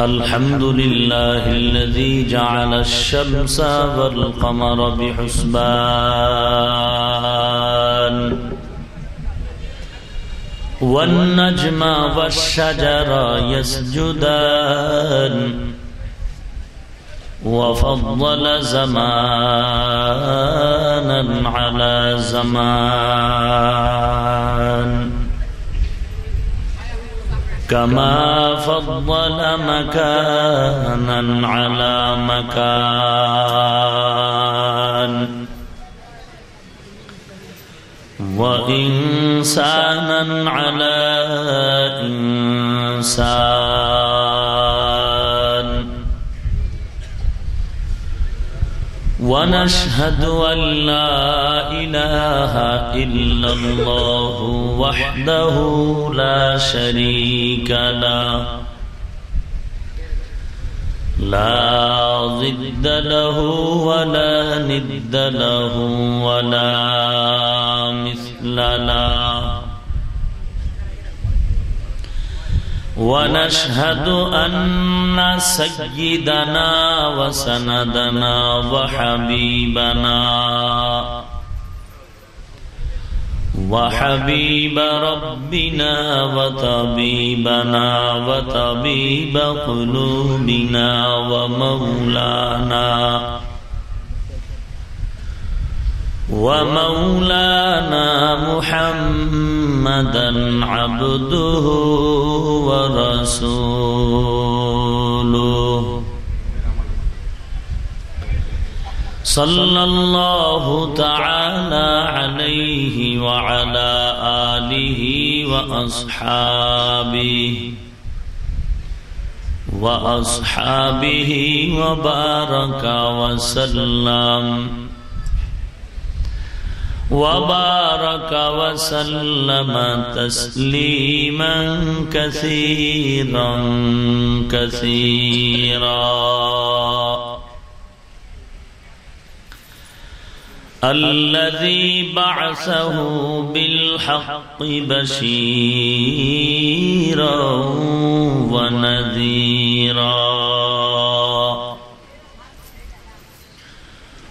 الحمد لله الذي جعل الشمس والقمر بحسبان والنجم والشجر يسجدان وفضل زمانا على زمان كما فضل مكانا على مكان. وإنسانا على إنسان. ونشهد أن لا إله إلا الله وحده لا شريك له. لا ضد له ولا ند له ولا مثل له. ونشهد أن سيدنا وسندنا وحبيبنا وحبيب ربنا وطبيبنا وطبيب قلوبنا ومولانا ومولانا محمدا عبده ورسوله. صلى الله تعالى عليه وعلى آله وأصحابه وأصحابه وبارك وسلم. وبارك وسلم تسليما كثيرا كثيرا. الذي بعثه بالحق بشيرا ونذيرا.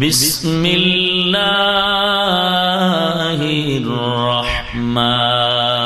بسم الله الرحمن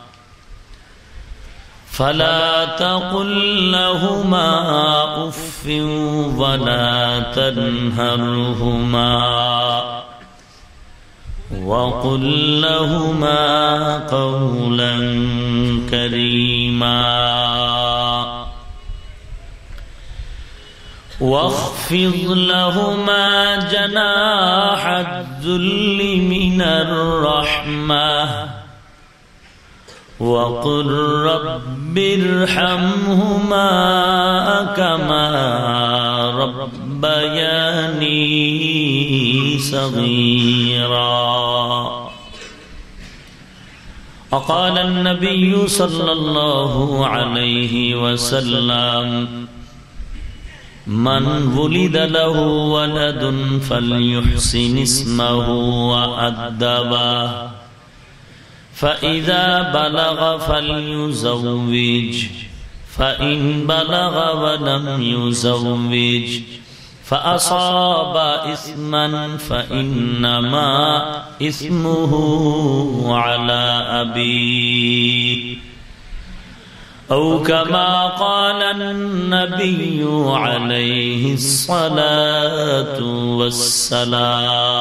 فلا تقل لهما أف ولا تنهرهما وقل لهما قولا كريما واخفض لهما جناح الذل من الرحمة وقل رب ارحمهما كما ربياني صغيرا. وقال النبي صلى الله عليه وسلم من ولد له ولد فليحسن اسمه وأدبه. فإذا بلغ فليزوج. فإن بلغ ولم يزوج. فأصاب إثما فإنما إثمه على أبيه أو كما قال النبي عليه الصلاة والسلام.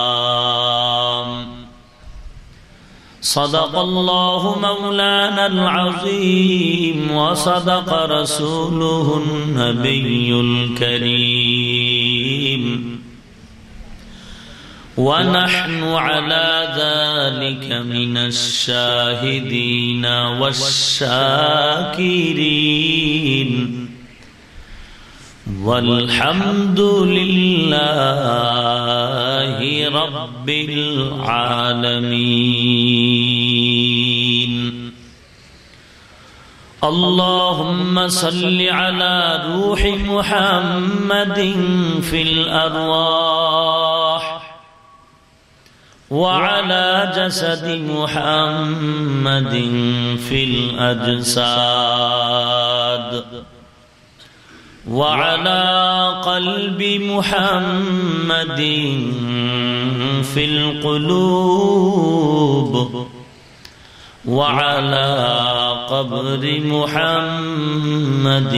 صدق الله مولانا العظيم وصدق رسوله النبي الكريم. ونحن على ذلك من الشاهدين والشاكرين. والحمد لله رب العالمين. اللهم صل على روح محمد في الأرواح وعلى جسد محمد في الأجساد. وعلى قلب محمد في القلوب. وعلى قبر محمد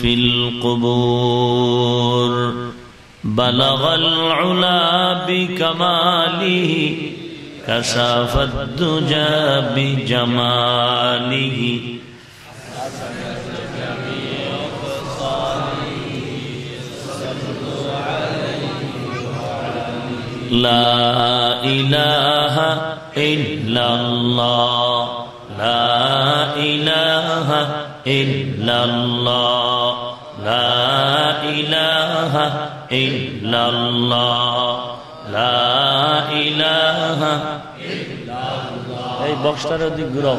في القبور. بلغ العلا بكماله كشف الدجى بجماله. লা ইলাহা লা ইলাহা লা ইলাহা লা ইলাহা এই বক্সটার অধিক গ্রহ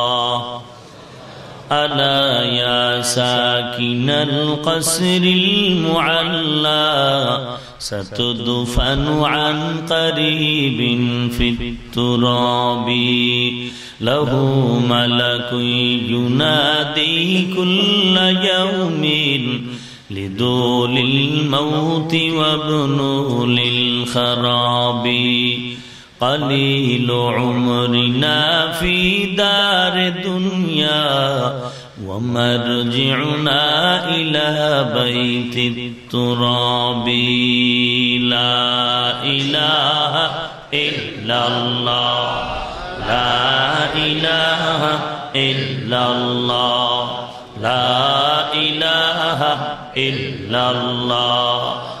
ألا يا ساكن القصر المعلى ستدفن عن قريب في التراب. له ملك ينادي كل يوم لدول الموت وابنول الخراب قليل عمرنا في دار دنيا ومرجعنا إلى بيت التراب. لا إله إلا الله. لا إله إلا الله. لا إله إلا الله.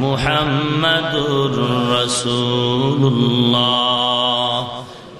محمد رسول الله.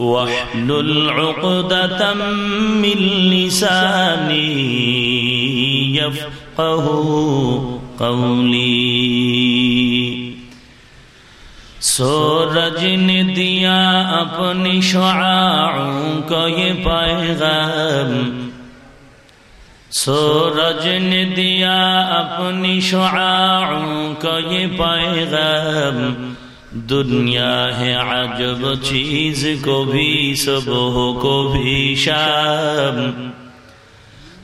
واحلل عقدة من لساني يفقه قولي. سورج نے دیا اپنی شعاعوں کو یہ پیغام. سورج نے دیا اپنی شعاعوں کو یہ پیغام. دنیا ہے عجب چیز کو بھی صبح کو بھی شام۔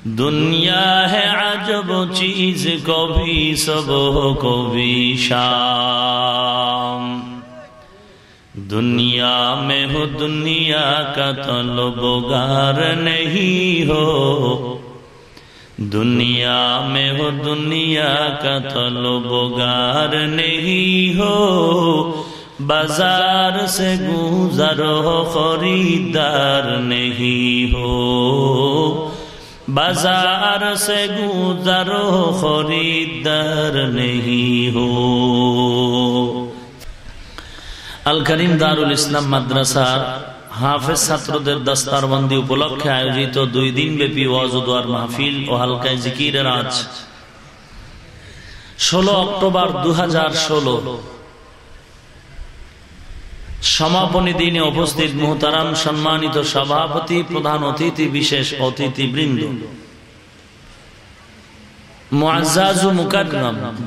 دنیا ہے عجب چیز کو بھی صبح کو بھی شام۔ دنیا میں ہو، دنیا کا تو لوگ گار نہیں ہو۔ दुनिया में हो दुनिया का तलबगार नहीं हो बाजार से गुजरो खरीदार नहीं हो बाजार से गुजरो खरीदार नहीं हो আল করিম দারুল ইসলাম মাদ্রাসার হাফেজ ছাত্রদের দস্তারবন্দি উপলক্ষে আয়োজিত দুই দিন ব্যাপী ওয়াজুদার মাহফিল ও হালকায় জিকিরের আজ। ষোলো অক্টোবর দু সমাপনী দিনে উপস্থিত মোহতারাম সম্মানিত সভাপতি, প্রধান অতিথি, বিশেষ অতিথি বৃন্দ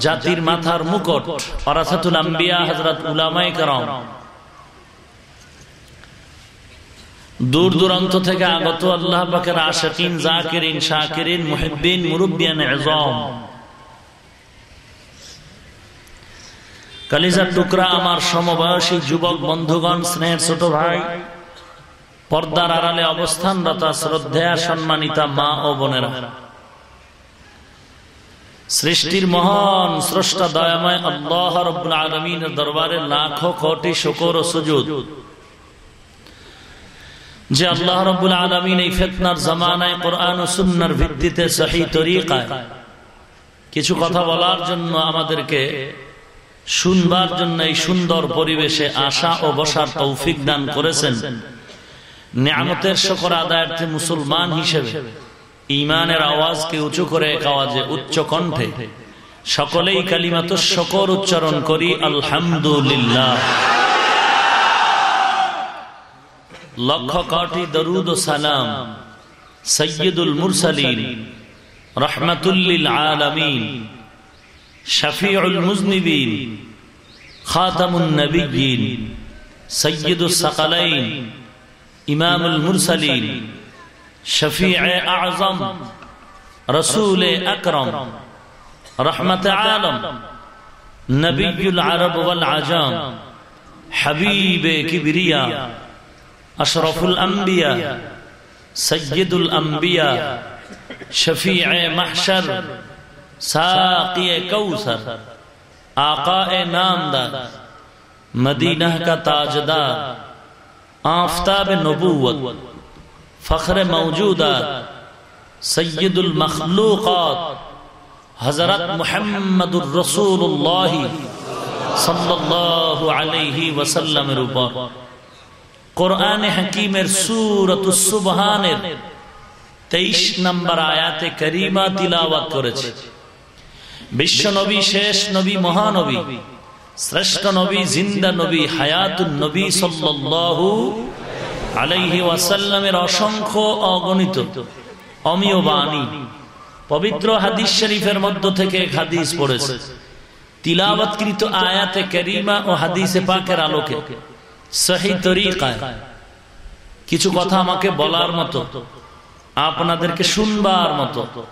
জাতির মাথার মুকট অরাথাতুল আম্বিয়া হজরত উলামাই কারাম। দূর দূরান্ত থেকে আগত আল্লাহ পাকের আশাকিন, জাকিরিন, শাকিরিন, মুহিব্বিন, মুরব্বিয়ান এজম কালিজার টুকরা আমার সমবয়সী যুবক, বন্ধুগণ, স্নেহের ছোট ভাই, পর্দার আড়ালে অবস্থানরত শ্রদ্ধা সম্মানিতা মা ও বোনেরা। সৃষ্টির মহান স্রষ্টা দয়াময় আল্লাহ রব্বুল আলমিনের দরবারে লাখো কোটি শুকর ও সুজুদ। যে আল্লাহ রব্বুল আলমিন এই ফেতনার জামানায় কোরআন ও সুন্নার ভিত্তিতে সহি তরিকায় কিছু কথা বলার জন্য আমাদেরকে শুনবার জন্য এই সুন্দর পরিবেশে আসা ও বসার তৌফিক দান করেছেন নিয়ামতের শকর আদায়ার্থে মুসলমান হিসেবে। ইমানের আওয়াজকে উঁচু করে এক আওয়াজে উচ্চ কণ্ঠে। সকলেই কালিমাত শকর উচ্চারণ করি, আলহামদুলিল্লাহ। লক্ষ কটি দরুদ ও সালাম সৈয়দুল মুরসালিন, রহমতুল্লিল আলমিন, শফিউল মুজনিবিন, খাতামুন নবীন সৈয়দুল সকালাইন, ইমামুল মুরসালিন শফিع আজম, রসুল আকরম, রহমত আলম নবীল আরব আজম, হাবিব কিবরিয়া اشرف الانبیاء، سید الانبیاء، شفیع محشر، ساقی کوثر آقا نامدار، مدینہ کا تاجدار، آفتاب نبوت، فخر موجودات سید المخلوقات، حضرت محمد الرسول اللہ صلی اللہ علیہ وسلم ربا۔ কোরআনে হাকিমের সূরাতুস সুবহানের 23 নম্বর আয়াতে করিমা তিলাওয়াত করেছে বিশ্ব নবী শেষ নবী মহানবী শ্রেষ্ঠ নবী জিন্দা নবী হায়াতুন নবী সাল্লাল্লাহু আলাইহি ওয়াসাল্লামের অসংখ্য অগণিত অমীয় বাণী পবিত্র হাদিস শরীফের মধ্য থেকে হাদিস পড়েছে তিলাবৎকৃত আয়াতে করিমা ও হাদিসে পাকের আলোকে সহি তরিকায়। কিছু কথা আমাকে বলার মতো আপনাদেরকে শুনবার মতো।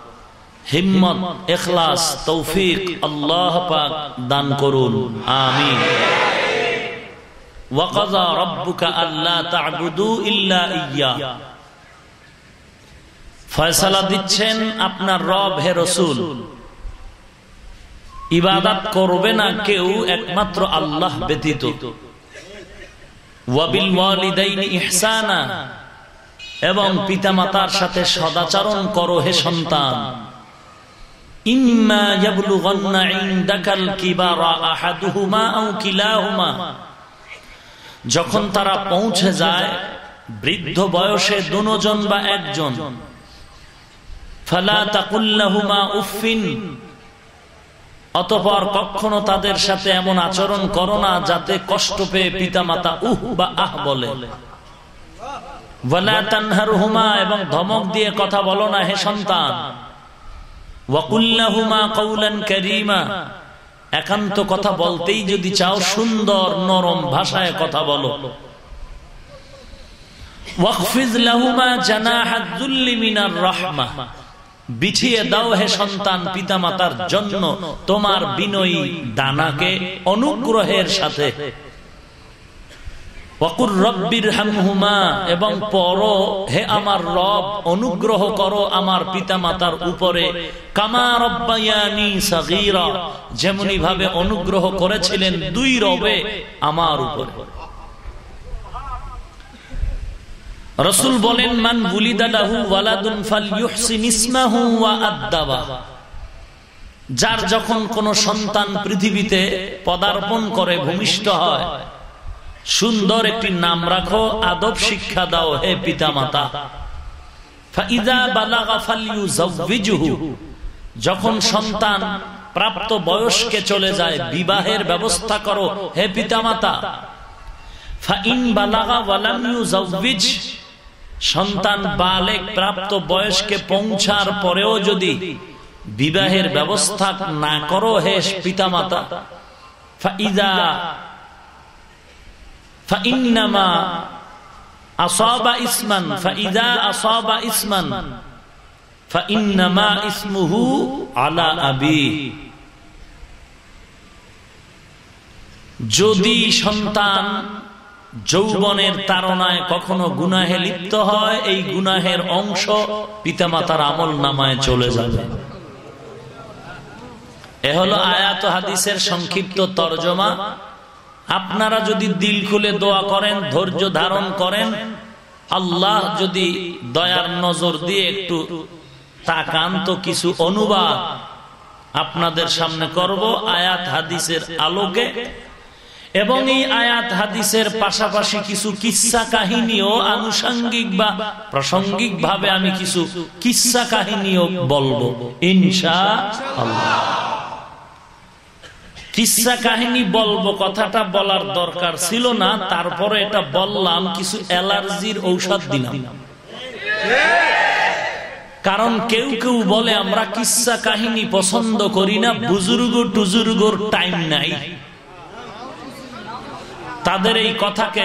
হিম্মত এখলাস তৌফিক আল্লাহ পাক দান করুন। ইয়্যা ফয়সালা দিচ্ছেন আপনার রব হে রসুল। ইবাদত করবে না কেউ একমাত্র আল্লাহ ব্যতীত। ওয়াবিল ওয়ালিদাইনি ইহসানা। এবং পিতামাতার সাথে সদাচরণ করো হে সন্তান। ইম্মা ইয়াবলুগান্না ইনদাকাল কিবারা আহাদুহুমা আও কিলাহুমা। যখন তারা পৌঁছে যায় বৃদ্ধ বয়সে দুজন বা একজন। ফালা তাকুল্লাহুমা উফিন অতপর কখনো তাদের সাথে এমন আচরণ করো না যাতে কষ্ট পেয়ে পিতামাতা উহ বা আহ বলে। এবং ধমক দিয়ে কথা বলো না হে সন্তান। একান্ত কথা বলতেই যদি চাও সুন্দর নরম ভাষায় কথা বলো। বিছিয়ে দাও হে সন্তান পিতামাতার জন্য তোমার বিনয়ী দানাকে অনুগ্রহের সাথে। ওকুর রব্বির হামহুমা এবং পর হে আমার রব অনুগ্রহ করো আমার পিতা মাতার উপরে। কামা রব্বায়ানি সাগীরা। যেমনি ভাবে অনুগ্রহ করেছিলেন দুই রবে আমার উপরে। রসুল বলেন, মান যার যখন কোন সন্তান পৃথিবীতে পদার্পণ করে, ভূমিষ্ঠ হয়, সুন্দর একটি নাম রাখো, আদব শিক্ষা দাও হে পিতা মাতা যখন সন্তান প্রাপ্ত বয়সকে চলে যায়, বিবাহের ব্যবস্থা করো হে পিতা মাতা সন্তান বালেক প্রাপ্ত বয়সকে পৌঁছার পরেও যদি বিবাহের ব্যবস্থা না করো হে পিতা মাতা ফাইদা যদি সন্তান যৌবনের তারনায় কখনো গুনাহে লিপ্ত হয় এই গুনাহের অংশ পিতামাতার আমল নামায় চলে যাবে। এ হলো আয়াত হাদিসের সংক্ষিপ্ত তর্জমা। আপনারা যদি দিল খুলে দোয়া করেন ধৈর্য ধারণ করেন আল্লাহ যদি দয়ার নজর দিয়ে একটু তাকান তো কিছু অনুবাদ আপনাদের সামনে করব আয়াত হাদিসের আলোকে। এবং এই আয়াত হাদিসের পাশাপাশি কিছু কিসা কাহিনীও আনুষাঙ্গিক বা প্রাসঙ্গিক ভাবে আমি কিছু কিসা কাহিনীও বলব। ইনশা কিসা কাহিনী বলব কথাটা বলার দরকার ছিল না তারপরে এটা বললাম কিছু অ্যালার্জির ঔষধ দিলাম। কারণ কেউ কেউ বলে আমরা কিসা কাহিনী পছন্দ করি না বুজুর্গ টুজুর্গর টাইম নাই। তাদের এই কথাকে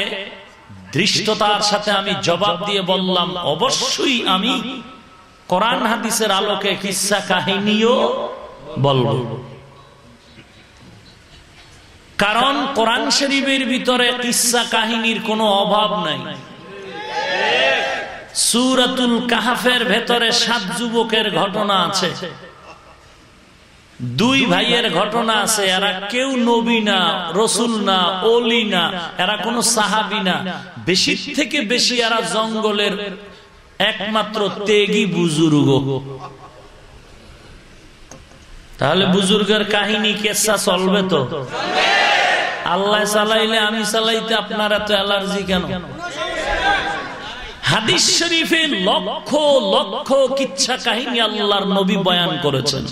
দৃষ্টতার সাথে আমি জবাব দিয়ে বললাম, অবশ্যই আমি কোরআন হাদিসের আলোকে কিসা কাহিনীও বলব। কারণ কোরআন শরীফের ভিতরে কিসা কাহিনীর কোনো অভাব নাই। সুরাতুল কাহাফের ভেতরে সাত যুবকের ঘটনা আছে। দুই ভাইয়ের ঘটনা আছে, এরা কেউ নবী না, রসুল না, ওলি না, এরা কোনো সাহাবি না। বেশি থেকে বেশি এরা জঙ্গলের একমাত্র তেগি বুজুর্গ। তাহলে বুজুর্গের কাহিনী, কেসা চলবে তো? আল্লাহ চালাইলে আমি চালাইতে আপনার এত অ্যালার্জি কেন? হাদিস শরীফে লক্ষ লক্ষ কিচ্ছা কাহিনী আল্লাহর নবী বয়ান করেছেন।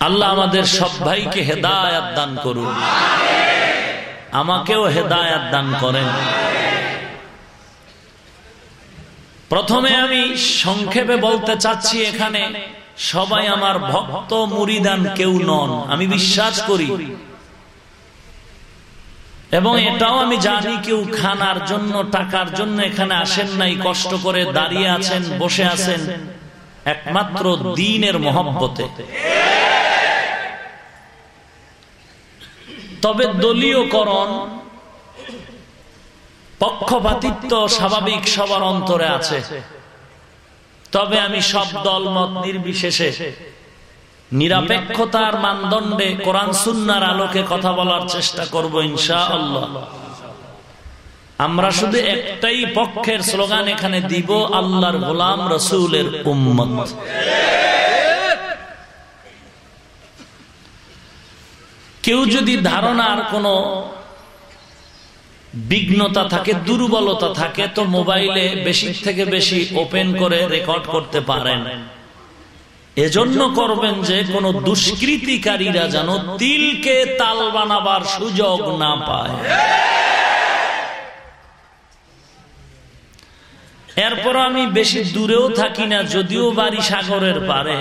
আল্লাহ আমাদের সব ভাইকে হেদায়াত দান করুন। আমাকেও হেদায়াত দান করেন। প্রথমে আমি সংক্ষেপে বলতে চাচ্ছি এখানে, সবাই আমার ভক্ত, মুরিদান কেউ নন। আমি বিশ্বাস করি এবং এটাও আমি জানি কেউ খানার জন্য টাকার জন্য এখানে আসেন নাই কষ্ট করে দাঁড়িয়ে আছেন বসে আছেন একমাত্র দিনের মহব্বতে। তবে দলীয়করণ পক্ষপাতিত্ব স্বাভাবিক সবার অন্তরে আছে। তবে আমি সব দল মত নির্বিশেষে নিরপেক্ষতার মানদণ্ডে কোরআন সুন্নার আলোকে কথা বলার চেষ্টা করব ইনশা আল্লাহ আমরা শুধু একটাই পক্ষের স্লোগান এখানে দিব, আল্লাহর গোলাম রসুলের উম্মত। কেউ যদি ধারণার কোন বিঘ্নতা থাকে, দুর্বলতা থাকে, তো মোবাইলে বেশি থেকে বেশি ওপেন করে রেকর্ড করতে পারেন। এজন্য করবেন যে কোন দুষ্কৃতিকারীরা যেন তিলকে তাল বানাবার সুযোগ না পায়। এরপর আমি বেশি দূরেও থাকি না যদিও বাড়ি সাগরের পারে।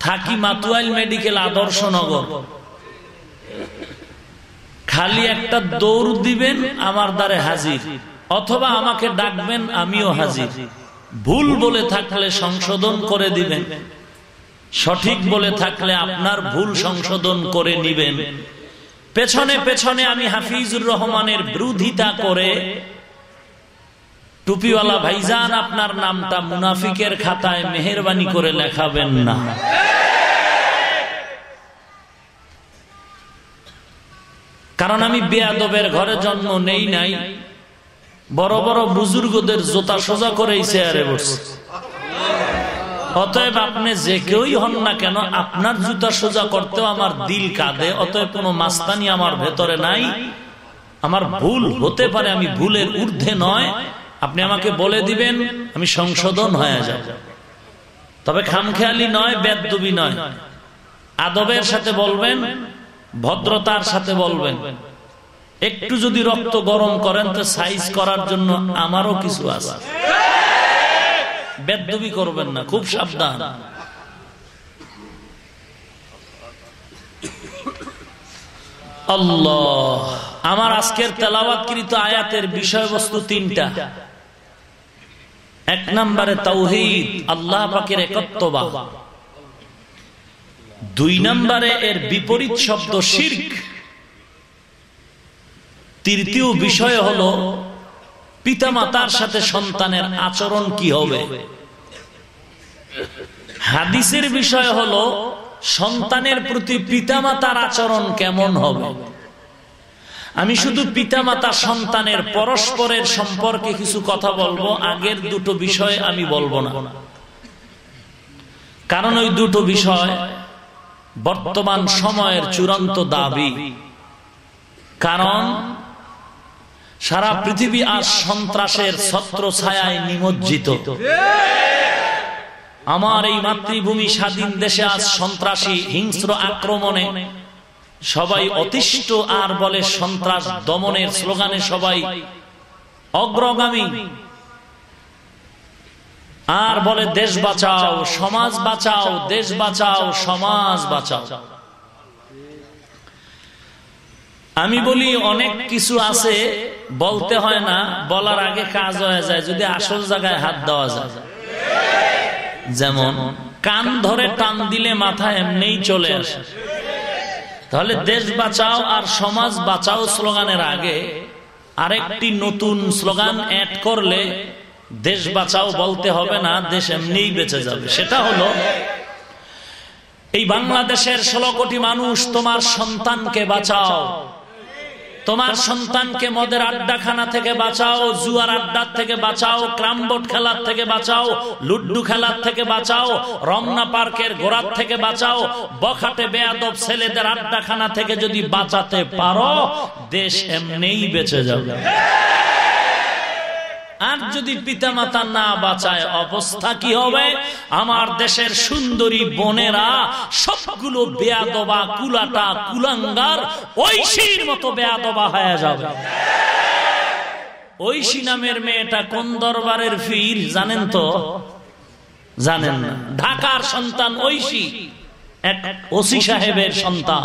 থাকি মাতুয়াইল মেডিকেল আদর্শনগর খালি একটা দৌড় দিবেন আমার দ্বারে হাজির। অথবা আমাকে ডাকবেন আমিও হাজির। ভুল বলে থাকলে সংশোধন করে দিবেন। সঠিক বলে থাকলে আপনার ভুল সংশোধন করে নিবেন। পেছনে পেছনে আমি হাফিজুর রহমানের বিরোধিতা করে টুপিওয়ালা ভাইজান আপনার নামটা মুনাফিকের খাতায় মেহরবানি করে লেখাবেন না। কারণ আমি বেয়াদবের ঘরে জন্ম নেই নাই বড় বড় বুজুর্গদের জোতা সোজা করে এই চেয়ারে বসছে। অতএব আপনি যে কেউই হন না কেন, আপনার জুতা সোজা করতেও আমার দিল কাঁদে, অতএব কোনো মাস্তানি আমার ভেতরে নাই। আমার ভুল হতে পারে, আমি ভুলের ঊর্ধ্বে নয়। আপনি আমাকে বলে দিবেন, আমি সংশোধন হয়ে যাব। তবে খামখেয়ালি নয়, বেদবি নয়। আদবের সাথে বলবেন, ভদ্রতার সাথে বলবেন। একটু যদি রক্ত গরম করেন, তো সাইজ করার জন্য আমারও কিছু আছে। বেদবি করবেন না, খুব সাবধান। আমার আজকের তেলাওয়াতকৃত আয়াতের বিষয়বস্তু তিনটা। এক নম্বরে তৌহিদ আল্লাহ পাকের একত্ববা দুই নম্বরে এর বিপরীত শব্দ শির্ক। তৃতীয় বিষয় হলো পিতামাতার সাথে সন্তানের আচরণ কি হবে? হাদিসের বিষয় হলো, সন্তানের প্রতি পিতামাতার আচরণ কেমন হবে? আমি শুধু পিতামাতা সন্তানের পরস্পরের সম্পর্কে কিছু কথা বলব, আগের দুটো বিষয় আমি বলব না। কারণ ওই দুটো বিষয় বর্তমান সময়ের চূড়ান্ত দাবি। কারণ সারা পৃথিবী আজ সন্ত্রাসের ছত্র ছায়ায় নিমজ্জিত। আমার এই মাতৃভূমি স্বাধীন দেশে আজ সন্ত্রাসী হিংস্র আক্রমণে সবাই অতিষ্ঠ আর বলে সন্ত্রাস দমনের স্লোগানে সবাই অগ্রগামী। আর বলে দেশ বাঁচাও, সমাজ বাঁচাও, দেশ বাঁচাও, সমাজ বাঁচাও। আমি বলি অনেক কিছু আছে বলতে হয় না বলার আগে কাজ হয়ে যায় যদি আসল জায়গায় হাত দেওয়া যায়। যেমন কান ধরে টান দিলে মাথা এমনিই চলে আসে। তাহলে দেশ বাঁচাও আর সমাজ বাঁচাও স্লোগানের আগে আরেকটি নতুন স্লোগান অ্যাড করলে দেশ বাঁচাও বলতে হবে না দেশ এমনিই বেঁচে যাবে। সেটা হলো এই বাংলাদেশের ষোলো কোটি মানুষ তোমার সন্তানকে বাঁচাও তোমার সন্তানকে মদের আড্ডাখানা থেকে বাঁচাও, জুয়ার আড্ডার থেকে বাঁচাও ক্রামবোর্ড খেলার থেকে বাঁচাও, লুড্ডু খেলার থেকে বাঁচাও, রমনা পার্কের গোড়ার থেকে বাঁচাও, বখাটে বেয়াদব ছেলেদের আড্ডাখানা থেকে যদি বাঁচাতে পারো, দেশ এমনিই বেঁচে যাবে। আর যদি পিতামাতা না বাঁচায় অবস্থা কি হবে? আমার দেশের সুন্দরী বোনেরা সবগুলো বেয়াদবা কুলাটা কুলাঙ্গার ঐশীর মতো বেয়াদবা হয়ে যাবে। ঐশী নামের মেয়েটা কোন দরবারের ফির জানেন তো? জানেন না। ঢাকার সন্তান ঐশী, এক ওসি সাহেবের সন্তান।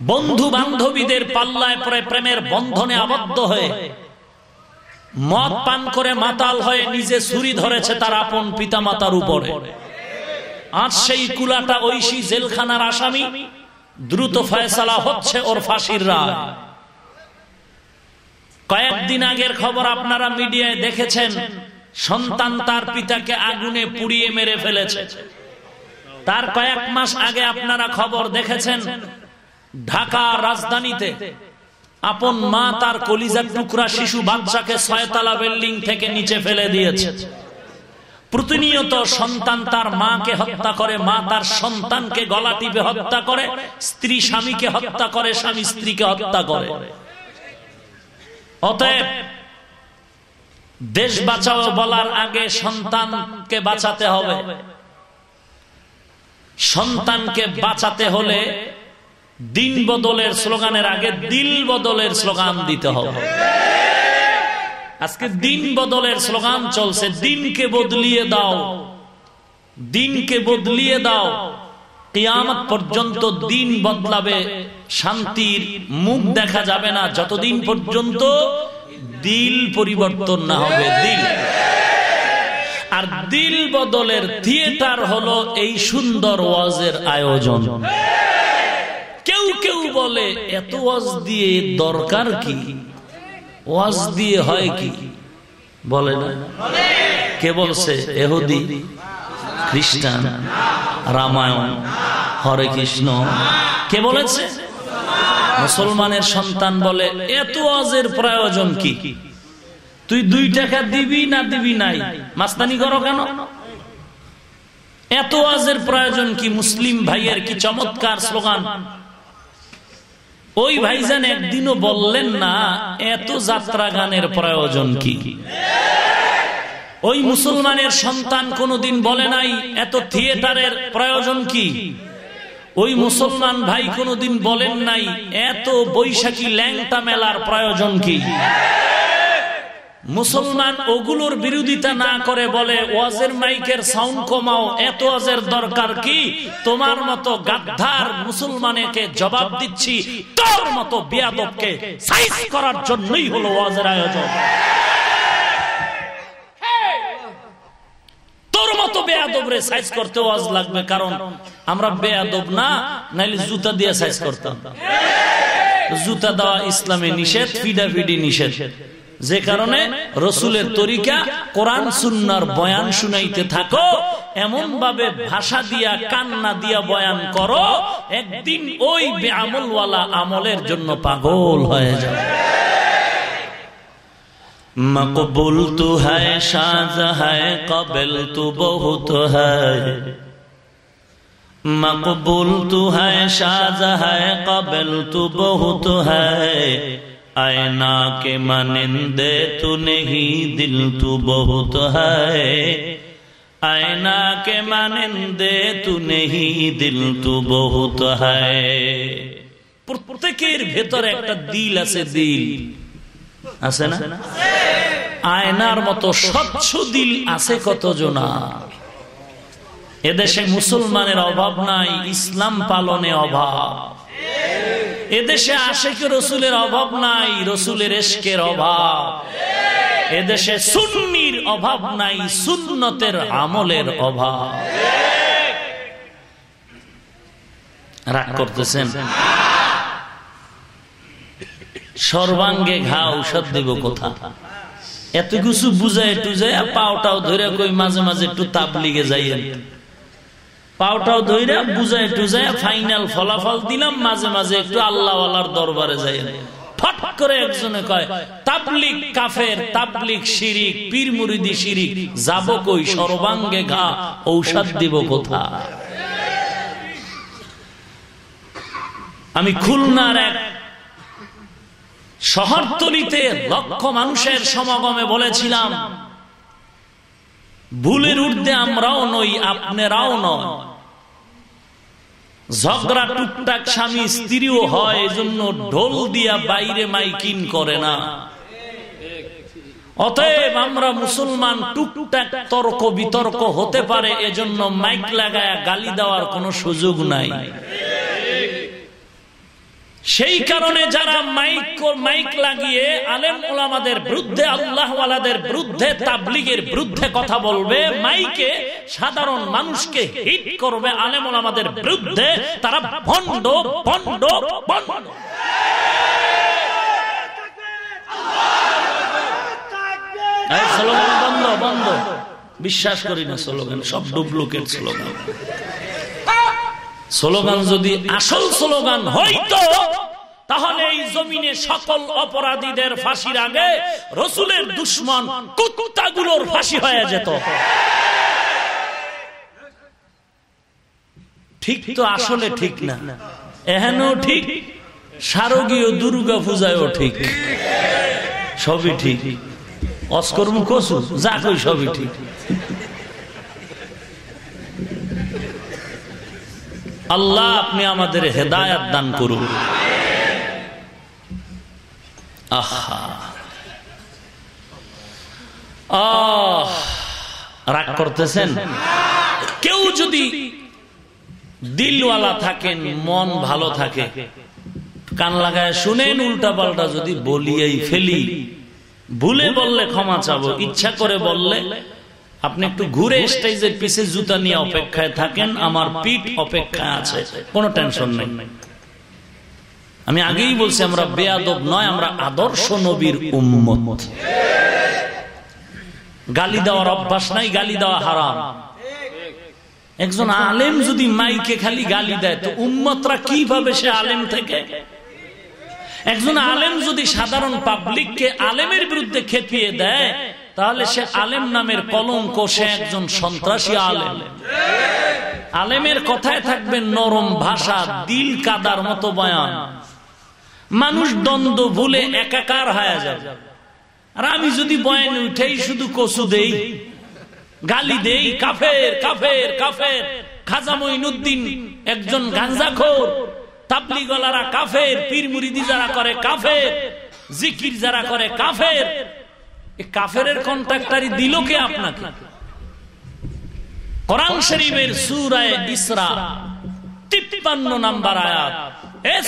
বন্ধু বান্ধবীদের পাল্লায় পরে প্রেমের বন্ধনে আবদ্ধ হয়ে মদ পান করে মাতাল হয়ে নিজে ছুরি ধরেছে তার আপন পিতা মাতার উপরে। আজ সেই কুলাটা ঐশী জেলখানার আসামি, দ্রুত ফয়সালা হচ্ছে ওর ফাঁসির রায়। কয়েকদিন আগের খবর আপনারা মিডিয়ায় দেখেছেন, সন্তান তার পিতাকে আগুনে পুড়িয়ে মেরে ফেলেছে। তার কয়েক মাস আগে আপনারা খবর দেখেছেন ঢাকা রাজধানীতে আপন মা তার কলিজার টুকরা শিশু বাচ্চাকে ছয়তলা বিল্ডিং থেকে নিচে ফেলে দিয়েছে। প্রতিনিয়ত সন্তান তার মাকে হত্যা করে মা তার সন্তানকে গলা টিপে হত্যা করে স্ত্রী স্বামীকে হত্যা করে স্বামী স্ত্রীকে হত্যা করে। অতএব দেশ বাঁচাও বলার আগে সন্তানকে বাঁচাতে হবে। সন্তানকে বাঁচাতে হলে দিন বদলের স্লোগানের আগে দিল বদলের স্লোগান দিতে হবে। আজকে দিন বদলের স্লোগান চলছে, দিনকে বদলিয়ে দাও। দিনকে বদলিয়ে দাও। কিয়ামত পর্যন্ত দিন বদলাবে, শান্তির মুখ দেখা যাবে না। যতদিন পর্যন্ত দিল পরিবর্তন না হবে, দিল। আর দিল বদলের থিয়েটার হলো এই সুন্দর ওয়াজের আয়োজন। কেউ কেউ বলে, এত ওয়াজ দিয়ে দরকার কি? ওয়াজ দিয়ে হয় কি? বলে না। কে বলছে? এহুদি, খ্রিস্টান, রামায়ণ, হরে কৃষ্ণ। কে বলেছে? মুসলমানের সন্তান বলে, এত ওয়াজের প্রয়োজন কি? তুই দুই টাকা দিবি না দিবি নাই? মাস্তানি করো কেন? এত ওয়াজের প্রয়োজন কি, মুসলিম ভাইয়ের কি চমৎকার স্লোগান? ওই ভাইজান একদিনও বললেন না, এত যাত্রা গানের প্রয়োজন কি? ওই মুসলমানের সন্তান কোনদিন বলে নাই, এত থিয়েটারের প্রয়োজন কি? ওই মুসলমান ভাই কোনদিন বলেন নাই, এত বৈশাখী ল্যাংটা মেলার প্রয়োজন কি? মুসলমান ওগুলোর বিরোধিতা না করে বলে, ওয়াজের মাইকের সাউন্ড কমাও, এত ওয়াজের দরকার কি? তোমার মতো গাদ্ধার মুসলমানকে জবাব দিচ্ছি, তোর মতো বিয়াদবকে সাইজ করার জন্যই হলো ওয়াজের আয়োজন। তোর মতো বেয়াদব রে সাইজ করতে ওয়াজ লাগবে, কারণ আমরা বেয়াদব না, নাইলে জুতা দিয়ে সাইজ করতাম। জুতা দেওয়া ইসলামে নিষেধ, ফিডাফিডি নিষেধ। যে কারণে রসুলের তরিকা কোরআন সুন্নার বয়ান শুনাইতে থাকো এমন ভাবে ভাষা দিয়া, কান্না দিয়া বয়ান করো, একদিন ওই বেআমলওয়ালা আমলের জন্য পাগল হয়ে যাবে। মকবুল তু হ্যায় সাজ হ্যায় কবেল তু বহুত হ্যায় মকবুল তু হ্যায় সাজ হ্যায় কবেল তু বহুত হ্যায় आयना के मानिंदे तू नहीं दिल तू बहुत है आयना के मानिंदे तू नहीं दिल तू बहुत है প্রত্যেকের ভেতরে একটা দিল আছে দিল আছে না আয়নার মতো স্বচ্ছ দিল আছে কত জনা এদেশে মুসলমানের অভাব নাই ইসলাম পালনে অভাব এদেশে আশেকে রসুলের অভাব নাই, রসুলের এশকের অভাব। এদেশে সুন্নির অভাব নাই, সুন্নতের আমলের অভাব। রাগ করতেছেন? সর্বাঙ্গে ঘা ঔষধ দেব কোথা? এত কিছু বুঝায় টুজায় পাওটাও ধরে কই মাঝে মাঝে একটু তাপ লিগে যাইয়েন। পাওটাও ধইরা বুঝায় টুজায় ফাইনাল ফলাফল দিলাম, মাঝে মাঝে একটু আল্লাহওয়ালার দরবারে যাই সর্বাঙ্গে আমি খুলনার এক শহরতলিতে লক্ষ মানুষের সমাগমে বলেছিলাম, ভুলের ঊর্ধ্বে আমরাও নই, আপনারাও নয় ঝগড়া, টুকটাক স্বামী স্ত্রীও হয়, এজন্য ঢোল দিয়া বাইরে মাইকিন করে না। অতএব আমরা মুসলমান টুকটাক তর্ক বিতর্ক হতে পারে, এজন্য মাইক লাগায় গালি দেওয়ার কোনো সুযোগ নাই। সেই কারণে যারা মাইক মাইক লাগিয়ে আলেম ওলামাদের বিরুদ্ধে, আল্লাহওয়ালাদের বিরুদ্ধে, তাবলিগের বিরুদ্ধে কথা বলবে, মাইকে সাধারণ মানুষকে হিট করবে আলেম ওলামাদের বিরুদ্ধে, তারা ভণ্ড ভণ্ড ভণ্ড। বন্ধ বন্ধ। বিশ্বাস করি না স্লোগান, সব ডুপ্লিকেট স্লোগান। স্লোগান যদি আসল স্লোগান হইতো তাহলে এই জমিনে সকল অপরাধীদের ফাঁসির আগে রসুলের দুশ্মন কুত্তাগুলোর ফাঁসি হয়ে যেত। ঠিক তো আসলে ঠিক না। এহেনও ঠিক শারদীয় দুর্গা পূজায়ও ঠিক। সবই ঠিক। অস্কর্ম কসু যা কই সবই ঠিক। আল্লাহ আপনি আমাদের হেদায়াত দান করুন। আহা রাগ করতেছেন? কেউ যদি দিলওয়ালা থাকেন মন ভালো থাকে। কান লাগায় শুনেন উল্টা পাল্টা যদি বলিয়াই ফেলি। ভুলে বললে ক্ষমা চাবো ইচ্ছা করে বললে আপনি একটু ঘুরে স্টেজের পিছে জুতা নিয়ে অপেক্ষায় থাকেন আমার পিঠ অপেক্ষায় আছে। কোনো টেনশন নেই। আমি আগেই বলছি আমরা বেয়াদব নয় আমরা আদর্শ নবীর উম্মত। গালি দেওয়ার অভ্যাস নাই গালি দেওয়া হারাম। একজন আলেম যদি মাইকে খালি গালি দেয় তো উম্মতরা কীভাবে সে আলেম থেকে? একজন আলেম যদি সাধারণ পাবলিককে আলেমের বিরুদ্ধে খেপিয়ে দেয় তাহলে সে আলেম নামের কলঙ্ক সে একজন সন্ত্রাসী আলেম। আলেমের কথায় থাকবে নরম ভাষা দিল কাদার মতো বয়ান। মানুষ দ্বন্দ্ব ভুলে একাকার হয়ে যাবে। আর আমি যদি বয়ান উঠেই শুধু কচু দেই, গালি দেই, কাফের কাফের কাফের, খাজা একজন গাঞ্জাখোর কাফের, পীর যারা করে কাফের, জিকির যারা করে কাফের কাফের কন্ট্রাক্টারি দিল কে আপনাকে? কোরআন শরীফের সুরায় ইসরা, তিপ্পান্ন নাম্বার আয়াত।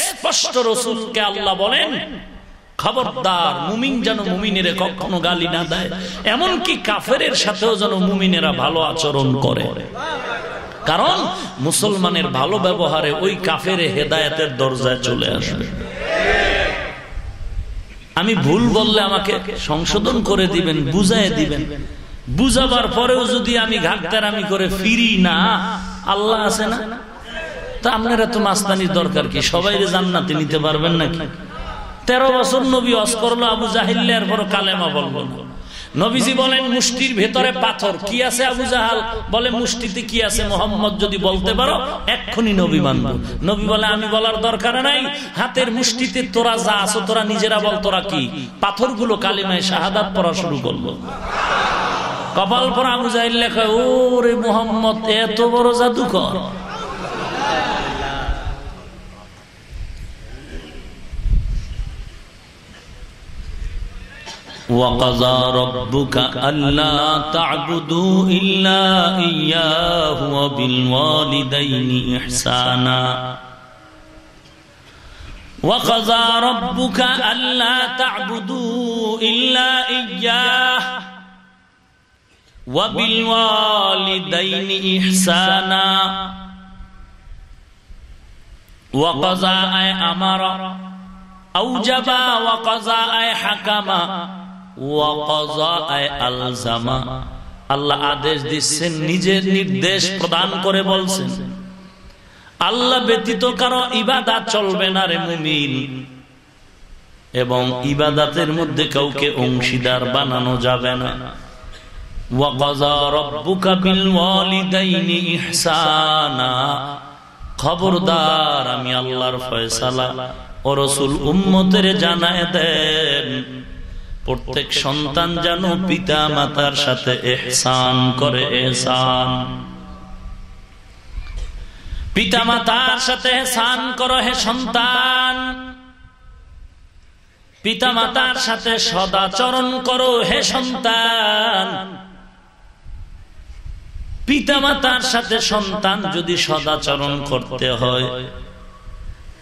স্পষ্ট রসুলকে আল্লাহ বলেন, খবরদার মুমিন যেন মুমিনের কখনো গালি না দেয়, এমনকি কাফের সাথেও যেন মুমিনেরা ভালো আচরণ করে। কারণ মুসলমানের ভালো ব্যবহারে ওই কাফের হেদায়তের দরজায় চলে আসবে। আমি ভুল বললে আমাকে সংশোধন করে দিবেন, বুঝায় দিবেন। বুঝাবার পরেও যদি আমি ঘাটতার আমি করে ফিরি না, আল্লাহ আছে না? তা আপনারা তো মাস্তানির দরকার কি? সবাই জান্নাতে নিতে পারবেন নাকি? তেরো বছর নবী অস করল, আবু জাহিল্লার পর কালেমা বলব নবীজি বলেন, মুষ্টির ভেতরে পাথর। কি আছে আবু জাহাল? বলে, মুষ্টিতে কি আছে মোহাম্মদ যদি বলতে পারো, এক্ষুনি নবী মানব। নবী বলে, আমি বলার দরকার নাই। হাতের মুষ্টিতে তোরা যা আছো, তোরা নিজেরা বল, তোরা কি? পাথরগুলো কালিমায় শাহাদাত পড়া শুরু করল। কপাল পর আবু জাহিল লেখা ও রে মোহাম্মদ, এত বড় জাদুকর। وقضى ربك ألا تعبدوا إلا إياه وبالوالدين إحسانا. وقضى ربك ألا تعبدوا إلا إياه وبالوالدين إحسانا. وقضى أي أمر أوجب وقضى أي আল্লাহ আদেশ দিচ্ছেন, নিজের নির্দেশ প্রদান করে বলছেন, আল্লাহ ব্যতীত কারও ইবাদা চলবে না রে মুমিন। এবং ইবাদাতের মধ্যে কাউকে অংশীদার বানানো যাবে না। খবরদার, আমি আল্লাহর ফয়সালা ও রসুল উম্মতের জানায় দেন প্রত্যেক সন্তান যেন পিতা মাতার সাথে এহসান করে এহসান। পিতা মাতার সাথে এহসান করো হে সন্তান। পিতা মাতার সাথে সদাচরণ করো হে সন্তান। পিতা মাতার সাথে সন্তান যদি সদাচরণ করতে হয়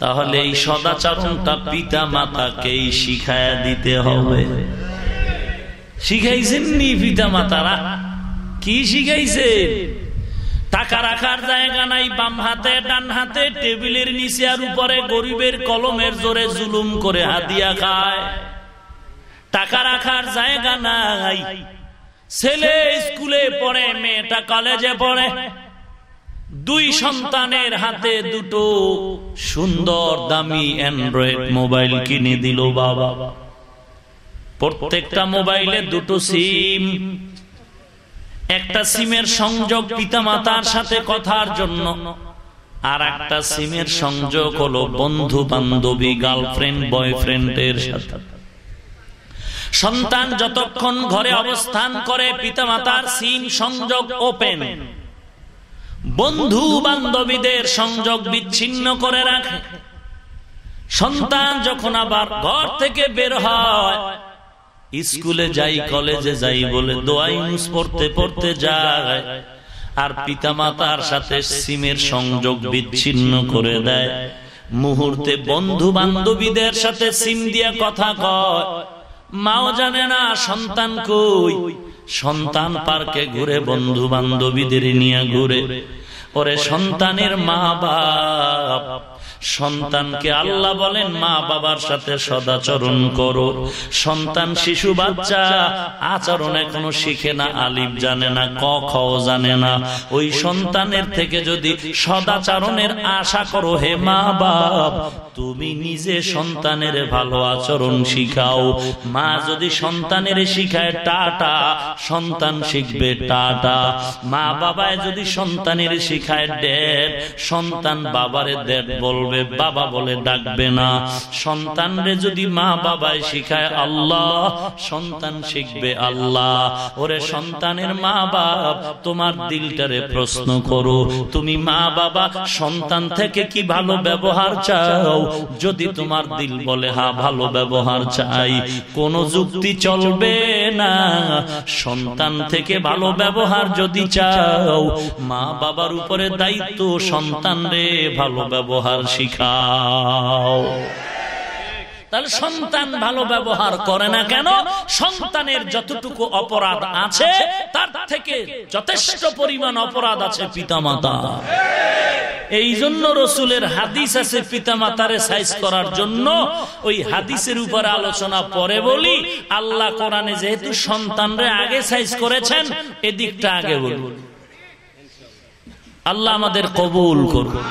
তাহলে এই সদাচরণটা পিতা মাতাকেই শিখায় দিতে হবে। শিখাইছেন নি পিতা মাতারা কি শিখাইছে টাকা রাখার জায়গা নাই, বাম হাতে, ডান হাতে, টেবিলের নিচে আর উপরে গরিবের কলমের জোরে জুলুম করে হাতিয়া খায়। টাকা রাখার জায়গা নাই, ছেলে স্কুলে পড়ে, মেয়েটা কলেজে পড়ে। দুই সন্তানের হাতে দুটো সুন্দর দামি অ্যান্ড্রয়েড মোবাইল কিনে দিল বাবা। প্রত্যেকটা মোবাইলে দুটো সিম। একটা সিমের সংযোগ পিতা মাতার সাথে কথার জন্য। আর একটা সিমের সংযোগ হলো বন্ধু বান্ধবী গার্লফ্রেন্ড বয়ফ্রেন্ডের সাথে। সন্তান যতক্ষণ ঘরে অবস্থান করে পিতা মাতার সিম সংযোগ ওপেন বন্ধু বান্ধবীদের সংযোগ বিচ্ছিন্ন করে রাখে। সন্তান যখন আবার ঘর থেকে বের হয়, স্কুলে যাই, কলেজে যাই বলে দোয়াই পড়তে পড়তে যায়, আর পিতামাতার সাথে সিমের সংযোগ বিচ্ছিন্ন করে দেয়। মুহূর্তে বন্ধু বান্ধবীদের সাথে সিম দিয়া কথা কয়, মাও জানে না, সন্তান কই? সন্তান পার্কে ঘুরে বন্ধু বান্ধবীদের নিয়ে ঘুরে। পরে সন্তানের মা বাপ সন্তানকে আল্লাহ বলেন, মা বাবার সাথে সদাচরণ করো। সন্তান শিশু, বাচ্চা আচরণ এখনও শিখে না, আলিফ জানে না, ক, খ জানে না। ওই সন্তানের থেকে যদি সদাচরণের আশা করো, হে মা বাপ, তুমি নিজে সন্তানের ভালো আচরণ শিখাও। মা যদি সন্তানের শিখায়, টাটা। সন্তান শিখবে, টাটা। মা বাবায় যদি সন্তানের শিখায়, ডেট। সন্তান বাবারে ডেড বলবে বাবা বলে ডাকবে না। সন্তানরে যদি মা বাবায় শিখায় আল্লাহ, সন্তান শিখবে আল্লাহ। ওরে সন্তানের মা বাপ, তোমার দিলটারে প্রশ্ন করো, তুমি মা বাবা, সন্তান থেকে কি ভালো ব্যবহার চাও? যদি তোমার দিল বলে, হা, ভালো ব্যবহার চাই, কোন যুক্তি চলবে না। সন্তান থেকে ভালো ব্যবহার যদি চাও, মা বাবার উপরে দায়িত্ব সন্তান রে ভালো ব্যবহার শিখাও। তাহলে সন্তান ভালো ব্যবহার করে না কেন? সন্তানের যতটুকু অপরাধ আছে, তার থেকে যথেষ্ট পরিমাণ অপরাধ আছে পিতামাতা। এই জন্য রসুলের হাদিস আছে পিতামাতারে সাইজ করার জন্য। ওই হাদিসের উপরে আলোচনা পরে বলি, আল্লাহ কোরআনে যেহেতু সন্তানরে আগে সাইজ করেছেন, এদিকটা আগে বলি। আল্লাহ আমাদের কবুল করুন।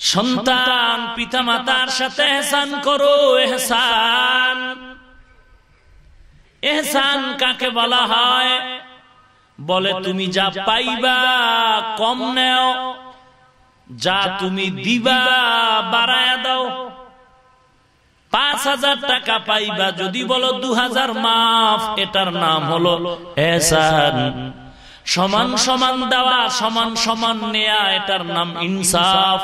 সন্তান পিতা মাতার সাথে এহসান করো, এহসান। এহসান কাকে বলা হয়? বলে, তুমি যা পাইবা, কম নেও। যা তুমি দিবা, বাড়ায় দাও। পাঁচ হাজার টাকা পাইবা, যদি বলো দু হাজার মাফ, এটার নাম হলো এসান সমান সমান দেওয়া, সমান সমান নেয়া, এটার নাম ইনসাফ।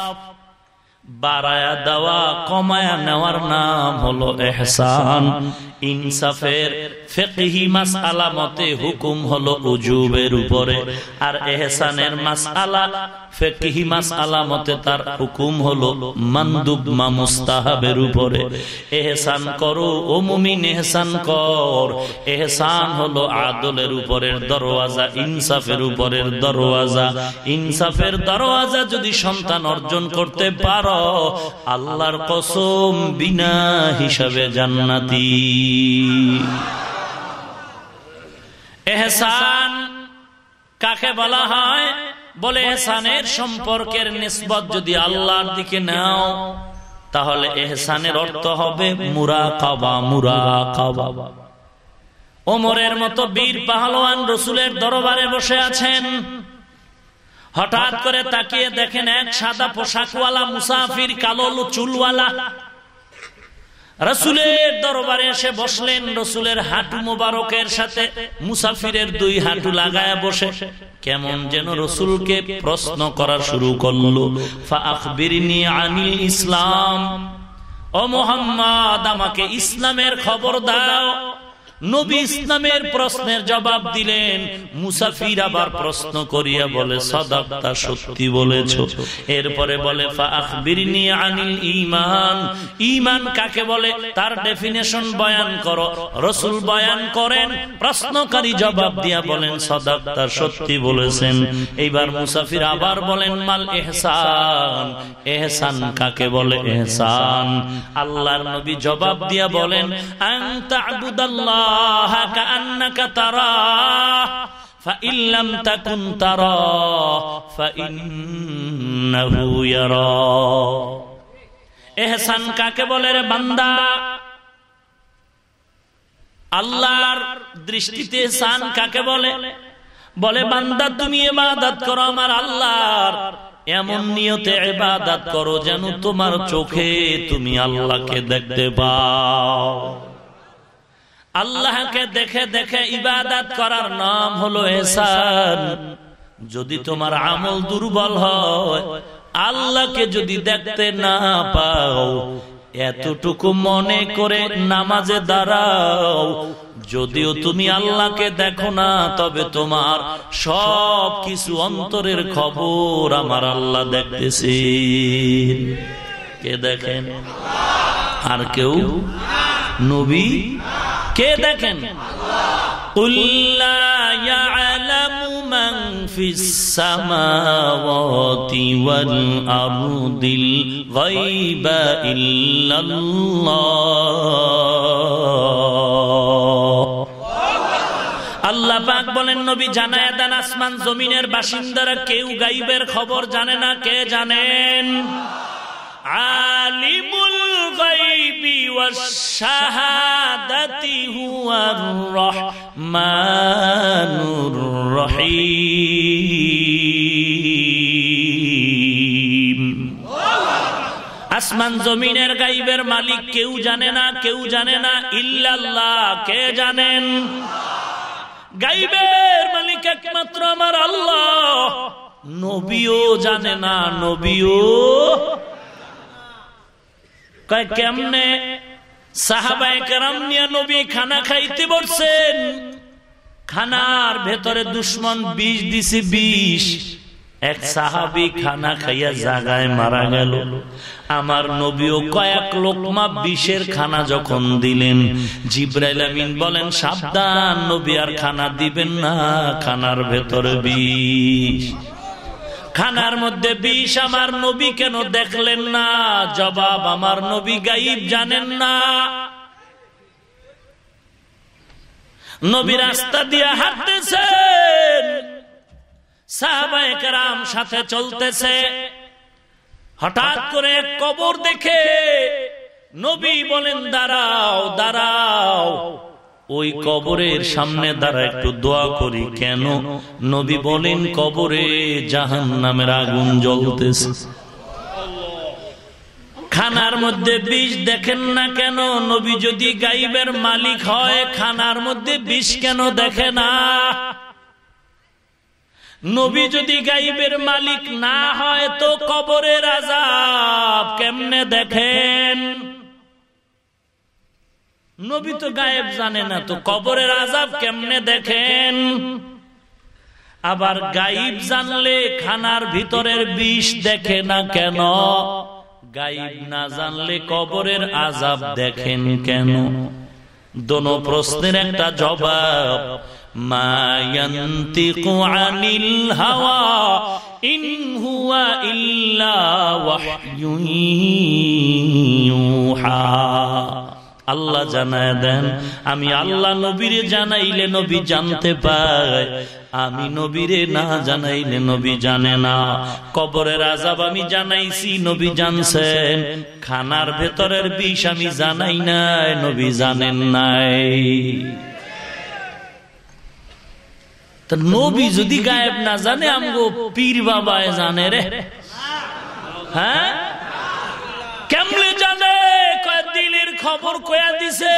বাড়ায়া দেওয়া, কমায়া নেওয়ার নাম হলো এহসান। ইনসাফের ফেকহি মাস মতে হুকুম হলো উজুবের উপরে, আর এহসানের মাস আলা ফেকহি মাস মতে তার হুকুম হলো উপরে। এহসান করো ও মুমিন, এহসান কর। এহসান হলো আদলের উপরের দরওয়াজা, ইনসাফের উপরের দরওয়াজা। ইনসাফের দরওয়াজা যদি সন্তান অর্জন করতে পারো, আল্লাহর কসম বিনা হিসাবে জান্নাতি। এহসান কাকে বলা হয়? বলে এহসানের সম্পর্কের নিসবত যদি আল্লাহর দিকে নাও, তাহলে এহসানের অর্থ হবে মুরা কাবা মুরা কাবা ওমরের মতো বীর পাহলোয়ান রসুলের দরবারে বসে আছেন। হঠাৎ করে তাকিয়ে দেখেন এক সাদা পোশাকওয়ালা মুসাফির কালো চুলওয়ালা রসুলের দরবারে এসে বসলেন, রসুলের হাঁটু মোবারকের সাথে মুসাফিরের দুই হাঁটু লাগায় বসে। কেমন যেন রসুলকে প্রশ্ন করা শুরু করল ইসলাম। ও মোহাম্মদ, আমাকে ইসলামের খবর দাও। নবী ইসলামের প্রশ্নের জবাব দিলেন, মুসাফির আবার প্রশ্ন করিয়া বলে সদাক্তা সত্যি বলেছ। এরপরে বলে ইমান ইমান কাকে বলে? তার ডেফিনেশন বয়ান করো। রসুল বয়ান করেন, প্রশ্নকারী জবাব দিয়া বলেন সদাক্তা সত্যি বলেছেন। এইবার মুসাফির আবার বলেন, মাল এহসান। এহসান কাকে বলে? এহসান। আল্লাহর নবী জবাব দিয়া বলেন আন্তা আবুদাল্লাহ الله كأنك تراه فإن لم تكن تراه فإنه يرى এহসান কাকে বলে রে বান্দা আল্লাহর দৃষ্টিতে সান কাকে বলে বলে বান্দা তুমি এবাদাত করো আমার আল্লাহর এমন নিয়তে এবাদাত করো যেন তোমার চোখে তুমি আল্লাহকে দেখতে পাও আল্লাহকে দেখে দেখে ইবাদত করার নাম হলো এসান যদি তোমার আমল দুর্বল হয়, আল্লাহকে যদি দেখতে না পাও, এতটুকু মনে করে নামাজে দাঁড়াও। যদিও তুমি আল্লাহকে দেখো না, তবে তোমার সব কিছু অন্তরের খবর আমার আল্লাহ দেখতেছি কে দেখেন? আর কেউ? নবী? কে দেখেন? আল্লাহ পাক বলেন নবী জানায় দেন আসমান জমিনের বাসিন্দারা কেউ গাইবের খবর জানে না কে জানেন? আলিমুল গাইবি ওয়াশ-শাহাদাতি হুয়ার রহমানুর রহিম। আসমান জমিনের গাইবের মালিক কেউ জানে না, কেউ জানে না, ইল্লাল্লাহ, কে জানেন? গাইবের মালিক একমাত্র আমার আল্লাহ। নবীও জানে না, নবীও কেমনে? সাহাবায় কেরাম নিয়ে নবী খানা খাইতে বলছেন খানার ভেতরে দুশ্মন বিষ দিছে, বিষ। এক সাহাবি খানা খাইয়া জাগায় মারা গেল। আমার নবীও কয়েক লোকমা বিষের খানা যখন দিলেন, জিব্রাইল বলেন, সাবধান, নবী আর খানা দিবেন না, খানার ভেতরে বিষ। খানার মধ্যে বিষ আমার নবী কেন দেখলেন না? জবাব আমার নবী গাইব জানেন না। নবী রাস্তা দিয়ে হাঁটতেছেন। সাহাবাহাম সাথে চলতেছে। হঠাৎ করে কবর দেখে নবী বলেন, দাঁড়াও দাঁড়াও। ওই কবরের সামনে দ্বারা একটু দোয়া করি কেন? নবী বলেন কবরে জাহান নামের আগুন জ্বলতেছে। খানার মধ্যে বিষ দেখেন না কেন? নবী যদি গাইবের মালিক হয় খানার মধ্যে বিষ কেন দেখে না? নবী যদি গাইবের মালিক না হয় তো কবরের আজাব কেমনে দেখেন? নবী তো গায়েব জানে না তো কবরের আজাব কেমনে দেখেন? আবার গাইব জানলে খানার ভিতরের বিষ দেখে না কেন? গাইব না জানলে কবরের আজাব দেখেন কেন? দোনো প্রশ্নের একটা জবাব মায়ান্তিকু আনিল হাওয়া ইন হুয়া ইল্লা আল্লাহ জানায় দেন, আমি আল্লাহ নবীরে জানাইলে নবী জানতে পায়। আমি নবীরে না জানাইলে নবী জানে না। কবরের আজাব আমি জানাইছি, নবী জানছেন। খানার ভেতরের বিষ আমি জানাই নাই, নবী জানেন নাই। নবী যদি গায়েব না জানে, আমগো পীর বাবায় জানে রে। হ্যাঁ? খবর কয়া দিছে।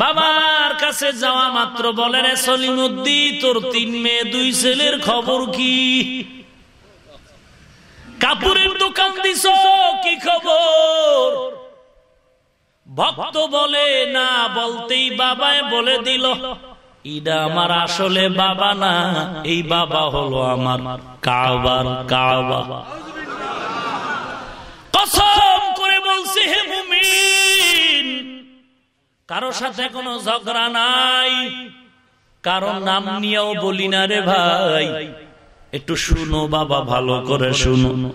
বাবার কাছে যাওয়া মাত্র বলে রে, সলিমুদ্দি, তোর তিন মেয়ে, দুই ছেলের খবর কি? কাপুরের দোকান দিস কি খবর? ভক্ত বলে, না বলতেই বাবায় বলে দিল, ইডা আমার আসলে বাবা না, এই বাবা হলো আমার কাবার কাবা। কসম করে মুমিন। কারও সাথে কোনো ঝগড়া নাই। কারও নাম নিয়েও বলি না রে ভাই। একটু শুনো বাবা ভালো করে শুনো।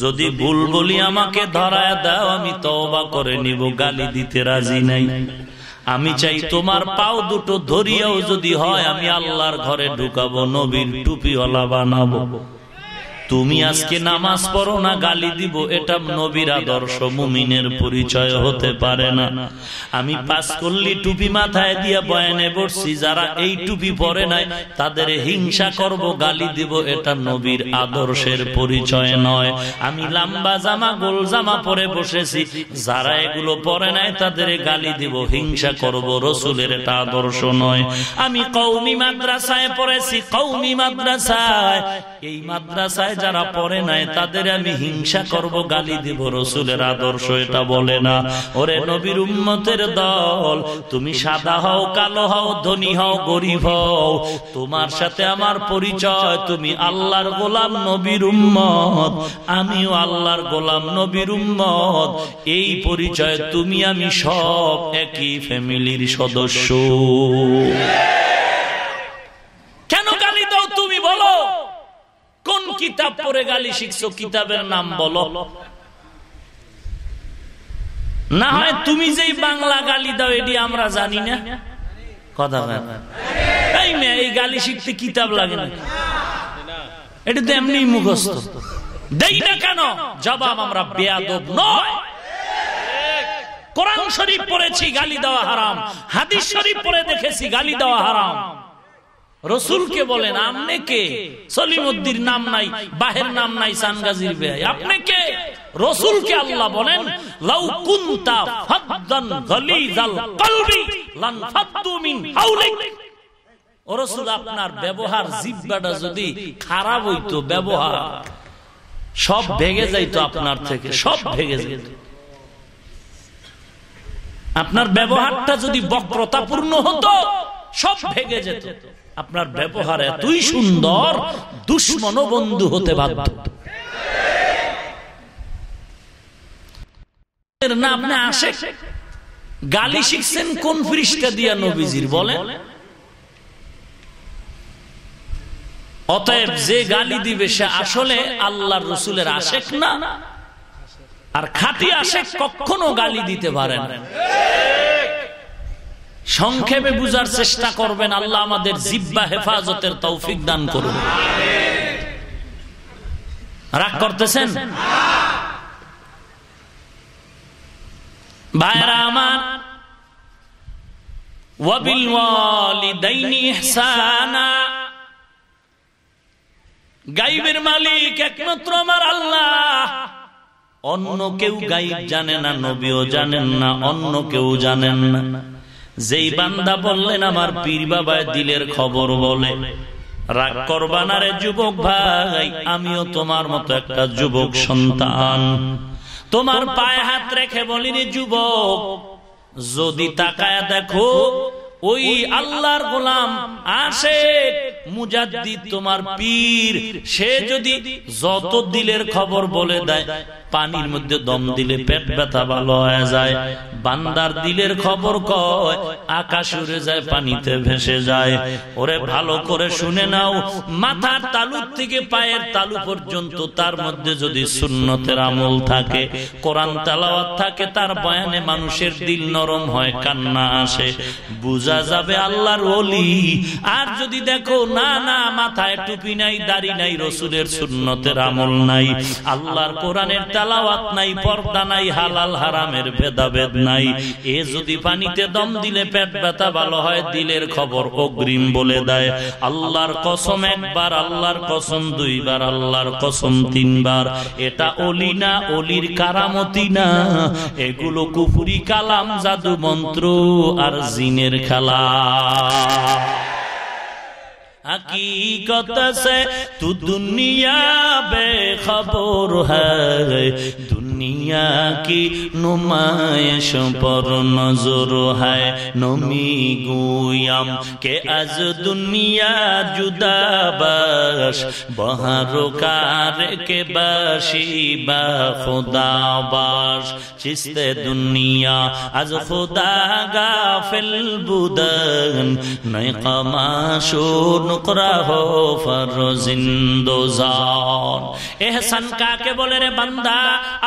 যদি ভুল বলি আমাকে ধরায় দাও আমি তবা করে নিব গালি দিতে রাজি নাই। আমি চাই তোমার পাও দুটো ধরিয়াও যদি হয় আমি আল্লাহর ঘরে ঢুকাবো নবীর টুপিওয়ালা বানাবো। তুমি আজকে নামাজ পড়ো না গালি দিব এটা নবীর আদর্শ মুমিনের পরিচয় হতে পারে না। আমি পাস করলি টুপি মাথায় দিয়া বয়ানে বসছি যারা এই টুপি পরে নাই তাদের হিংসা করব গালি দিব এটা নবীর আদর্শের পরিচয় নয়। আমি লাম্বা জামা গোল জামা পরে বসেছি। যারা এগুলো পরে নাই তাদের গালি দিব হিংসা করব রসুলের এটা আদর্শ নয়। আমি কৌমি মাদ্রাসায় পড়েছি কৌমি মাদ্রাসায় এই মাদ্রাসায় যারা পড়ে নাই, তাদের আমি হিংসা করব, গালি দিব, রসুলের আদর্শ এটা বলে না। ওরে নবীর উম্মতের দল, তুমি সাদা হও, কালো হও, ধনী হও, গরিব হও। তোমার সাথে আমার পরিচয়, তুমি আল্লাহর গোলাম নবীর উম্মত, আমিও আল্লাহর গোলাম নবীর উম্মত। এই পরিচয় তুমি আমি সব একই ফ্যামিলির সদস্য কেন গালি দাও তুমি বলো কোন কিতাব পড়ে গালি শিখছো, কিতাবের নাম বলো। না হয় তুমি যেই বাংলা গালি দাও, এটি আমরা জানি না। কথা এই মেয়ে, এই গালি শিখতে কিতাব লাগে না। এটা তো এমনি মুখস্থ। দেই না কেন? জবাব আমরা বেয়াদব নয়। কোরআন শরীফ পড়েছি, গালি দেওয়া হারাম। হাদিস শরীফ পড়ে দেখেছি, গালি দেওয়া হারাম। রসুলকে বলেন আপনি কে? সলিমুদ্দির নাম নাই বাহের নাম নাই সানগাজির বেআই আপনি কে? রসুলকে আল্লাহ বলেন লাউ কুনতা ফাদ্দান গালিজাল কলবি লান ফাদ্দু মিন হাউলিক। ও রসুল আপনার ব্যবহার জিব্বাটা যদি খারাপ হইতো ব্যবহার সব ভেঙে যাইতো আপনার থেকে সব ভেঙে যাইত। আপনার ব্যবহারটা যদি বক্রতাপূর্ণ হতো সব ভেঙে যেত। আপনার ব্যবহার এতই সুন্দর দুশ্মন বন্ধু হতে বাধ্য। গালি শিখছেন কোন ফিরিস্টা দিয়া নবীজির বলেন অতএব যে গালি দিবে সে আসলে আল্লাহর রসুলের আশেক না। আর খাটি আশেক কখনো গালি দিতে পারে না। সংক্ষেপে বুঝার চেষ্টা করবেন আল্লাহ আমাদের জিব্বা হেফাজতের তৌফিক দান করুন। রাগ করতেছেন? ভাইরা আমার গাইবের মালিক একমাত্র আমার আল্লাহ। অন্য কেউ গাইব জানে না নবীও জানেন না অন্য কেউ জানেন না। যেই বান্দা বললেন, আমার পীর বাবায় দিলের খবর বলে, রাগ করবানা রে যুবক ভাই, আমিও তোমার মতো একটা যুবক সন্তান। তোমার পায়ে হাত রেখে বলিনি যুবক, যদি তাকায় দেখো, ওই আল্লাহর গোলাম আসে মুজাদ্দি তোমার পীর, সে যদি যত দিলের খবর বলে দেয় পানির মধ্যে দম দিলে পেট ব্যথা ভালো হয়ে যায়। বান্দার দিলের খবর কয়, আকাশ উড়ে যায়, পানিতে ভেসে যায়। ওরে ভালো করে শুনে নাও, মাথার তালুর থেকে পায়ের তালু পর্যন্ত তার মধ্যে যদি সুন্নতের আমল থাকে, কোরআন তালাওয়াত থাকে, তার বয়ানে মানুষের দিল নরম হয়, কান্না আসে। বুঝা যাবে আল্লাহর ওলি। আর যদি দেখো, না না, মাথায় টুপি নাই, দাড়ি নাই, রসুলের সুন্নতের আমল নাই। আল্লাহর কোরআনের তালাওয়াত নাই, পর্দা নাই, হালাল হারামের ভেদাভেদ নাই। এ যদি পানিতে দম দিলে পেট ব্যথা ভালো হয়, দিলের খবর অগ্রিম বলে দেয়। আল্লাহর কসম একবার, আল্লাহর কসম দুইবার, আল্লাহর কসম তিনবার। এটা অলি না, অলির কারামতি না। এগুলো কুফুরি কালাম জাদু মন্ত্র আর জিনের খেলা। حقیقت سے تو دنیا بے خبر ہے দুনিয়া কি নুমায়শ পর নজর হায় নমি গুয়াম। কে আজ দুনিয়া জুদাবাস বহার কার কে বাসি বা খুদাবাস। চিস্তে দুনিয়া, আজ খুদা গাফিল বুদন। নয় কমাশো নুকরা হো ফরজিন্দোজান এহসান কাকে বলে রে বান্দা?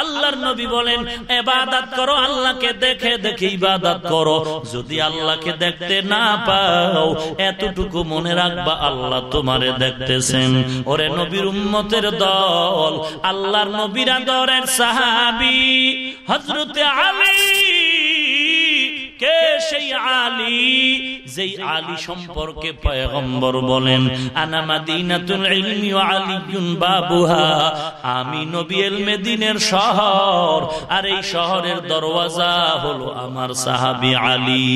আল্লাহ আল্লাহর নবী বলেন এবাদাত করো, আল্লাহকে দেখে দেখে ইবাদাত করো। যদি আল্লাহকে দেখতে না পাও, এতটুকু মনে রাখবা আল্লাহ তোমারে দেখতেছেন। ওরে নবীর উম্মতের দল, আল্লাহর নবীরা দরের সাহাবি হজরতে আলী কে সেই আলী? যেই আলী সম্পর্কে পয়গম্বর বলেন বাবুহা। আমি নবী এলমে দিনের শহর, আর এই শহরের দরওয়াজা হলো আমার সাহাবী আলী।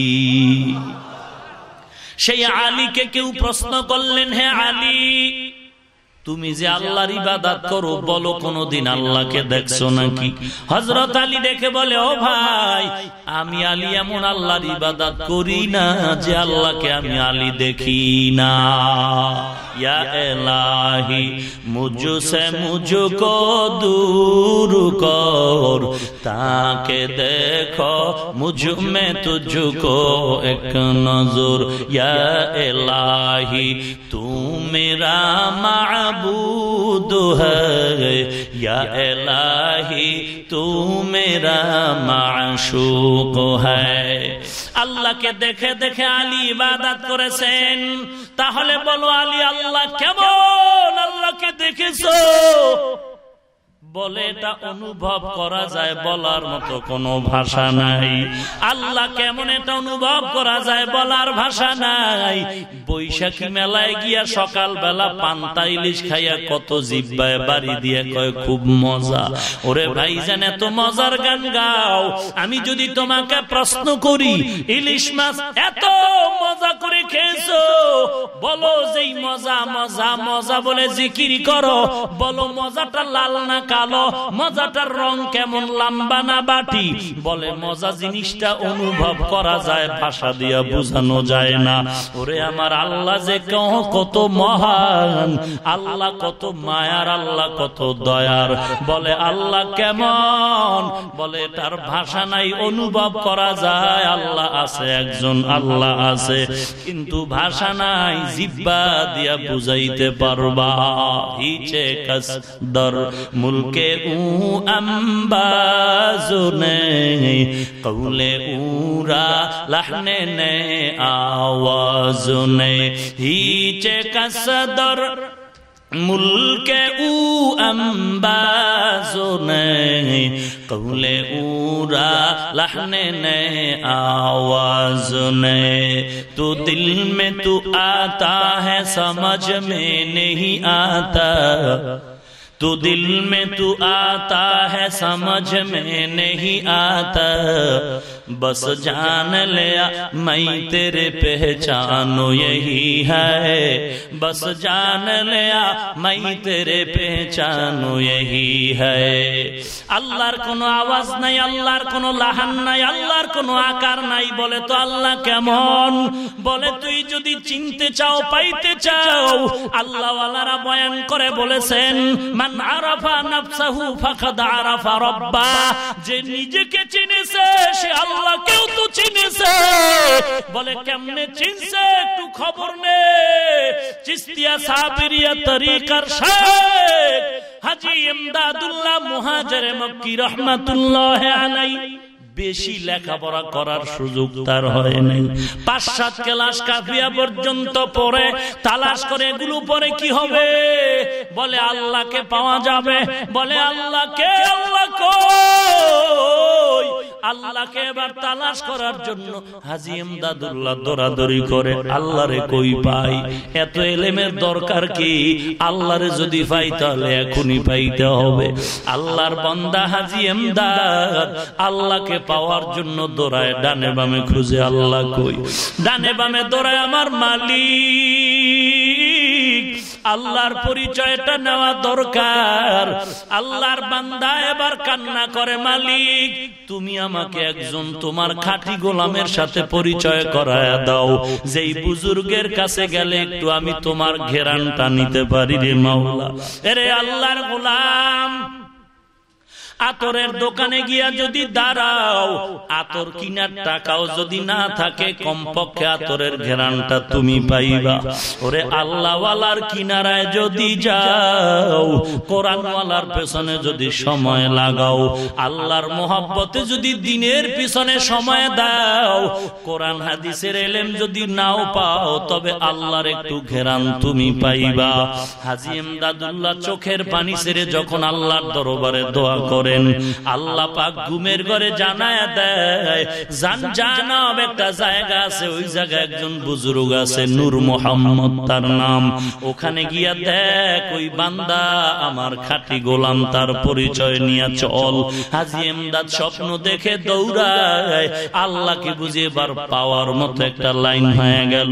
সেই আলীকে কেউ প্রশ্ন করলেন, হে আলী তুমি যে আল্লাহর ইবাদাত করো বলো কোনদিন আল্লাহকে দেখছ নাকি? হজরত আলী দেখে বলে ও ভাই আমি আলী এমন আল্লাহর ইবাদাত করি না যে আল্লাহকে আমি আলী দেখি না। এলাহি মুজুসে কর। তাকে দেখো মুজুমে তুজুকো এক নজর। ইয়া এলাহি তু معبود ہے یا الہی تو আল্লাহকে দেখে দেখে আলী ইবাদত করেছেন। তাহলে বলো আলী, আল্লাহ কেমন আল্লাহকে দেখেছ? বলে এটা অনুভব করা যায় বলার মতো কোনো ভাষা নাই। আল্লাহ কেমন এটা অনুভব করা যায় বলার ভাষা নাই। বৈশাখী মেলায় গিয়া সকাল বেলা পান্তা ইলিশ খাইয়া কত জিব্বায় বাড়ি দিয়ে কয় খুব মজা। ওরে ভাই জান এত মজার গান গাও। আমি যদি তোমাকে প্রশ্ন করি ইলিশ মাছ এত মজা করে খেয়েছো? বলো যেই মজা মজা মজা বলে জিকির করো। বলো মজাটা লাল না কালো মজাটার রং কেমন লাম্বা না বাটি? বলে, মজা জিনিসটা অনুভব করা যায়, ভাষা দিয়া বোঝানো যায় না। ওরে আমার আল্লাহ যে কত মহান, আল্লাহ কত মায়ার, আল্লাহ কত দয়ার। বলে, আল্লাহ কেমন? বলে, তার ভাষা নাই, অনুভব করা যায়, আল্লাহ আছে, একজন আল্লাহ আছে। কিন্তু ভাষা নাই, জিব্বা দিয়া বুঝাইতে পারবা। দর, মুলকে کے اون امباز نے قول اورا لحن نے آواز نے ہیچے کا صدر ملک او امباز نے قول اورا لحن نے آواز نے تو دل میں تو آتا ہے، سمجھ میں نہیں آتا۔ تو دل میں تو آتا ہے سمجھ میں نہیں آتا۔ बस जान लिया मैं तेरे पहचानो यही है बस जान लिया मैं तेरे पहचानो यही है আল্লাহর কোনো আওয়াজ নাই আল্লাহর কোনো লাহান নাই আল্লাহর কোনো আকার নাই বলে তো আল্লাহ কেমন বলে তুই যদি চিনতে চাও পাইতে চাও আল্লাহওয়ালারা বয়ান করে বলেছেন মান আরাফা নাফসাহু ফাকাদ আরাফা রাব্বা যে নিজেকে চিনেছে সে আল্লাহকেও তো চিনেছে। বলে, কেমনে চিনছে? একটু খবর নে। চিস্তিয়া সাবিরিয়া তরিকার শেখ হাজি ইমদাদুল্লাহ মুহাজির মক্কি রহমাতুল্লাহ আলাই বেশি লেখাপড়া করার সুযোগ তার হয় নাই। পাঁচ সাত ক্লাস কাফিয়া পর্যন্ত পরে তালাশ করে এগুলো পরে কি হবে? বলে আল্লাহকে পাওয়া যাবে। বলে আল্লাহকে আল্লাহ কই? আল্লাহকে এবার তালাশ করার জন্য হাজি এমদাদুল্লাহ দৌড়াদৌড়ি করে। আল্লাহরে কই পাই? এত এলেমের দরকার কি? আল্লাহরে যদি পাই তাহলে এখনই পাইতে হবে। আল্লাহর বন্দা হাজি এমদাদ আল্লাহকে পাওয়ার জন্য দৌড়ায়, ডানে বামে খুঁজে আল্লাহ কই। ডানে বামে দৌড়ায় আমার মালিক। আল্লাহর পরিচয়টা নেওয়া দরকার। আল্লাহর বান্দা এবার কান্না করে, মালিক, তুমি আমাকে একজন তোমার খাঁটি গোলামের সাথে পরিচয় করায় দাও। যেই বুজুর্গের কাছে গেলে একটু আমি তোমার ঘেরানটা নিতে পারি রে মাওলা। এরে আল্লাহর গোলাম আতরের দোকানে গিয়া যদি দাঁড়াও আতর কিনার টাকাও যদি না থাকে কমপক্ষে আতরের ঘেরানটা তুমি পাইবা। ওরে আল্লাহওয়ালার কিনারায় যদি যাও কোরআনওয়ালার পেছনে যদি সময় লাগাও আল্লাহর মোহাব্বতে যদি দিনের পিছনে সময় দাও কোরআন হাদিসের এলেম যদি নাও পাও তবে আল্লাহর একটু ঘেরান তুমি পাইবা। হাজি এমদাদুল্লাহ চোখের পানি ছেড়ে যখন আল্লাহর দরবারে দোয়া করেন। আল্লাহ পাক ঘুমের ঘরে জানায় দেয়, জান, জানাব একটা জায়গা আছে, ওই জায়গায় একজন বুজুর্গ আছে, নূর মোহাম্মদ তার নাম। ওখানে গিয়া দেখ, ওই বান্দা আমার খাটি গোলাম তার পরিচয় নিয়ে চল। হাজি এমদাদ স্বপ্ন দেখে দৌড়ায়, আল্লাহকে বুঝে এবার পাওয়ার মতো একটা লাইন হয়ে গেল।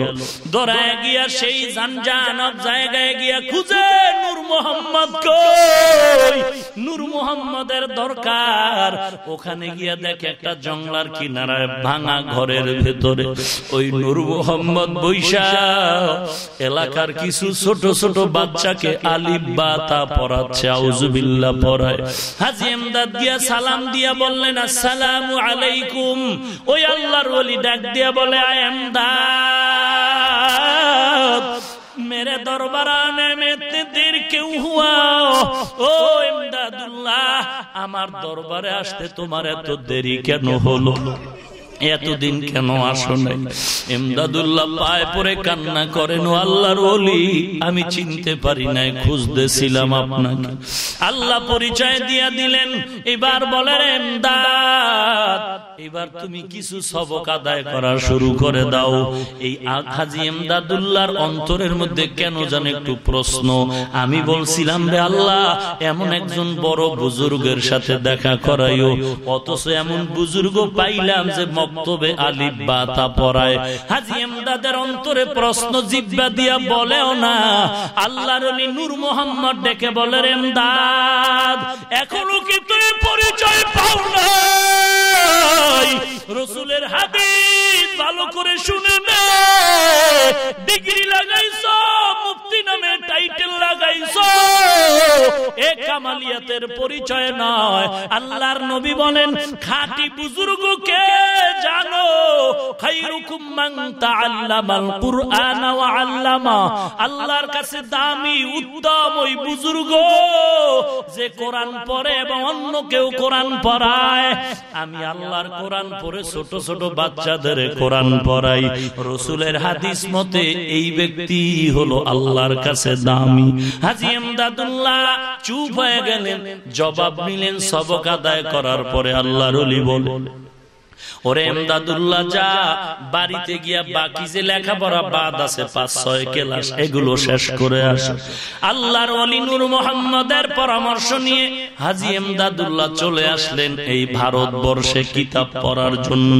দৌড়ায় গিয়া সেই জানজানব জায়গায় গিয়া খুঁজে, নূর মোহাম্মদ কই? নূর মোহাম্মদের দরকার। ওখানে গিয়া দেখে একটা জংলার কিনারায় ভাঙা ঘরের ভেতরে ওই নূর মোহাম্মদ বৈশা। এলাকার কিছু ছোট ছোট বাচ্চাকে আলিফ বা তা পড়াচ্ছে আউজুবিল্লাহ পড়ায়। হাজি এমদাদ দিয়া সালাম দিয়া বললেন, আসসালামু আলাইকুম। ওই আল্লাহর ওলি ডাক দিয়া বলে, আয় এমদাদ মেরে দরবারা নেমেদের কেউ ও ইমদাদুল্লাহ আমার দরবারে আসতে তোমার এত দেরি কেন হলো এতদিন কেন আসো নাই? এমদাদুল্লাহ পায়ে পরে কান্না করেন ও আল্লাহর ওলি আমি চিনতে পারি নাই খুঁজতেছিলাম আপনাকে। আল্লাহ পরিচয় দিয়া দিলেন এবার বলেন এমদাদ এবার তুমি কিছু সবক আদায় করা শুরু করে দাও। এই হাজি এমদাদুল্লাহর অন্তরের মধ্যে কেন জানে একটু প্রশ্ন। আমি বলছিলাম রে আল্লাহ এমন একজন বড় বুজুর্গের সাথে দেখা করাইও। অথচ এমন বুজুর্গ পাইলাম যে পড়ায়। হাজি এমদাদের অন্তরে প্রশ্ন জিব্বা দিয়া বলেও না। আল্লাহর নূর মোহাম্মদ ডেকে বলে, এমদাদ, এখনও কি পরিচয় পাও না রসুলের হাদিস ভালো করে শুনে ডিগ্রি লাগাইছ মুফতি নামে টাইটেল লাগাইছ। এ কামালিয়াতের পরিচয় নয়। আল্লাহর নবী বলেন খাঁটি বুজুর্গকে জানো? খাইরুকুম মান তাআল্লামাল কুরআন ওয়া আল্লামা। আল্লাহর কাছে দামি উত্তম ওই বুজুর্গ যে কোরআন পড়ে এবং অন্য কেউ কোরআন পড়ায়। আমি আল্লাহর কোরআন পড়ে ছোট ছোট বাচ্চাদের কোরআন পড়াই। রসুলের হাদিস মতে এই ব্যক্তি হলো আল্লাহর কাছে দামি। হাজি এমদাদুল্লাহ চুপ হয়ে গেলেন। জবাব নিলেন সবক আদায় করার পরে আল্লাহর বলে চলে আসলেন এই ভারতবর্ষে কিতাব পড়ার জন্য।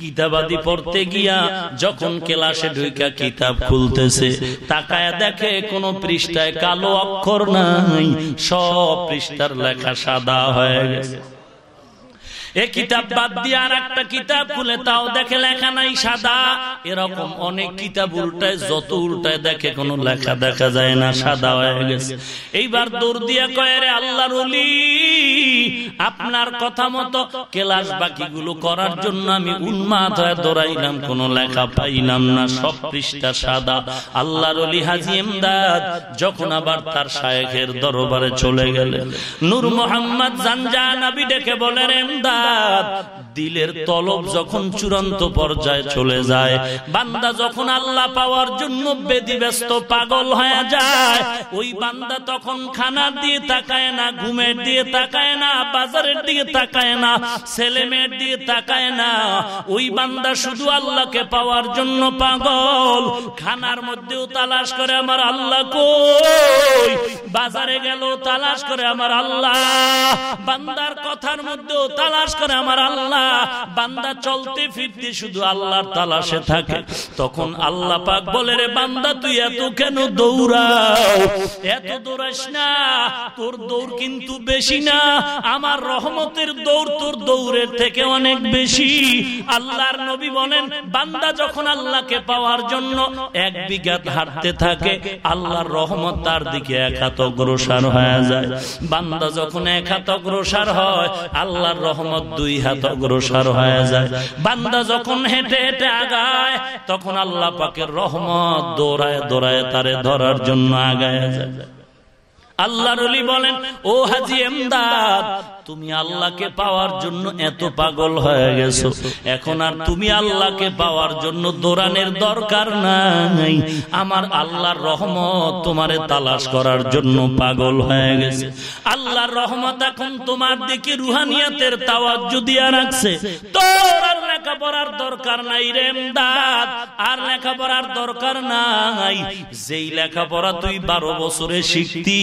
কিতাবাদি পড়তে গিয়া যখন ক্লাসে ঢুকা কিতাব খুলতেছে, তাকায় দেখে কোন পৃষ্ঠায় কালো অক্ষর নাই, সব পৃষ্ঠার লেখা সাদা হয়ে গেছে। এ কিতাব বাদ দিয়ে আর একটা কিতাব খুলে তাও দেখে লেখা নাই সাদা। এরকম অনেক কিতাব উল্টায়, যত উল্টায় দেখে কোনো লেখা দেখা যায় না, সাদা হয়ে গেছে। এইবার দৌড় দিয়া কয়ে রে আল্লাহর অলি আপনার কথা মতো কেলাস বাকিগুলো করার জন্য আমি উন্মাদ হয়ে দৌড়াইলাম, কোন লেখা পাইলাম না, সব পৃষ্ঠা সাদা। আল্লাহর হাজি এমদাদ যখন আবার তার শায়েখের দরবারে চলে গেলেন। নূর মোহাম্মদ জানজা আবি ডেকে বলেন এমদাদ দিলের তলব যখন চূড়ান্ত পর্যায়ে চলে যায়, বান্দা যখন আল্লাহ পাওয়ার জন্য বেদি ব্যস্ত পাগল হয়ে যায়, ওই বান্দা তখন খানার দিয়ে তাকায় না, ঘুমের দিয়ে তাকায় না, বাজারের দিকে তাকায় না, ছেলে মেয়ের দিয়ে তাকায় না। ওই বান্দা শুধু আল্লাহকে পাওয়ার জন্য পাগল। খানার মধ্যেও তালাশ করে আমার আল্লাহ কই? বাজারে গেল তালাশ করে আমার আল্লাহ। বান্দার কথার মধ্যেও তালাশ করে আমার আল্লাহ বান্দা চলতে ফিরতে শুধু আল্লাহর তালাশে থাকে। তখন আল্লাহ পাক বলে, রে বান্দা, তুই এত কেন দৌড়াও? এত দৌড়াস না। তোর দৌড় কিন্তু বেশি না। আমার রহমতের দৌড় তোর দৌড়ের থেকে অনেক বেশি। আল্লাহর নবী বলেন, বান্দা যখন আল্লাহকে পাওয়ার জন্য এক বিঘাত হাঁটতে থাকে, আল্লাহর রহমত তার দিকে এক হাত অগ্রসর হয়ে যায়। বান্দা যখন এক হাত অগ্রসর হয়, আল্লাহর রহমত দুই হাত অগ্রসর হয়ে যায়। বান্দা যখন হেঁটে হেঁটে আগায় তখন আল্লাহ পাকের রহমত দৌড়ায় দৌড়ায় তারে ধরার জন্য আগায় যায়। আল্লাহ রলি বলেন, ও হাজি এমদাদ, তুমি আল্লাহকে পাওয়ার জন্য এত পাগল হয়ে গেছো। এখন আর তুমি আল্লাহকে পাওয়ার জন্য দৌড়ানের দরকার নাই। আমার আল্লাহর রহমত তোমারে তালাশ করার জন্য পাগল হয়ে গেছে। আল্লাহর রহমত এখন তোমার দিকে রুহানিয়াতের তাওয়াজ দিয়া রাখছে। তোর আর লেখাপড়ার দরকার নাই রেমদাদ আর লেখাপড়ার দরকার নাই। যেই লেখাপড়া তুই বারো বছরে শিখতি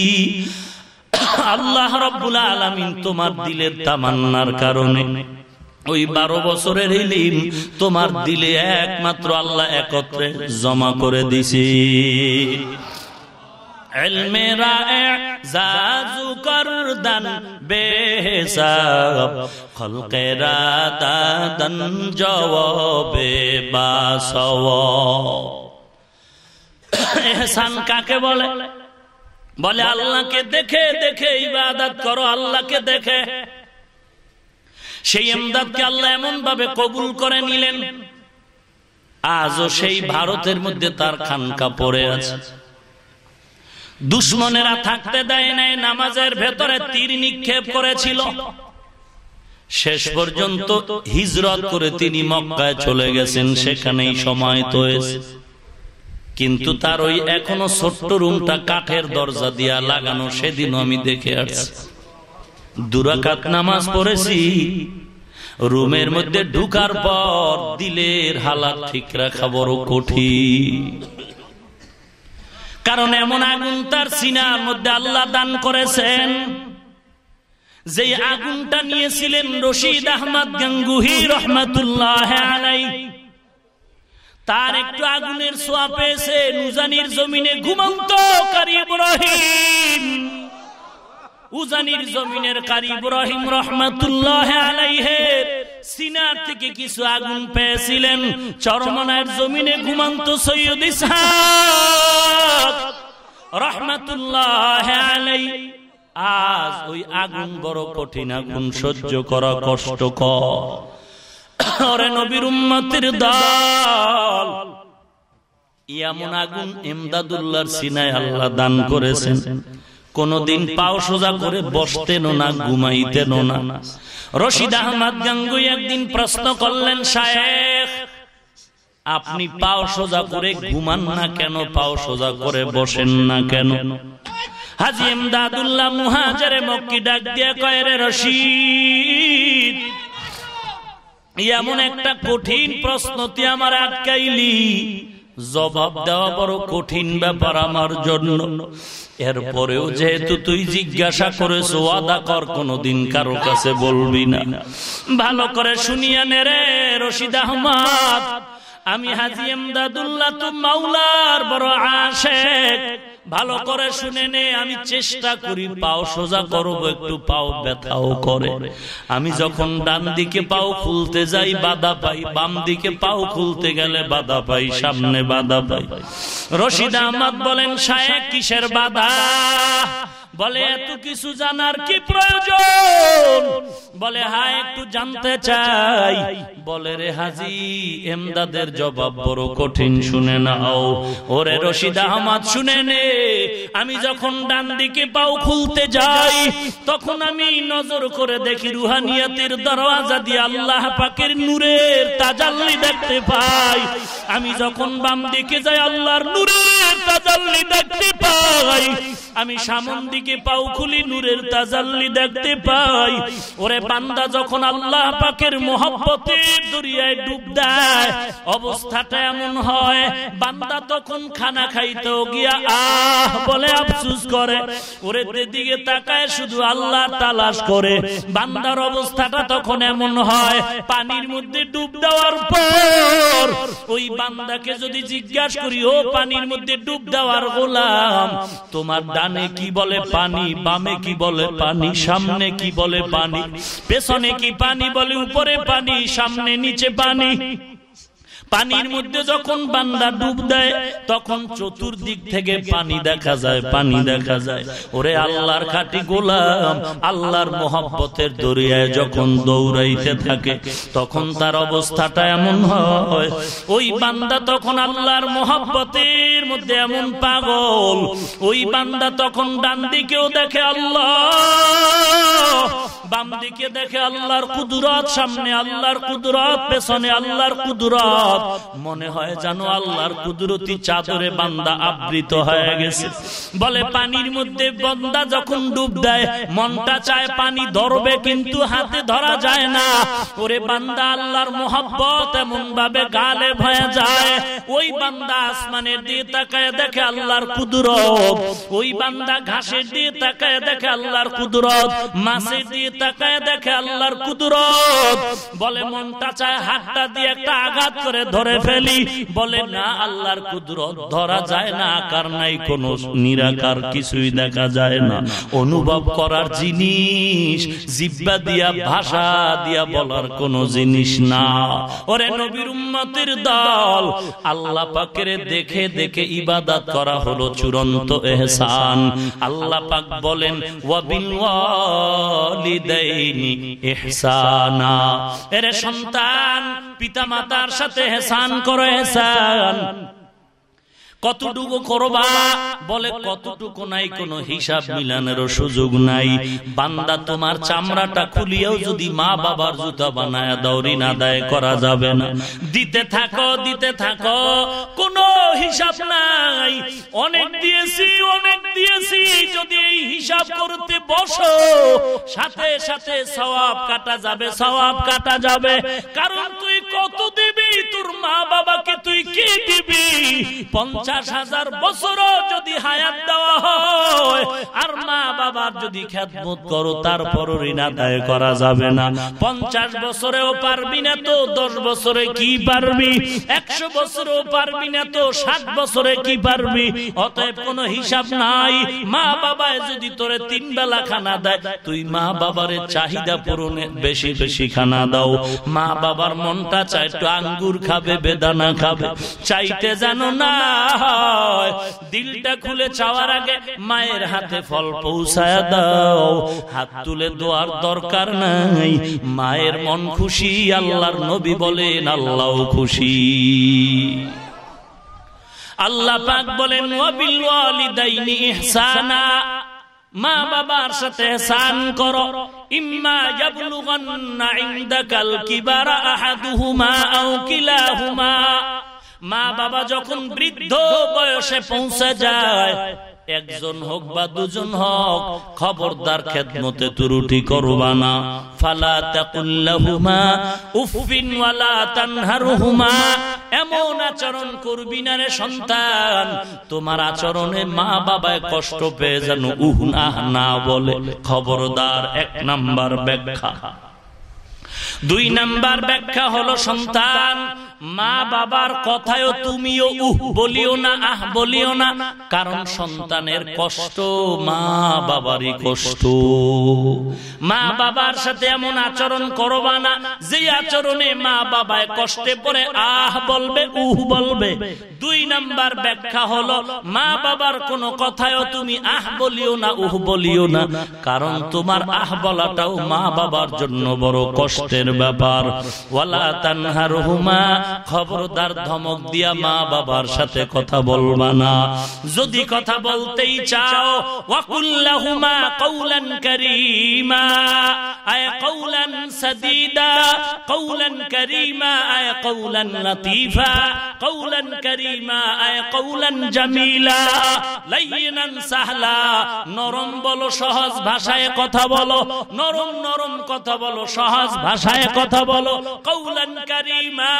আল্লাহ রব্বুল আলমিন তোমার দিলের তামান্নার কারণে ওই বারো বছরের ইলিম তোমার দিলে একমাত্র আল্লাহ একত্রে জমা করে দিছি। এহসান কাকে বলে? বলে, আল্লাহকে দেখে দেখে ইবাদত করো, আল্লাহকে দেখে। সেই এমদাদকে আল্লাহ এমন ভাবে কবুল করে নিলেন, আজও সেই ভারতের মধ্যে তার খানকা পড়ে আছে। দুশ্মনেরা থাকতে দেয় নাই, নামাজের ভেতরে তীর নিক্ষেপ করেছিল। শেষ পর্যন্ত হিজরত করে তিনি মক্কায় চলে গেছেন, সেখানেই সময় তো কিন্তু তার ওই এখনও ছোট্ট রুমটা কাঠের দরজা দিয়া লাগানো সেদিন আমি দেখে আসছি দুরাকাত নামাজ পড়েছি। রুমের মধ্যে ঢুকার পর দিলের হালাত ঠিক রাখা বড় কঠিন। কারণ এমন আগুন তার সিনার মধ্যে আল্লাহ দান করেছেন। যে আগুনটা নিয়েছিলেন রশিদ আহমদ গঙ্গুহি রহমতুল্লাহ আলাই তার একটু আগুনের সোয়া পেয়েছে নুজানির জমিনে ঘুমন্ত কারি ইব্রাহিম। উজানির জমিনের কারি ইব্রাহিম রহমাতুল্লাহ আলাইহের সিনার থেকে কিছু আগুন পেয়েছিলেন। চরমনার জমিনে ঘুমন্ত সৈয়দ ইসহাক রহমাতুল্লাহ আলাই। আজ ওই আগুন বড় কঠিন আগুন, সহ্য করা কষ্টকর। ওরে নবীর উম্মতের দল। ইয়ামন আগুন এমদাদুল্লাহর সিনায় আল্লাহ দান করেছেন। কোনদিন পাও সোজা করে বসতেন না ঘুমাইতেন না। রশিদ আহমদ গাঙ্গুই একদিন প্রশ্ন করলেন, শায়েখ, আপনি পাও সোজা করে ঘুমান না কেন? পাও সোজা করে বসেন না কেন? হাজি এমদাদুল্লাহ মুহাজারে মক্কি ডাক দিয়ে কয়েরে রশিদ এমন একটা কঠিন প্রশ্ন তুই আমার আটকাইলি। জবাব দেওয়া বড় কঠিন ব্যাপার আমার জন্য। এরপরেও যেহেতু তুই জিজ্ঞাসা করেছ আদা কর, কোনদিন কারও কাছে বলবি না। ভালো করে শুনিয়া নে রে রশিদ আহমদ। আমি হাজি এমদাদুল্লাহ তো মাওলার বড় আশেক। ভালো করে শুনে নে, আমি চেষ্টা করি, পাও সোজা করব, একটু পাও ব্যথাও করে। আমি যখন ডান দিকে পাও খুলতে যাই, বাধা পাই, বাম দিকে পাও খুলতে গেলে বাধা পাই, সামনে বাধা পাই। রশিদ আহমদ বলেন, সাহেব, কিসের বাধা? বলে এত কিছু জানার কি প্রয়োজন? বলে হা একটু জানতে চাই। বলে রে হাজি এমদাদের জবাব বড় কঠিন শুনে নাও। ওরে রশিদ আহমদ শুনে নে আমি যখন ডান দিকে পাও খুলতে যাই তখন আমি নজর করে দেখি রুহানিয়াতের দরওয়াজা দিয়ে আল্লাহ পাকের নূরের তাজাল্লি দেখতে পাই। আমি যখন বাম দিকে যাই আল্লাহর নূরের তাজাল্লি দেখতে পাই। আমি সামন দিকে পাও খুলি নূরের তাজাল্লি দেখতে পাই? ওরে বান্দা, যখন আল্লাহ পাকের মোহব্বতের দরিয়ায় ডুব দেয়, অবস্থাটা এমন হয়, বান্দা তখন খানা খাইতেও গিয়া আহ বলে আফসুস করে। ওরে দিকে তাকায় শুধু আল্লাহ তালাশ করে। বান্দার অবস্থাটা তখন এমন হয়, পানির মধ্যে ডুব দেওয়ার পর ওই বান্দাকে যদি জিজ্ঞাসা করি, ও পানির মধ্যে ডুব দেওয়ার গোলাম, তোমার ডানে কি বলে? পানি বামে কি বলে পানি সামনে কি বলে পানি? পেছনে কি পানি বলে উপরে পানি সামনে নিচে পানি। পানির মধ্যে যখন বান্দা ডুব দেয়, তখন চতুর্দিক থেকে পানি দেখা যায়, পানি দেখা যায়। ওরে আল্লাহর খাটি গোলাম, আল্লাহর মোহাব্বতের দরিয়ায় যখন দৌড়াইতে থাকে, তখন তার অবস্থাটা এমন হয়, ওই বান্দা তখন আল্লাহর মোহাব্বতের মধ্যে এমন পাগল, ওই বান্দা তখন ডান দিকেও দেখে আল্লাহ, বাম দিকে দেখে আল্লাহর কুদুরত, সামনে আল্লাহর কুদুরত, পেছনে আল্লাহর কুদুরত। মনে হয় জানো আল্লাহর কুদরতি চাদরে বান্দা আবৃত হয়ে গেছে। বলে পানির মধ্যে বন্দা যখন ডুব দেয়, মনটা চায় পানি ধরবে, কিন্তু হাতে ধরা যায় না। ওরে বান্দা, আল্লাহর মোহাব্বত এমন ভাবে গালে ভয়ে যায়। ওই বান্দা আসমানের দিয়ে তাকায় দেখে আল্লাহর কুদরত। ওই বান্দা ঘাসের দিয়ে তাকায় দেখে আল্লাহর কুদরত। মাছের দিয়ে তাকায় দেখে আল্লাহর কুদরত। বলে মনটা চায় হাতটা দিয়ে একটা আঘাত করে ধরে ফেলি। বলে না আল্লাহর কুদরত ধরা যায় না। আকার নাই কোন নিরাকার কিছুই দেখা যায় না। অনুভব করার জিনিস জিব্বা দিয়া ভাষা দিয়া বলার কোন জিনিস না। ওরে নবীর উম্মতের দল। আল্লাহ পাকের দেখে দেখে ইবাদত করা হলো চূড়ান্ত এহসান। আল্লাহ পাক বলেন ওয়াবিল ওয়ালিদাইনি ইহসানা। এরে সন্তান পিতা মাতার সাথে এহসান করো এহসান। কতটুকু করবা? বলে, কতটুকু নাই, কোন হিসাব মিলানের সুযোগ নাই। বান্দা তোমার চামড়াটা খুলিয়াও যদি মা বাবার জুতা বানায় দাও, ঋণ আদায় করা যাবে না। দিতে থাকো দিতে থাকো, কোন হিসাব নাই। অনেক দিয়েছি অনেক দিয়েছি, যদি এই হিসাব করতে বসো, সাথে সাথে সওয়াব কাটা যাবে, সওয়াব কাটা যাবে। কারণ তুই কত দিবি? তোর মা বাবাকে তুই কি দিবি? পঞ্চাশ হাজার যদি হায়াত দেওয়া হয়, আর মা বাবার যদি করো করা যাবে না। পঞ্চাশ বছরেও পারবি না তো, দশ বছরে কি পারবি? একশো বছরেও পারবি না তো, ষাট বছরে কি পারবি? অতএব কোন হিসাব নাই। মা বাবায় যদি তোরে তিন বেলা খানা দেয়, তুই মা বাবার চাহিদা পূরণে বেশি বেশি খানা দাও। মা বাবার মনটা চায় একটু আঙ্গুর খাবে, বেদানা খাবে। চাইতে জানো না হয়, দিলটা খুলে চাওয়ার আগে মায়ের হাতে ফল পৌঁছায় দাও। হাত তুলে দোয়ার দরকার নাই, মায়ের মন খুশি, আল্লাহর নবী বলেন আল্লাহ খুশি। আল্লাহ পাক বলেন, ওয়াবিল ওয়ালিদাইনি ইহসানা। মা বাবার সাথে সান করো। ইম্মা ইয়াবলুগান্না ইনদাকাল কিবারা আহাদুহুমা আও কিলাহুমা। মা বাবা যখন বৃদ্ধ বয়সে পৌঁছে যায় একজন হোক বা দুজন হোক, খবরদার খেদমতে ত্রুটি করবা না। ফালা তাকুল্লাহুমা উফিন ওয়ালা তানহারুহুমা। এমন আচরণ করবি না রে সন্তান। তোমার আচরণে মা বাবায় কষ্ট পেয়ে যেন উহ না বলে। খবরদার এক নাম্বার ব্যাখ্যা। দুই নাম্বার ব্যাখ্যা হলো সন্তান মা বাবার কথায়ও তুমিও উহ বলিও না, আহ বলিও না। কারণ সন্তানের কষ্ট, মা বাবারই কষ্ট। মা বাবার সাথে এমন আচরণ করবা না, যে আচরণে মা বাবায় কষ্টে পড়ে, আহ বলবে, উহ বলবে। দুই নাম্বার ব্যাখ্যা হলো, মা বাবার কোন কথায়ও তুমি আহ বলিও না, উহ বলিও না। কারণ তোমার আহ বলাটাও মা বাবার জন্য বড় কষ্টের ব্যাপার। ওয়ালা তানহার হুমা খবরদার ধমক দিয়া মা বাবার সাথে কথা বলবা না। যদি কথা বলতেই চাও, ওয়াকুল্লাহুমা করিমা, আয় কৌলান করিমা, আয় করিমা, আয় জামিলা। লাইনান সাহলা, নরম বলো, সহজ ভাষায় কথা বলো। নরম নরম কথা বলো, সহজ ভাষায় কথা বলো। কৌলান করিমা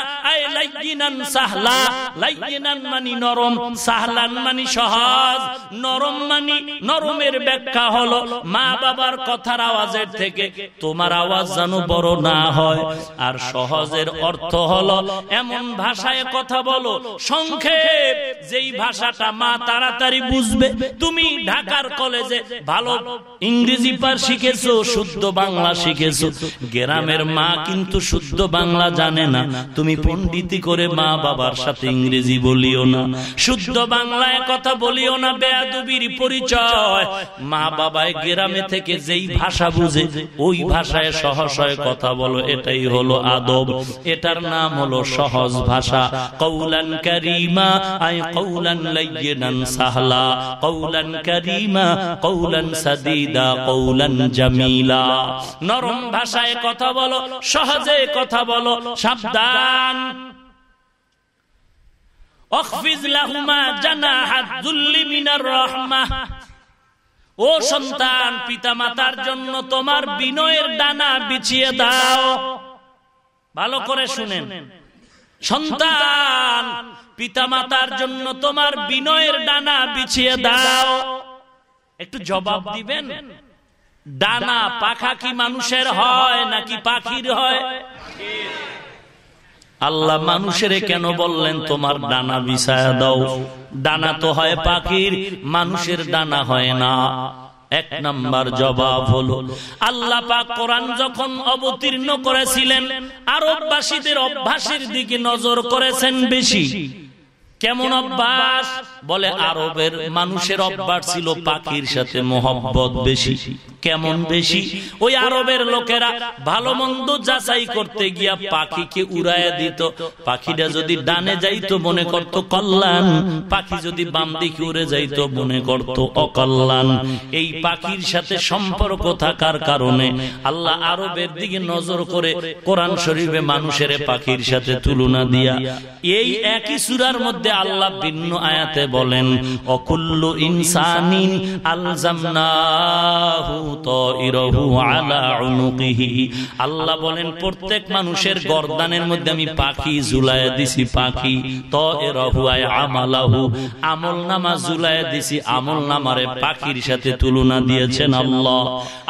আর সহজের অর্থ হলো, এমন ভাষায় কথা বলো, সংক্ষেপ, যেই ভাষাটা মা তাড়াতাড়ি বুঝবে। তুমি ঢাকার কলেজে ভালো ইংরেজি পার শিখেছো, শুদ্ধ বাংলা শিখেছো। গ্রামের মা কিন্তু শুদ্ধ বাংলা জানে না। তুমি পণ্ডিতি করে মা বাবার সাথে ইংরেজি বলিও না। শুদ্ধ বাংলায় কথা বলিও না, বেয়াদুবির পরিচয়। মা বাবায় গ্রামে থেকে যেই ভাষা বুঝে, ওই ভাষায় সহসয় কথা বলো, এটাই হলো আদব। এটার নাম হলো সহজ ভাষা। কৌলান কারিমা আই কৌলান লাইয়িনান সাহলা। কৌলান কারিমা কৌলান সাদিদা কৌলান জামিলা। নরম ভাষায় কথা বলো, সহজে কথা বলো, সাবধান। ও সন্তান পিতা মাতার জন্য তোমার বিনয়ের ডানা বিছিয়ে দাও। ভালো করে শুনেন। সন্তান পিতা মাতার জন্য তোমার বিনয়ের ডানা বিছিয়ে দাও। একটু জবাব দিবেন? ডানা পাখা কি মানুষের হয় নাকি পাখির হয়? আল্লাহ মানুষের কেন বললেন তোমার ডানা বিছায়া দাও? ডানা তো হয় পাখির মানুষের ডানা হয় না। এক নাম্বার জবাব হলো আল্লাহ পাক কোরআন যখন অবতীর্ণ করেছিলেন আরববাসীদের অভ্যাসের দিকে নজর করেছেন বেশি। কেমন অভ্যাস? বলে আরবের মানুষের অভ্যাস ছিল পাখির সাথে মোহব্বত বেশি। কেমন বেশি? ওই আরবের লোকেরা ভালো মন্দ যাচাই করতে গিয়া পাখিকে উড়াইয়া দিত। পাখিটা যদি ডানে যাইতো মনে করত কল্যাণ। পাখি যদি বাম দিকে উড়ে যাইতো মনে করত অকল্যাণ। এই পাখির সাথে সম্পর্ক থাকার কারণে আল্লাহ আরবের দিকে নজর করে কোরআন শরীফে মানুষের পাখির সাথে তুলনা দিয়া এই একই সুরার মধ্যে আল্লাহ ভিন্ন আয়াতে বলেন, অকুল্লু ইনসানিন আল্লাহ বলেন, প্রত্যেক মানুষের গর্দানের মধ্যে আমি পাখি ঝুলায় দিছি, পাখি তাইরাহু আই আমালাহু। আমলনামা ঝুলায় দিছি আমলনামারে পাখির সাথে তুলনা দিয়েছেন আল্লাহ।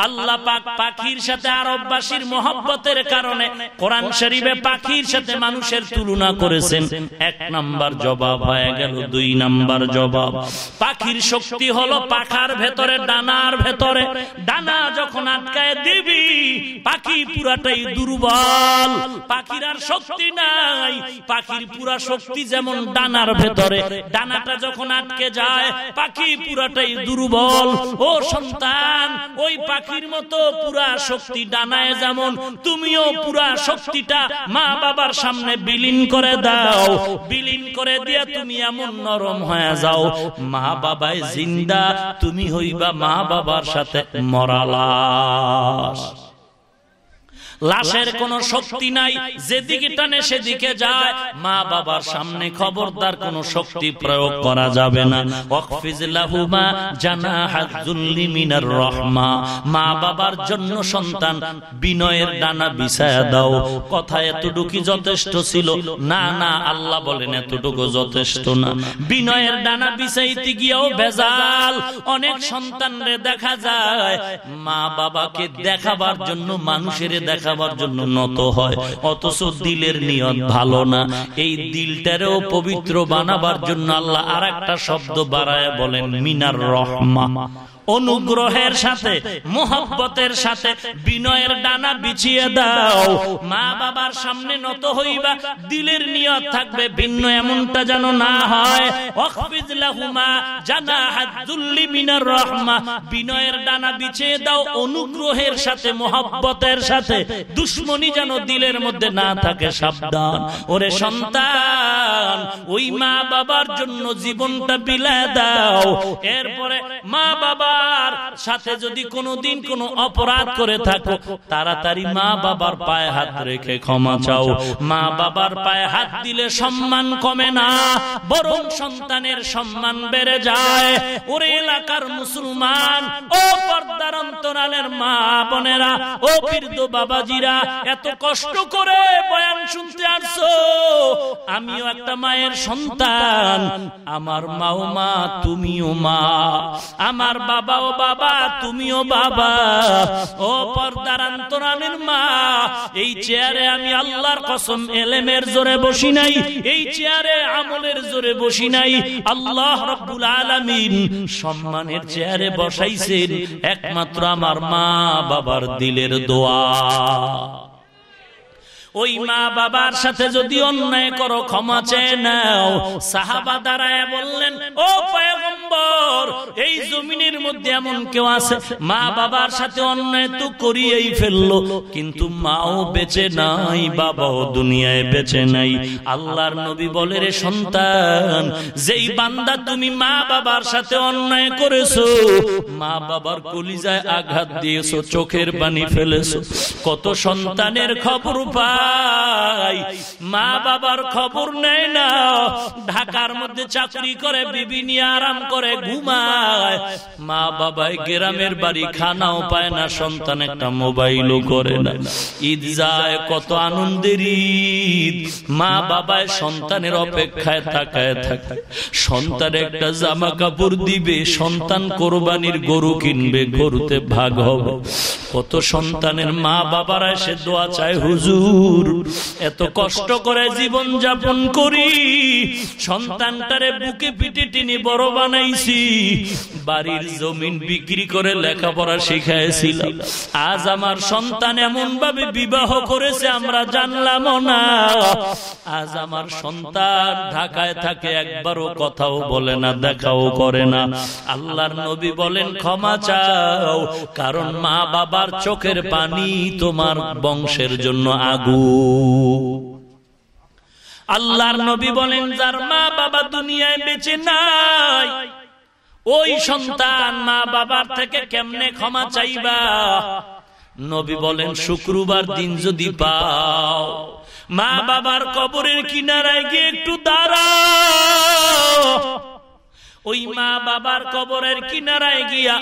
আল্লাহ পাক পাখির সাথে আরববাসীর মহব্বতের কারণে কোরআন শরীফে পাখির সাথে মানুষের তুলনা করেছেন। এক নাম্বার জবাব হয়ে গেল দুই নাম্বার জবাব। পাখির শক্তি হলো পাখার ভেতরে, ডানার ভেতরে। ডানা যখন আটকায় দিবি, পাখি পুরাটাই দুর্বল। পাখির আর শক্তি নাই। পাখির পুরা শক্তি যেমন ডানার ভেতরে। ডানাটা যখন আটকে যায়, পাখি পুরাটাই দুর্বল। ও সন্তান, ওই পাখির মতো পুরা শক্তি ডানায় যেমন, তুমিও পুরা শক্তিটা মা বাবার সামনে বিলীন করে দাও। বিলীন করে দিয়ে তুমি এমন নরম হয়ে যাও মা বাবায় জিন্দা তুমি হইবা মা বাবার সাথে মরালাস লাশের কোন শক্তি নাই যেদিকে টানে সেদিকে যায়। মা বাবার সামনে খবরদার কোন শক্তি প্রয়োগ করা যাবে না। রহমা। মা বাবার জন্য সন্তান বিনয়ের ডানা বিছায়া দাও। কথা এতটুকু যথেষ্ট ছিল। না না আল্লাহ বলেন এতটুকু যথেষ্ট না। বিনয়ের ডানা বিছাইতে গিয়েও ভেজাল। অনেক সন্তানরে দেখা যায়। মা বাবাকে দেখাবার জন্য মানুষের দেখা দেখাবার জন্য নত হয়। অথচ দিলের নিয়ত ভালো না। এই দিলটারেও পবিত্র বানাবার জন্য আল্লাহ আর একটা শব্দ বাড়ায় বলেন, মিনার রহমা। অনুগ্রহের সাথে, মোহব্বতের সাথে, বিনয়ের ডানা বিছিয়ে দাও। মা বাবার সামনে নত হইবা, দিলের নিয়ত থাকবে, ভিন্ন এমনটা যেন না হয়। বিনয়ের ডানা বিছিয়ে দাও, অনুগ্রহের সাথে, মোহব্বতের সাথে। দুশ্মনী যেন দিলের মধ্যে না থাকে, সাবধান। ওরে সন্তান, ওই মা বাবার জন্য জীবনটা বিলায় দাও। এরপরে মা বাবা বাবার সাথে যদি কোনোদিন কোনো অপরাধ করে থাকো, তাড়াতাড়ি মা বাবার পায়ে হাত রেখে ক্ষমা চাও। মা বাবার পায়ে হাত দিলে সম্মান কমে না, বরং সন্তানের সম্মান বেড়ে যায়। এলাকার মুসলমান, ও পর্দার অন্তরালের মা বোনেরা, ও বীরদ বাবাজিরা, এত কষ্ট করে বয়ান শুনতে আসছো। আমিও একটা মায়ের সন্তান, আমার মাও মা, তুমিও মা। আমার বাবা বাবাও বাবা, তুমিও বাবা। ও পর্দার অন্তরালের মা, এই চেয়ারে আমি আল্লাহর কসম এলেমের জোরে বসি নাই, এই চেয়ারে আমলের জোরে বসি নাই। আল্লাহ রব্বুল আলামিন সম্মানের চেয়ারে বসাইছেন, একমাত্র আমার মা বাবার দিলের দোয়া। ওই মা বাবার সাথে যদি অন্যায় করো ক্ষমা চেয়ে নাও। সাহাবা দাঁড়ায় বললেন ও পয়গম্বর এই জমিনের মধ্যে এমন কেউ আছে? মা বাবার সাথে অন্যায় তো করিয়েই ফেলল কিন্তু মাও বেঁচে নাই বাবাও দুনিয়ায় বেঁচে নাই। আল্লাহর নবী বলে রে সন্তান যেই বান্দা তুমি মা বাবার সাথে অন্যায় করেছ মা বাবার কলিজায় আঘাত দিয়েছ চোখের পানি ফেলেছো। কত সন্তানের খবর পাই মা বাবার খবর নেয় না। ঢাকার মধ্যে চাকরি করে বিবি নিয়ে আরাম করে ঘুমায়। মা গ্রামের বাড়ি খানাও পায় না সন্তান একটা মোবাইলও করে না। ঈদ যায় কত আনন্দের ঈদ। মা বাবায় সন্তানের অপেক্ষায় থাকায় থাকে। সন্তান একটা জামা কাপড় দিবে সন্তান কোরবানির গরু কিনবে গরুতে ভাগ হবে। কত সন্তানের মা বাবারা এসে দোয়া চায় হুজুর এত কষ্ট করে জীবন যাপন করি, সন্তানটারে বুকে পিটে টিনি বড় বানাইছি, বাড়ির জমিন বিক্রি করে লেখাপড়া শিখাইছিলাম। আজ আমার সন্তান এমন ভাবে বিবাহ করেছে, আমরা জানলাম না। আজ আমার সন্তান ঢাকায় থাকে, একবারও কথাও বলে না, দেখাও করে না। আল্লাহর নবী বলেন, ক্ষমা চাও, কারণ মা বাবার চোখের পানি তোমার বংশের জন্য আগু আল্লাহর নবী বলেন, যার মা বাবা দুনিয়ায় বেঁচে নাই, ওই সন্তান মা বাবার থেকে কেমনে ক্ষমা চাইবা? নবী বলেন, শুক্রবার দিন যদি পাও, মা বাবার কবরের কিনারায় গিয়ে একটু দাঁড়াও। ওই মা বাবার কবরের কিনারায় গিয়া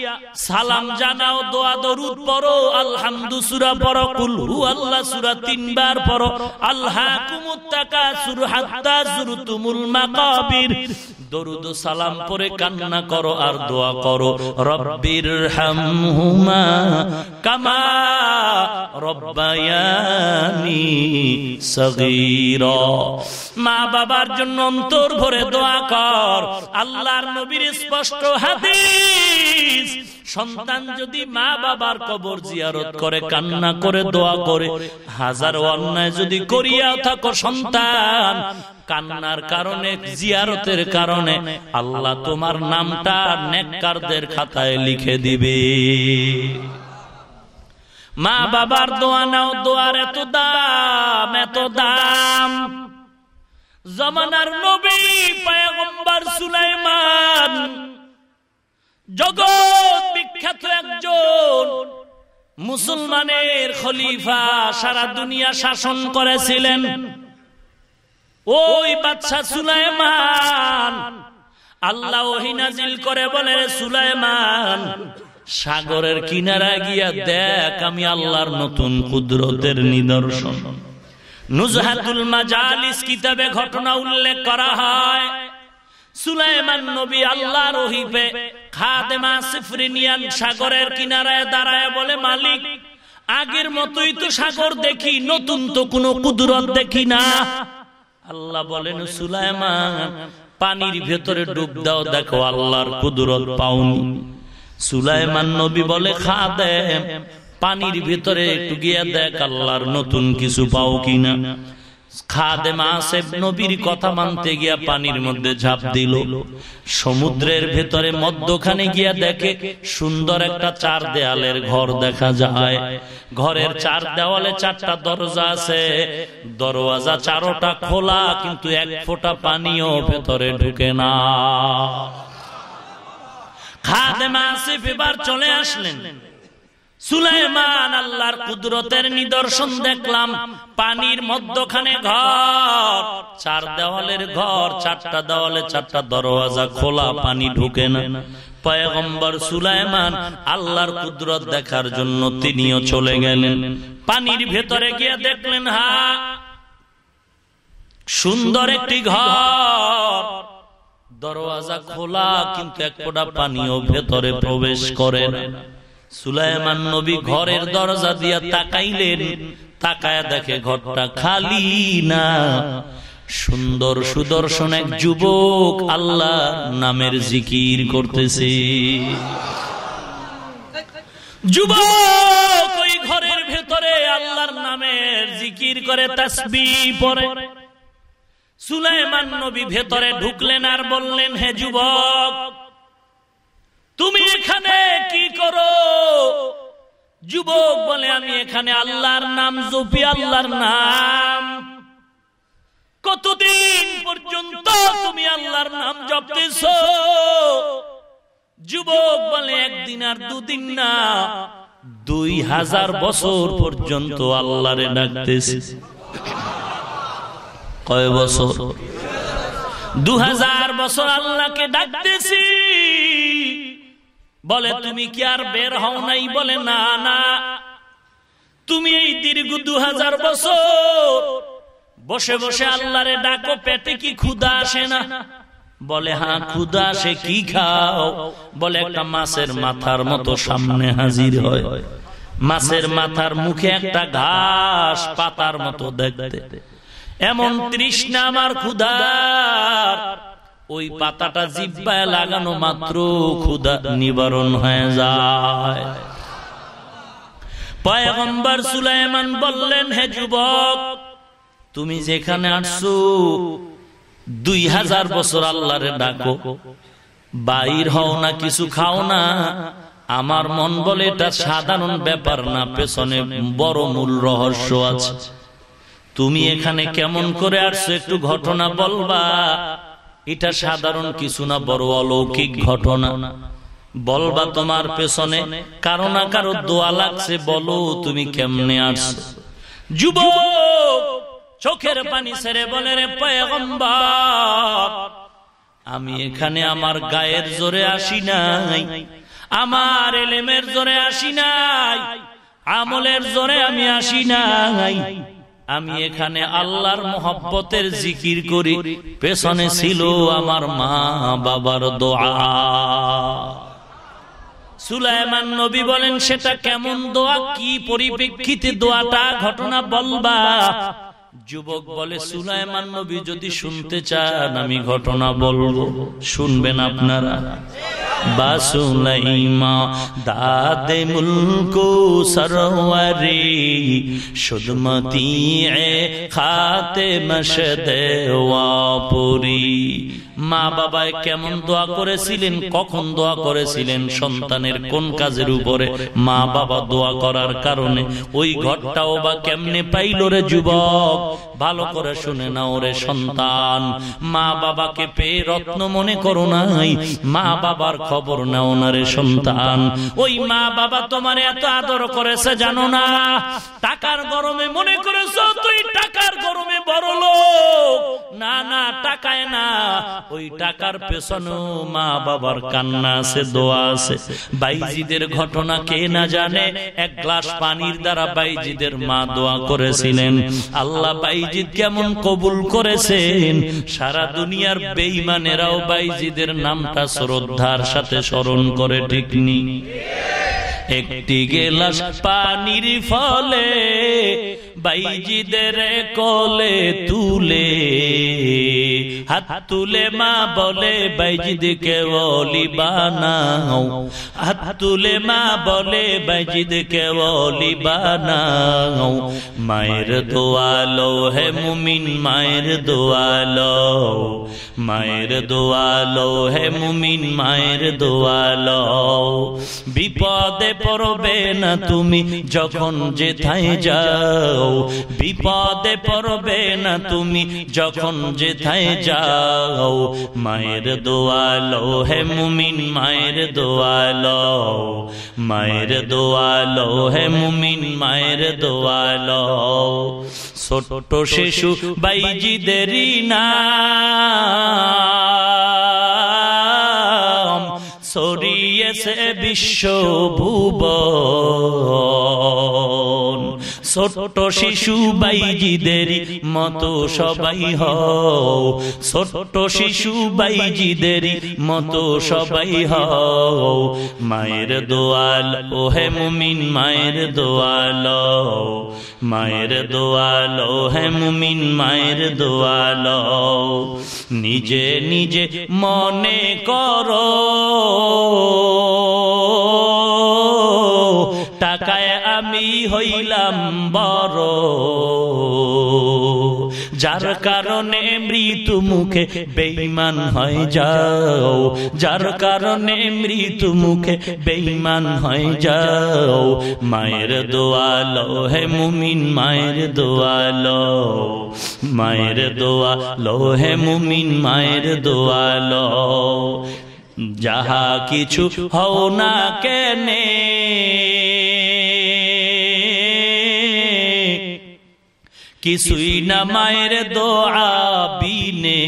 সালাম জানাও, দোয়া, দরুদ পড়ো, আলহামদু সুরা পড়ো, কুল হু আল্লাহ সুরা তিনবার পড়ো। আল্লাহ কুমুত্তাকা সুর হাত্তা জুরতুমুল মাকাবির। দরুদ সালাম পরে কান্না করো আর দোয়া করো। রব্বির হামহুমা কামা রব্বায়ানি সগীরা। মা বাবার জন্য অন্তর ভরে দোয়া কর। আল্লাহর নবীর স্পষ্ট হাদিস। সন্তান যদি মা বাবার কবর জিয়ারত করে, কান্না করে, দোয়া করে, হাজার অন্যায় যদি করিয়া থাকো সন্তান, কান্নার কারণে, জিয়ারতের কারণে, আল্লাহ তোমার নামটা নেককারদের খাতায় লিখে দিবে। মা বাবার দোয়া নাও, দোয়ার এত দাম এত দাম। জমানার নবী পায়গম্বর সুলাইমান, জগৎ বিখ্যাত একজন মুসলমানের খলিফা, সারা দুনিয়া শাসন করেছিলেন। ওই বাচ্চা সুলাইমান আল্লাহ ওহিনাজিল করে বলে, সুলাইমান, সাগরের কিনারা গিয়া দেখ আমি আল্লাহর নতুন কুদরতের নিদর্শন। নুজহাতুল মাজালিস কিতাবে ঘটনা উল্লেখ করা হয়। সুলাইমান নবী আল্লাহ রহিবে খাদেমা সিফরিনিয়ান সাগরের কিনারায় দাঁড়ায় বলে, মালিক, আগের মতোই তো সাগর দেখি, নতুন তো কোনো কুদরত দেখি না। আল্লাহ বলেন, সুলাইমান, পানির ভেতরে ডুব দাও, দেখো আল্লাহর কুদরত পাওনি। সুলাইমান নবী বলে খা দে পানির ভিতরে একটু গিয়া দেখ আল্লাহর নতুন কিছু পাও কিনা। কথা মানতে গিয়া পানির মধ্যে ঝাঁপ দিল। সমুদ্রের ভেতরে মধ্যখানে গিয়া দেখে সুন্দর একটা চার দেয়ালের ঘর দেখা যায়। ঘরের চার দেওয়ালে চারটা দরজা আছে। দরওয়াজা চারোটা খোলা, কিন্তু এক ফোঁটা পানিও ভেতরে ঢুকে না। খাদেমা আসিফ এবার চলে আসলেন। সুলাইমান আল্লাহর কুদরতের নিদর্শন দেখলাম। পানির মধ্যখানে ঘর, চার দেওয়ালের ঘর, চারটা দেওয়ালে চারটা দরওয়াজা খোলা, পানি ঢুকে না। পয়গম্বর সুলাইমান আল্লাহর কুদরত দেখার জন্য তিনিও চলে গেলেন। পানির ভেতরে গিয়ে দেখলেন, হা, সুন্দর একটি ঘর। দরওয়াজা খোলা, কিন্তু এক পানিও ভেতরে প্রবেশ করে না। সুলাইমান নবী ঘরের দরজা দিয়া তাকাইলেন, তাকায় দেখে ঘরটা খালি না। সুন্দর সুদর্শন এক যুবক আল্লাহ নামের জিকির করতেছে। যুবক ওই ঘরের ভেতরে আল্লাহর নামের জিকির করে তাসবি পরে সুলাইমান নবী ভেতরে ঢুকলেন আর বললেন, হে যুবক তুমি এখানে কি করো? যুবক বলে আমি এখানে আল্লাহর নাম জপি আল্লাহর নাম। কতদিন পর্যন্ত তুমি আল্লাহর নাম জপতেছ? যুবক বলে একদিন আর দুদিন না দুই হাজার বছর পর্যন্ত আল্লাহরে ডাকতেছি। কয় বছর? দু হাজার বছর আল্লাহকে ডাকতেছি। বলে, তুমি কি আর বের হও নাই? বলে, না না। তুমি এই দীর্ঘ দু হাজার বছর বসে বসে আল্লাহরে ডাকো, পেটে কি ক্ষুদা আসে না? বলে হ্যাঁ ক্ষুদা আসে, কি খাও? বলে, একটা মাছের মাথার মতো সামনে হাজির হয়। মাছের মাথার মুখে একটা ঘাস পাতার মতো দেখতে। এমন তৃষ্ণা আমার ক্ষুধার। ওই পাতাটা জিব্বায় লাগানো মাত্র ক্ষুধা নিবারণ হয়ে যায়। পয়গম্বর সুলাইমান বললেন, হে যুবক, তুমি যেখানে আসছো দুই হাজার বছর আল্লাহরে ডাকো। বাইর হও না, কিছু খাও না। আমার মন বলে এটা সাধারণ ব্যাপার না, পেছনে বড় মূল রহস্য আছে। তুমি এখানে কেমন করে আসছো, একটু ঘটনা বলবা। এটা সাধারণ কিছু না বড় অলৌকিক ঘটনা। বলবা তোমার পেছনে কারও না কারও দোয়া লাগছে বলো তুমি কেমনে আসছো যুব চোখের পানি ছেড়ে বলে রে পয়গম্বর। আমি এখানে আমার গায়ের জোরে আসি নাই। আমার এলেমের জোরে আসি নাই। আমলের জোরে আমি আসি নাই। আমি এখানে আল্লাহর মোহব্বতের জিকির করি। পেছনে ছিল আমার মা বাবার দোয়া। সুলাইমান নবী বলেন সেটা কেমন দোয়া? কি পরিপ্রেক্ষিতে দোয়াটা? ঘটনা বলবা। যুবক বলে সুলাইমান নবী যদি শুনতে চান আমি ঘটনা বলব। শুনবেন আপনারা। বাসুলাইমা দাদে মুলকো সরোয়ারি সুদমতি খাতে মশদে ওয়াপুরি। মা বাবায় কেমন দোয়া করেছিলেন, কখন দোয়া করেছিলেন, সন্তানের কোন কাজের উপরে মা বাবা দোয়া করার কারণে? ওই ঘরটাও বা কেমনে পাইল রে যুবক? ভালো করে শুনে না ওরে সন্তান। মা বাবাকে পেয়ে রত্ন মনে করো নাই। মা বাবার খবর নাও না রে সন্তান। ওই মা বাবা তোমার এত আদর করেছে জানো না? টাকার গরমে মনে করেছ তুই টাকার গরমে বড় লোক। না না টাকায় না। ওই টাকার পেছনে মা বাবার কান্না আছে দোয়া আছে। বাইজিদের ঘটনা কে না জানে? এক গ্লাস পানির দ্বারা বাইজিদের মা দোয়া করেছিলেন। আল্লাহ বাইজিদ কেমন কবুল করেছেন? সারা দুনিয়ার বেইমানেরাও বাইজিদের নামটা শ্রদ্ধার সাথে স্মরণ করে, ঠিক নি? একটি গেলাস পানির ফলে বাইজিদের কোলে তুলে, হাত তুলে মা বলে, বাইজিদকে ওলি বানাও। হাত তুলে মা বলে, বাইজিদকে ওলি বানাও। মায়ের দোয়ালো হে মুমিন মায়ের দোয়ালো মায়ের দোয়ালো, হে মুমিন মায়ের দোয়ালো। বিপদে পড়বে না তুমি যখন যেথায় যাও, বিপদে পড়বে না তুমি যখন যেথায় যাও। মায়ের দোয়ালো, হে মুমিন মায়ের দোয়ালো মায়ের দোয়ালো, হে মুমিন মায়ের দোয়ালো। ছোট শিশু বাইজিদেরই না ছড়িয়েছে বিশ্ব ভুবন ছোট শিশু বাইজিদের মতো সবাই হও। ছোট শিশু বাইজিদের মতো সবাই হও। মায়ের দোয়াল, ওহে মুমিন, মায়ের দোয়াল। মায়ের দোয়াল, ওহে মুমিন, মায়ের দোয়াল। নিজে নিজে মনে করো। টাকায় আমি হইলাম বড় যার কারণে মৃত্যু মুখে বেইমান হয়ে যাও। যার কারণে মৃত্যু মুখে বেইমান হয়ে যাও। মায়ের দোয়ালো হে মুমিন, মায়ের দোয়ালো। মায়ের দোয়ালো হে মুমিন, মায়ের দোয়ালো। যাহা কিছু হও না কেনে কিছুই না মায়ের দোয়া বিনে।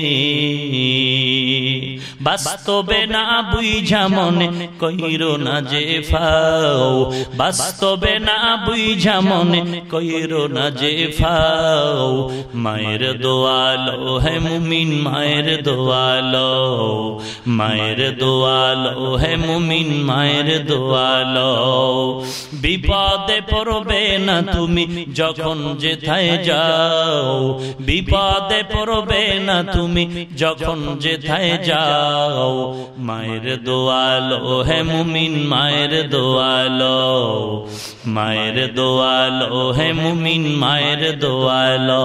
বাস্তবে না বুঝা মনে কইর না যে ফাও। বাস্তবে না বুঝা মনে কইর না যে ফাও। মায়ের দোয়ালো হে মুমিন, মায়ের দোয়ালো। মায়ের দোয়ালো হে মুমিন, মায়ের দোয়ালো। বিপদে পড়বে না তুমি যখন যেথায় যাও। বিপদে পড়বে না তুমি যখন যেথায় যাও। মায়ের দোয়ালো। হে মুমিন মায়ের দোয়ালো। মায়ের দোয়ালো। হে মুমিন মায়ের দোয়ালো।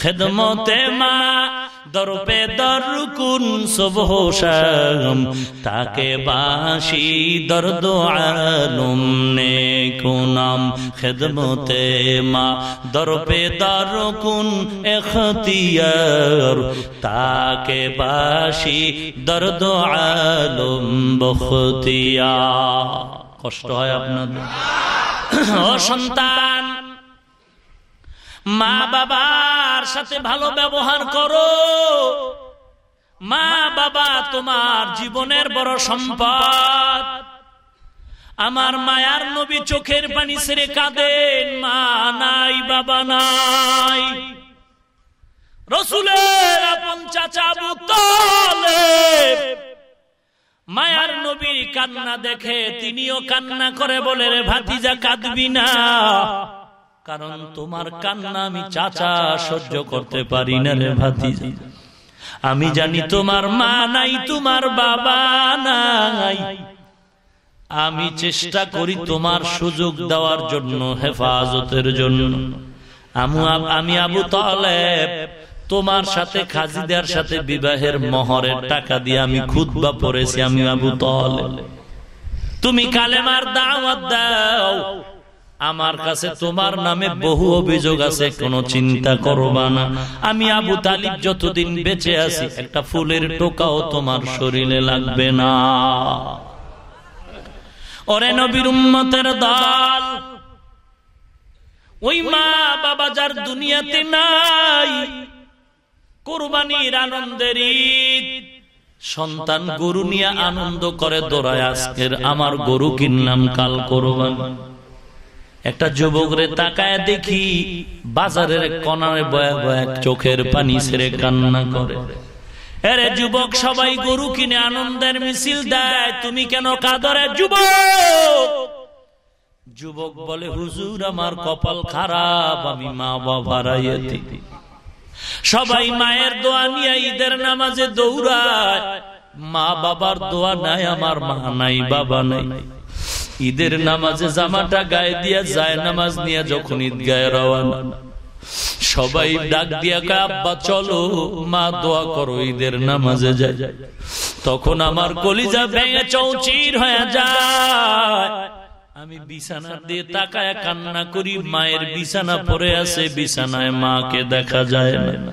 খেদমতে মা দরপে দরকুন সুবহ শাম তাকে বাসি দর্দ আলম নে কুনাম খেদমতে মা। দরপে দরকুন এখতিয়ার তাকে বাসি দর্দ আলম বখতিয়া কষ্ট হয় আপনাদের। ও সন্তান! মা বাবার সাথে ভালো ব্যবহার করো। মা বাবা তোমার জীবনের বড় সম্পদ। আমার মায়ার নবী চোখের পানি সেরে কাঁদেন, মা নাই, বাবা নাই। রসুলের আপন চাচা মায়ার নবীর কান্না দেখে তিনিও কান্না করে বলে, রে ভাতিজা, কাঁদবি না। কারণ তোমার কান্না আমি চাচা সহ্য করতে পারি না রে ভাতিজা। আমি জানি তোমার মা নাই তোমার বাবা নাই। আমি চেষ্টা করি তোমার সুযোগ দেওয়ার জন্য হেফাজতের জন্য। আমি আবু তালেব তোমার সাথে খাজিদার সাথে বিবাহের মহরের টাকা দিয়ে আমি খুদবা পড়েছি আমি আবু তালেব। তুমি কালেমার দাওয়াত দাও। আমার কাছে তোমার নামে বহু অভিযোগ আছে, কোনো চিন্তা করবা না। আমি আবু তালিব যতদিন বেঁচে আছি, একটা ফুলের টোকাও তোমার শরীরে লাগবে না। ওরে নবীর উম্মতের দল, ওই মা বাবা যার দুনিয়াতে নাই, কোরবানির আনন্দের সন্তান গরু নিয়ে আনন্দ করে দৌড়ায়, আজকের আমার গরু কিনলাম, কাল কোরবানি। একটা যুবক রে তাকায় দেখি বাজারের কনারে বয়া বয়া চোখের পানি ছেড়ে কান্না করে। যুবক, সবাই গরু কিনে আনন্দের মিছিল দেয়, তুমি কেন কাদরে যুবক? যুবক বলে, হুজুর, আমার কপাল খারাপ, আমি মা বাবা সবাই মায়ের দোয়া নিয়ে ঈদের নামাজে দৌড়ায়, মা বাবার দোয়া নাই, আমার মা নাই, বাবা নাই। ঈদের নামাজে জামাটা গায়ে দিয়া যায় নামাজ নিয়ে যখন ঈদ গায়ে রওয়ানা। সবাই ডাক দিয়া আব্বা চলো মা দোয়া করো ঈদের নামাজে যায় তখন আমার কলিজা ভেঙে চৌচির হয়ে যায়। আমি বিছানা দিয়ে তাকায় কান্না করি মায়ের বিছানা পরে আছে বিছানায় মাকে দেখা যায় না।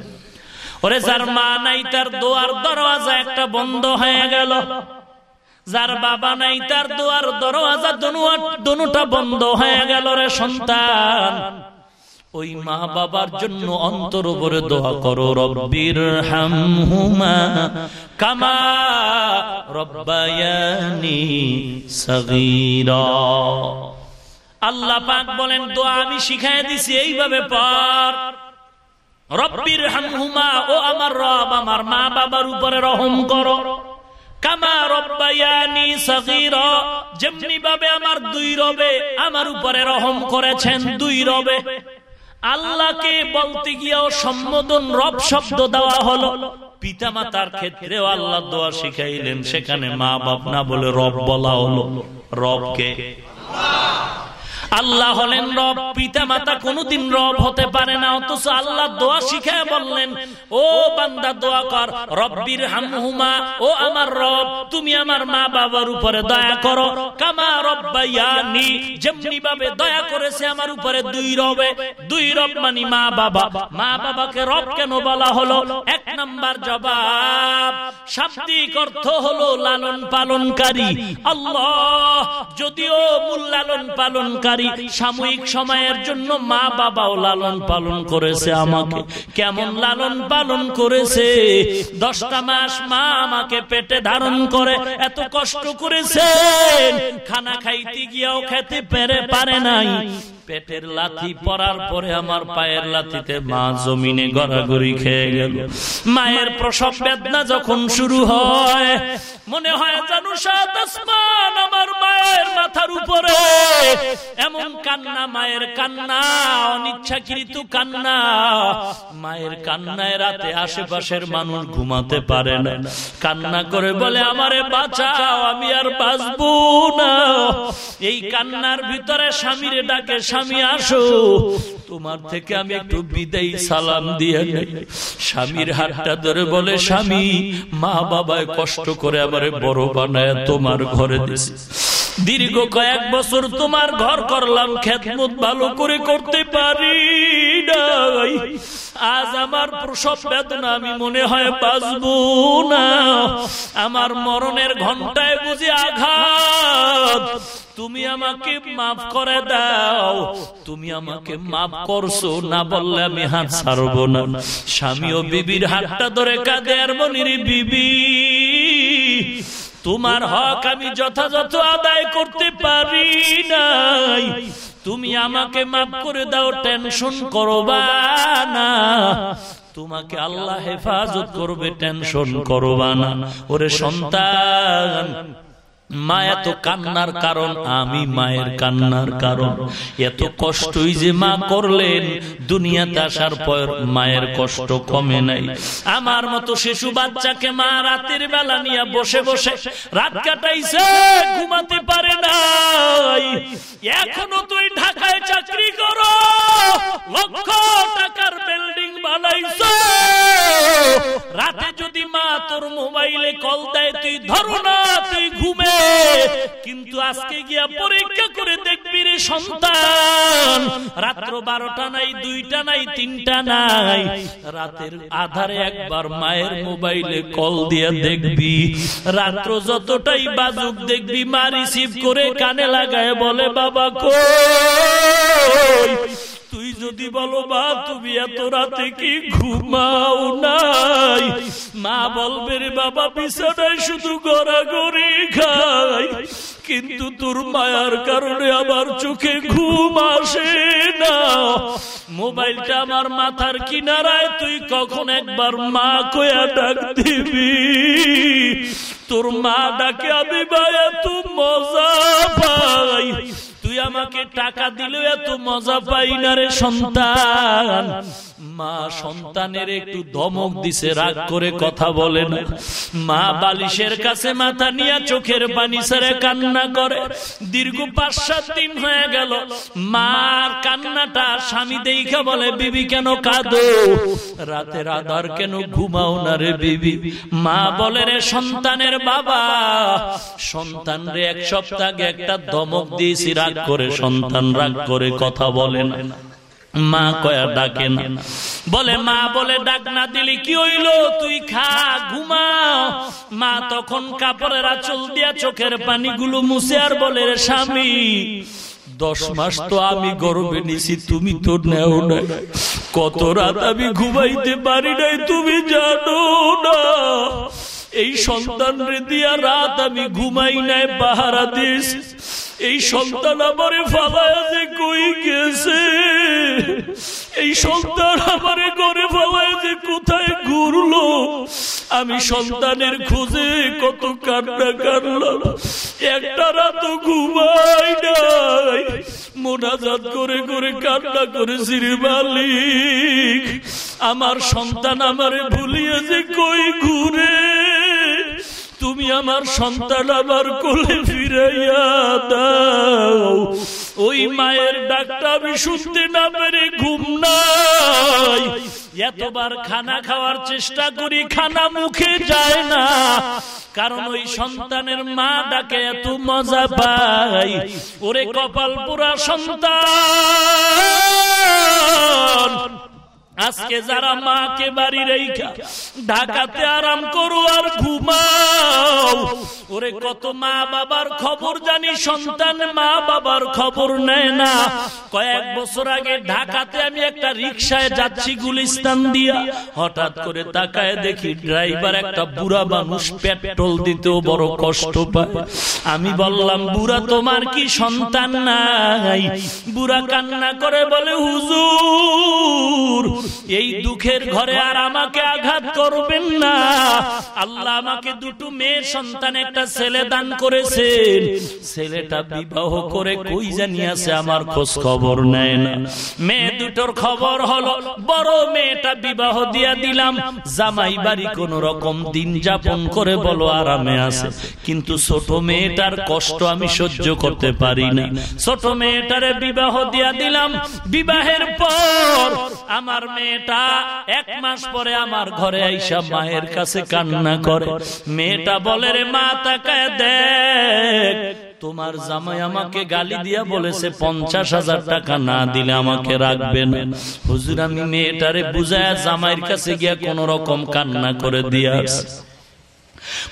ওরে যার মা নাই তার দোয়ার দরওয়াজা একটা বন্ধ হয়ে গেল। যার বাবা নাই, তার দোয়ার দরওয়াজা দনুটা বন্ধ হয়ে গেল রে সন্তান। ওই মা বাবার জন্য অন্তর উপরে দোয়া করো, রব্বির হামহুমা কামা রব্বায়ানি সগীরা। আল্লাহ পাক বলেন, দোয়া আমি শিখাই দিছি, এইভাবে পর রব্বির হামহুমা, ও আমার রব, আমার মা বাবার উপরে রহম করো। আমার দুই রবে আমার উপরে রহম করেছেন দুই রবে। আল্লাহকে বলতে গিয়েও রব শব্দ দেওয়া হলো। পিতা মাতার ক্ষেত্রেও আল্লাহ দোয়া শিখাইলেন, সেখানে মা বাপ না বলে রব বলা হলো। রবকে হলেন রব পিতা মাতা কোনদিন রব হতে পারে না, অথচ আল্লাহ দোয়া শিখায় বললেন, ও বান্দা, দোয়া কর, রব্বির হামহুমা, ও আমার রব, তুমি আমার মা বাবার উপরে দয়া করো, কামা রব্বাইয়ানি যেমনি ভাবে দয়া করেছে আমার উপরে দুই রবে, দুই রব মানি মা বাবা মা বাবাকে রব কেন বলা হলো? এক নাম্বার জবাব, শাব্দিক অর্থ হলো লালন পালনকারী, আল্লাহ, যদিও মূল লালন পালনকারী সাময়িক সময়ের জন্য মা বাবাও লালন পালন করেছে আমাকে। কেমন লালন পালন করেছে? দশটা মাস মা আমাকে পেটে ধারণ করে, এত কষ্ট করেছে খানা খাইতে গিয়েও খেতে পেরে পারে নাই। পেটের লাথি পরার পরে আমার পায়ের লাথিতে মা জমিনে গড়াগড়ি খেয়ে গেল। মায়ের প্রসব বেদনা যখন শুরু হয় মনে হয় জানু সাত আসমান আমার মায়ের মাথার উপরে। এমন কান্না মায়ের কান্না অনিচ্ছাকৃত কান্না। মায়ের কান্নায় রাতে আশেপাশের মানুষ ঘুমাতে পারে না। কান্না করে বলে আমারে বাঁচাও আমি আর বাঁচবো না। এই কান্নার ভিতরে স্বামীরে ডাকে স্বামী আসো। তোমার থেকে আমি একটু বিদায় সালাম দিয়ে স্বামীর হাতটা ধরে বলে স্বামী মা বাবায় কষ্ট করে আমার বড় বানায় তোমার ঘরে দিছি। দীর্ঘ কয়েক বছর তোমার ঘর করলাম, খেদমত ভালো করে করতে পারি নাই। আজ আমার প্রসব বেদনা, আমি মনে হয় বাঁচবো না। আমার মরণের ঘন্টায় বুঝি আঘাত। তুমি আমাকে মাফ করে দাও। তুমি আমাকে মাফ করছ, না বললে আমি হাত ছাড়বো না। স্বামী ও বিবির হাতটা ধরে কাঁদে আর মনির বিবি। তোমার হক আমি যথাযথ আদায় করতে পারি নাই। তুমি আমাকে মাফ করে দাও টেনশন করবা না। তোমাকে আল্লাহ হেফাজত করবে টেনশন করবা না। ওরে সন্তান। মা এত কান্নার কারণ, আমি মায়ের কান্নার কারণ। এত কষ্টই যে মা করলেন, দুনিয়াতে আসার পর মায়ের কষ্ট কমে নাই। আমার মতো শিশু বাচ্চাকে মা রাতের বেলা নিয়ে বসে বসে রাত কাটাইছে, ঘুমাতে পারে নাই। এখনও তুই ঢাকায় চাকরি করো, লক্ষ টাকার বিল্ডিং রাতে যদি মা তোর মোবাইলে কল দেয়, তুই ধরো না, তুই ঘুমে। কিন্তু আজকে গিয়া পরীক্ষা করে দেখবি রে সন্তান, রাত্র বারোটা নাই, দুইটা নাই, তিনটা নাই। রাতের আধারে একবার মায়ের মোবাইলে কল দিয়া দেখবি। রাত্র যতটাই বাজুক দেখবি, মা রিসিভ করে কানে লাগায় বলে, বাবা কই? যদি বলো, মা, তুমি এত রাতে কি ঘুমাও নাই? মা বলবে, রে বাবা, বিছানায় শুধু গড়াগড়ি খাই। কিন্তু তোর মায়ার কারণে আমার চোখে ঘুম আসে না। মোবাইলটা আমার মাথার কিনারায় তুই কখন একবার মা কয়া ডাক দিবি? তোর মা ডাকে আমি মায়া তু মজা পাই। তুই আমাকে টাকা দিলে এত মজা পাই না রে সন্তান। মা সন্তানের একটু ধমক দিছে রাগ করে কথা বলে না মা বালিশের কাছে মাথা নিয়ে চোখের পানি ছেড়ে কান্না করে। দীর্ঘ পাঁচ সাত দিন হয়ে গেল। মার কান্নাটা স্বামী দেখা বলে বিবি কেন কাঁদো? রাতের আধার কেন ঘুমাও না রে বিবি? মা বলে রে সন্তানের বাবা। সন্তান রে এক সপ্তাহ আগে একটা ধমক দিয়েছি রাগ করে সন্তান রাগ করে কথা বলে না। মা কয়া, ডাকে না। বলে, মা বলে, ডাক না দিলি কি হইল? তুই খা ঘুমা মা তখন কাপড়ের আঁচল দিয়া চোখের পানিগুলো মুছে আর বলে, রে স্বামী, দশ মাস তো আমি গর্বে নিছি, তুমি তো নেও না কত রাত আমি ঘুমাইতে পারি নাই, তুমি জানো না। এই সন্তান রে দিয়া রাত আমি ঘুমাই নাই, পাহারা দিস। এই সন্তান আমারে ফালায় কই গেছে? এই সন্তান আমারে ঘরে ফালায় কোথায় ঘুরলো? আমি সন্তানের খোঁজে কত কান্না কান্নাম একটা রাত ঘুমাই নাই। মোনাজাত করে করে কান্না করেছি রে মালিক। আমার সন্তান আমারে ভুলিয়ে যে কই ঘুরে? তুমি আমার সন্তান আমার কোলে ফিরাইয়া দাও। ওই মায়ের ডাকটা আমি শুনতে না পেরে ঘুম নাই। এতবার খানা খাওয়ার চেষ্টা করি, খানা মুখে যায় না। কারণ ওই সন্তানের মা ডাকে, এত মজা পাই। ওরে কপাল পুরা সন্তান। আজকে যারা মাকে বাড়ি রেখা ঢাকাতে আরাম করো আর ঘুমাও। ওরে কত মা বাবার খবর জানি, সন্তান মা বাবার খবর নেয় না। কয়েক বছর আগে ঢাকাতে আমি একটা রিক্সায় যাচ্ছি গুলিস্তান দিয়া। হঠাৎ করে তাকায় দেখি ড্রাইভার একটা বুড়া মানুষ পেট্রোল দিতেও বড় কষ্ট পায়। আমি বললাম, বুড়া, তোমার কি সন্তান নাই? বুড়া কান্না করে বলে, হুজুর এই দুঃখের ঘরে আর আমাকে আঘাত করবেন না। আল্লাহ আমাকে দুটো মেয়ের সন্তান, একটা ছেলে দান করেছেন। ছেলেটা বিবাহ করে কই জানি আছে, আমার খোঁজ খবর নেয় না। মেয়ে দুটোর খবর হলো, বড় মেয়েটা বিবাহ দিয়া দিলাম। জামাই বাড়ি কোন রকম দিন যাপন করে বলো, আরামে আছে। কিন্তু ছোট মেয়েটার কষ্ট আমি সহ্য করতে পারি না। ছোট মেয়েটারে বিবাহ দিয়া দিলাম। বিবাহের পর আমার মেয়েটা এক মাস পরে আমার ঘরে আইসা মায়ের কাছে কান্না করে। মেয়েটা বলে রে মা তাকায় দেখ। তোমার জামাই আমাকে গালি দিয়া বলেছে পঞ্চাশ হাজার টাকা না দিলে আমাকে রাখবে না। হুজুর আমি মেয়েটারে বুঝায় জামাইয়ের কাছে গিয়া কোন রকম কান্না করে দিয়া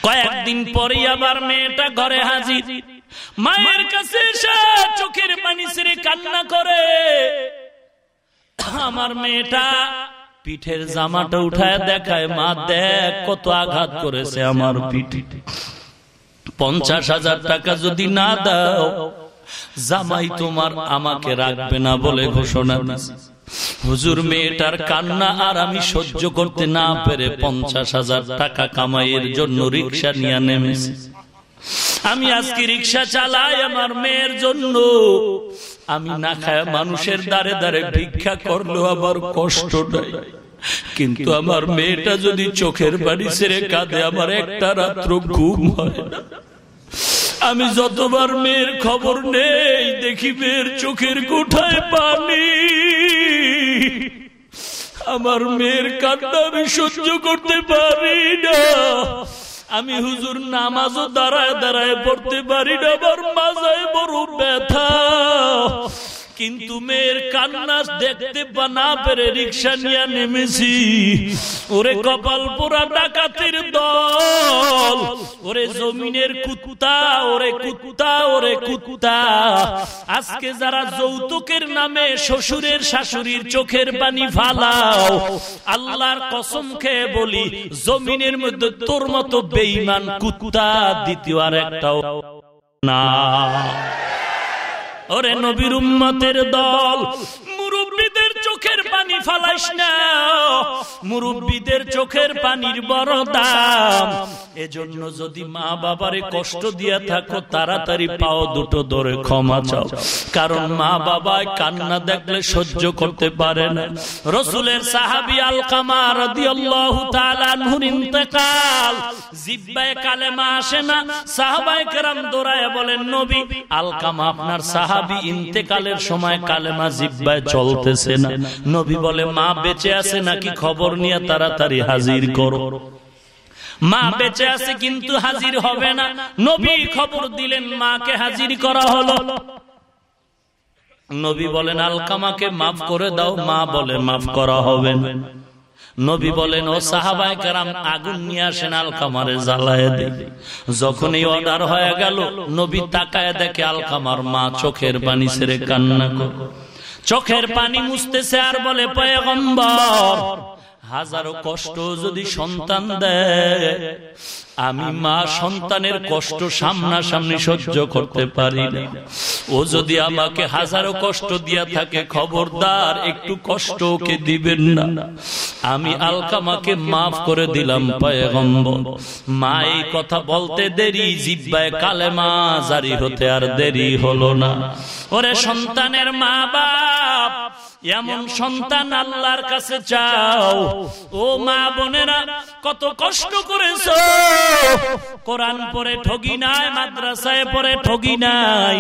কয়েকদিন পরে আবার মেয়েটা ঘরে হাজির। মায়ের কাছে চোখের পানি ছেড়ে কান্না করে। আমার মেয়েটা পিঠের জামাটা উঠায় দেখায়, মা, দেখ কত আঘাত করেছে আমার পিঠে। পঞ্চাশ হাজার টাকা যদি না দাও, জামাই তোমার আমাকে রাখবে না বলে ঘোষণা হুজুর, মেয়েটার কান্না আর আমি সহ্য করতে না পেরে পঞ্চাশ হাজার টাকা কামাইয়ের জন্য রিক্সা নিয়ে নেমেছি। আমি আজকে রিক্সা চালাই আমার মেয়ের জন্য। আমি না খায় মানুষের দ্বারে দ্বারে ভিক্ষা করল আবার কষ্ট নাই কিন্তু আমার মেয়েটা যদি চোখের বাড়ি ছেড়ে কাঁদে আমার একটা রাত্র ঘুম হয় না আমি যতবার মেয়ের খবর নেই দেখি মেয়ের চোখের কোঠায় পানি। আমার মেয়ের কান্না আমি সহ্য করতে পারি না। আমি হুজুর নামাজও দাঁড়ায় দাঁড়ায় পড়তে পারি আমার মাজায় বড় ব্যথা। কিন্তু মেয়ের কান্না দেখতে না পেরে রিক্সা নিয়ে নেমেছি। ওরে কপাল পোড়া ডাকাতের দল। ওরে জমিনের কুত্তা, ওরে কুত্তা ওরে কুত্তা। আজকে যারা যৌতুকের নামে শ্বশুরের শাশুড়ির চোখের পানি ফালাও, আল্লাহর কসম খেয়ে বলি, জমিনের মধ্যে তোর মতো বেইমান কুত্তা দ্বিতীয় আর একটাও না। ওরে নবীর উম্মতের দল। মুরব্বীদের চোখের ফালাইস না। মুরব্বীদের চোখের পানির বড় দাম। এজন্য যদি মা বাবারে কষ্ট দিয়া থাকো, তাড়াতাড়ি পাও দুটো ধরে ক্ষমা চাও। কারণ মা বাবায় কান্না দেখলে সহ্য করতে পারে না। রসুলের সাহাবি আল কামার ইন্তেকাল। কালেমা আসে না। বলে, মা বেঁচে আছে নাকি খবর নিয়ে তাড়াতাড়ি হাজির করো? মা বেঁচে আছে কিন্তু হাজির হবে না। নবী খবর দিলেন, মাকে হাজির করা হলো। নবী বলেন, আলকামাকে মাফ করে দাও। মা বলে, মাফ করা হবে নবী বলেন, ও সাহাবায় কারাম, আগুন নিয়ে আসেন, আলকামারে জ্বালায় দে। যখন এই অর্ডার হয়ে গেল, নবী তাকায় দেখে আলকামার মা চোখের পানি ছেড়ে কান্না করে। চোখের পানি মুছতেছে আর বলে পয়গম্বর। হাজারো কষ্ট যদি সন্তান দেয়। আমি মা সন্তানের কষ্ট সামনাসামনি সহ্য করতে পারি না। ও যদি আমাকে হাজারো কষ্ট দিয়া থাকে খবরদার একটু কষ্ট ওকে দিবেন না। আমি আলকামাকে মাফ করে দিলাম পয়গম্বর। মা এই কথা বলতে দেরি জিব্বায় কালেমা জারি হতে আর দেরি হলো না। ওরে সন্তানের মা বাপ এমন সন্তান আল্লাহর কাছে চাও। ও মা বোনেরা কত কষ্ট করেছ। কোরআন পরে ঠগি নাই, মাদ্রাসায় পরে ঠগি নাই।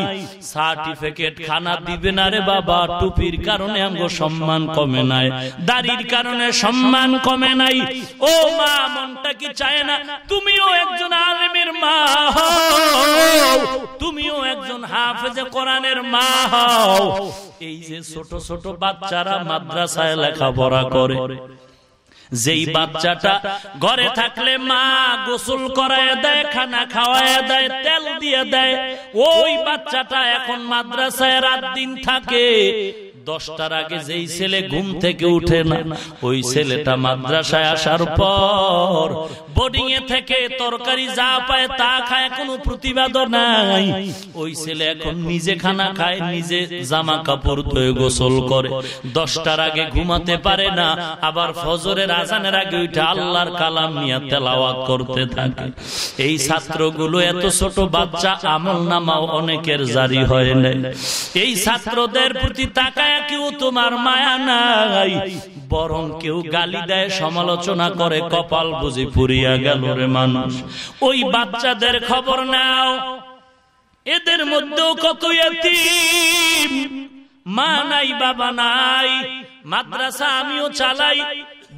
সার্টিফিকেট খানা দিবে না রে বাবা, টুপির কারণে আমগো সম্মান কমে নাই, দাড়ির কারণে সম্মান কমে নাই। ও মা, মনটা কি চায় না? তুমিও একজন আলেমের মা হও, তুমিও একজন হাফেজে কোরআনের মা হও। এই যে ছোট ছোট বাচ্চারা মাদ্রাসায় লেখাপড়া করে যেই বাচ্চাটা ঘরে থাকলে মা গোসল করায় দেয় খানা খাওয়ায় দেয় তেল দিয়ে দেয় ওই বাচ্চাটা এখন মাদ্রাসায় রাত দিন থাকে। দশটার আগে যেই ছেলে ঘুম থেকে উঠে না ওই ছেলেটা মাদ্রাসায় আসার পর বোর্ডিং থেকে তরকারি যা পায় তা খায়, কোনো প্রতিবাদ নাই। ওই ছেলে এখন নিজে খানা খায়, নিজে জামা কাপড় ধুয়ে গোসল করে। দশটার আগে ঘুমাতে পারে না, আবার ফজরের আজানের আগে উঠে আল্লাহর কালাম নিয়ে তেলাওয়াত করতে থাকে। এই ছাত্রগুলো এত ছোট বাচ্চা, আমল নামাও অনেকের জারি হয় নাই। এই ছাত্রদের প্রতি তাকায় কেউ তোমার মায়া নাই। বরং কেউ গালি দেয় সমালোচনা করে কপাল বুঝি পুরিয়া গেল রে মানুষ। ওই বাচ্চাদের খবর নাও। এদের মধ্যেও কত মা নাই বাবা নাই। মাদ্রাসা আমিও চালাই।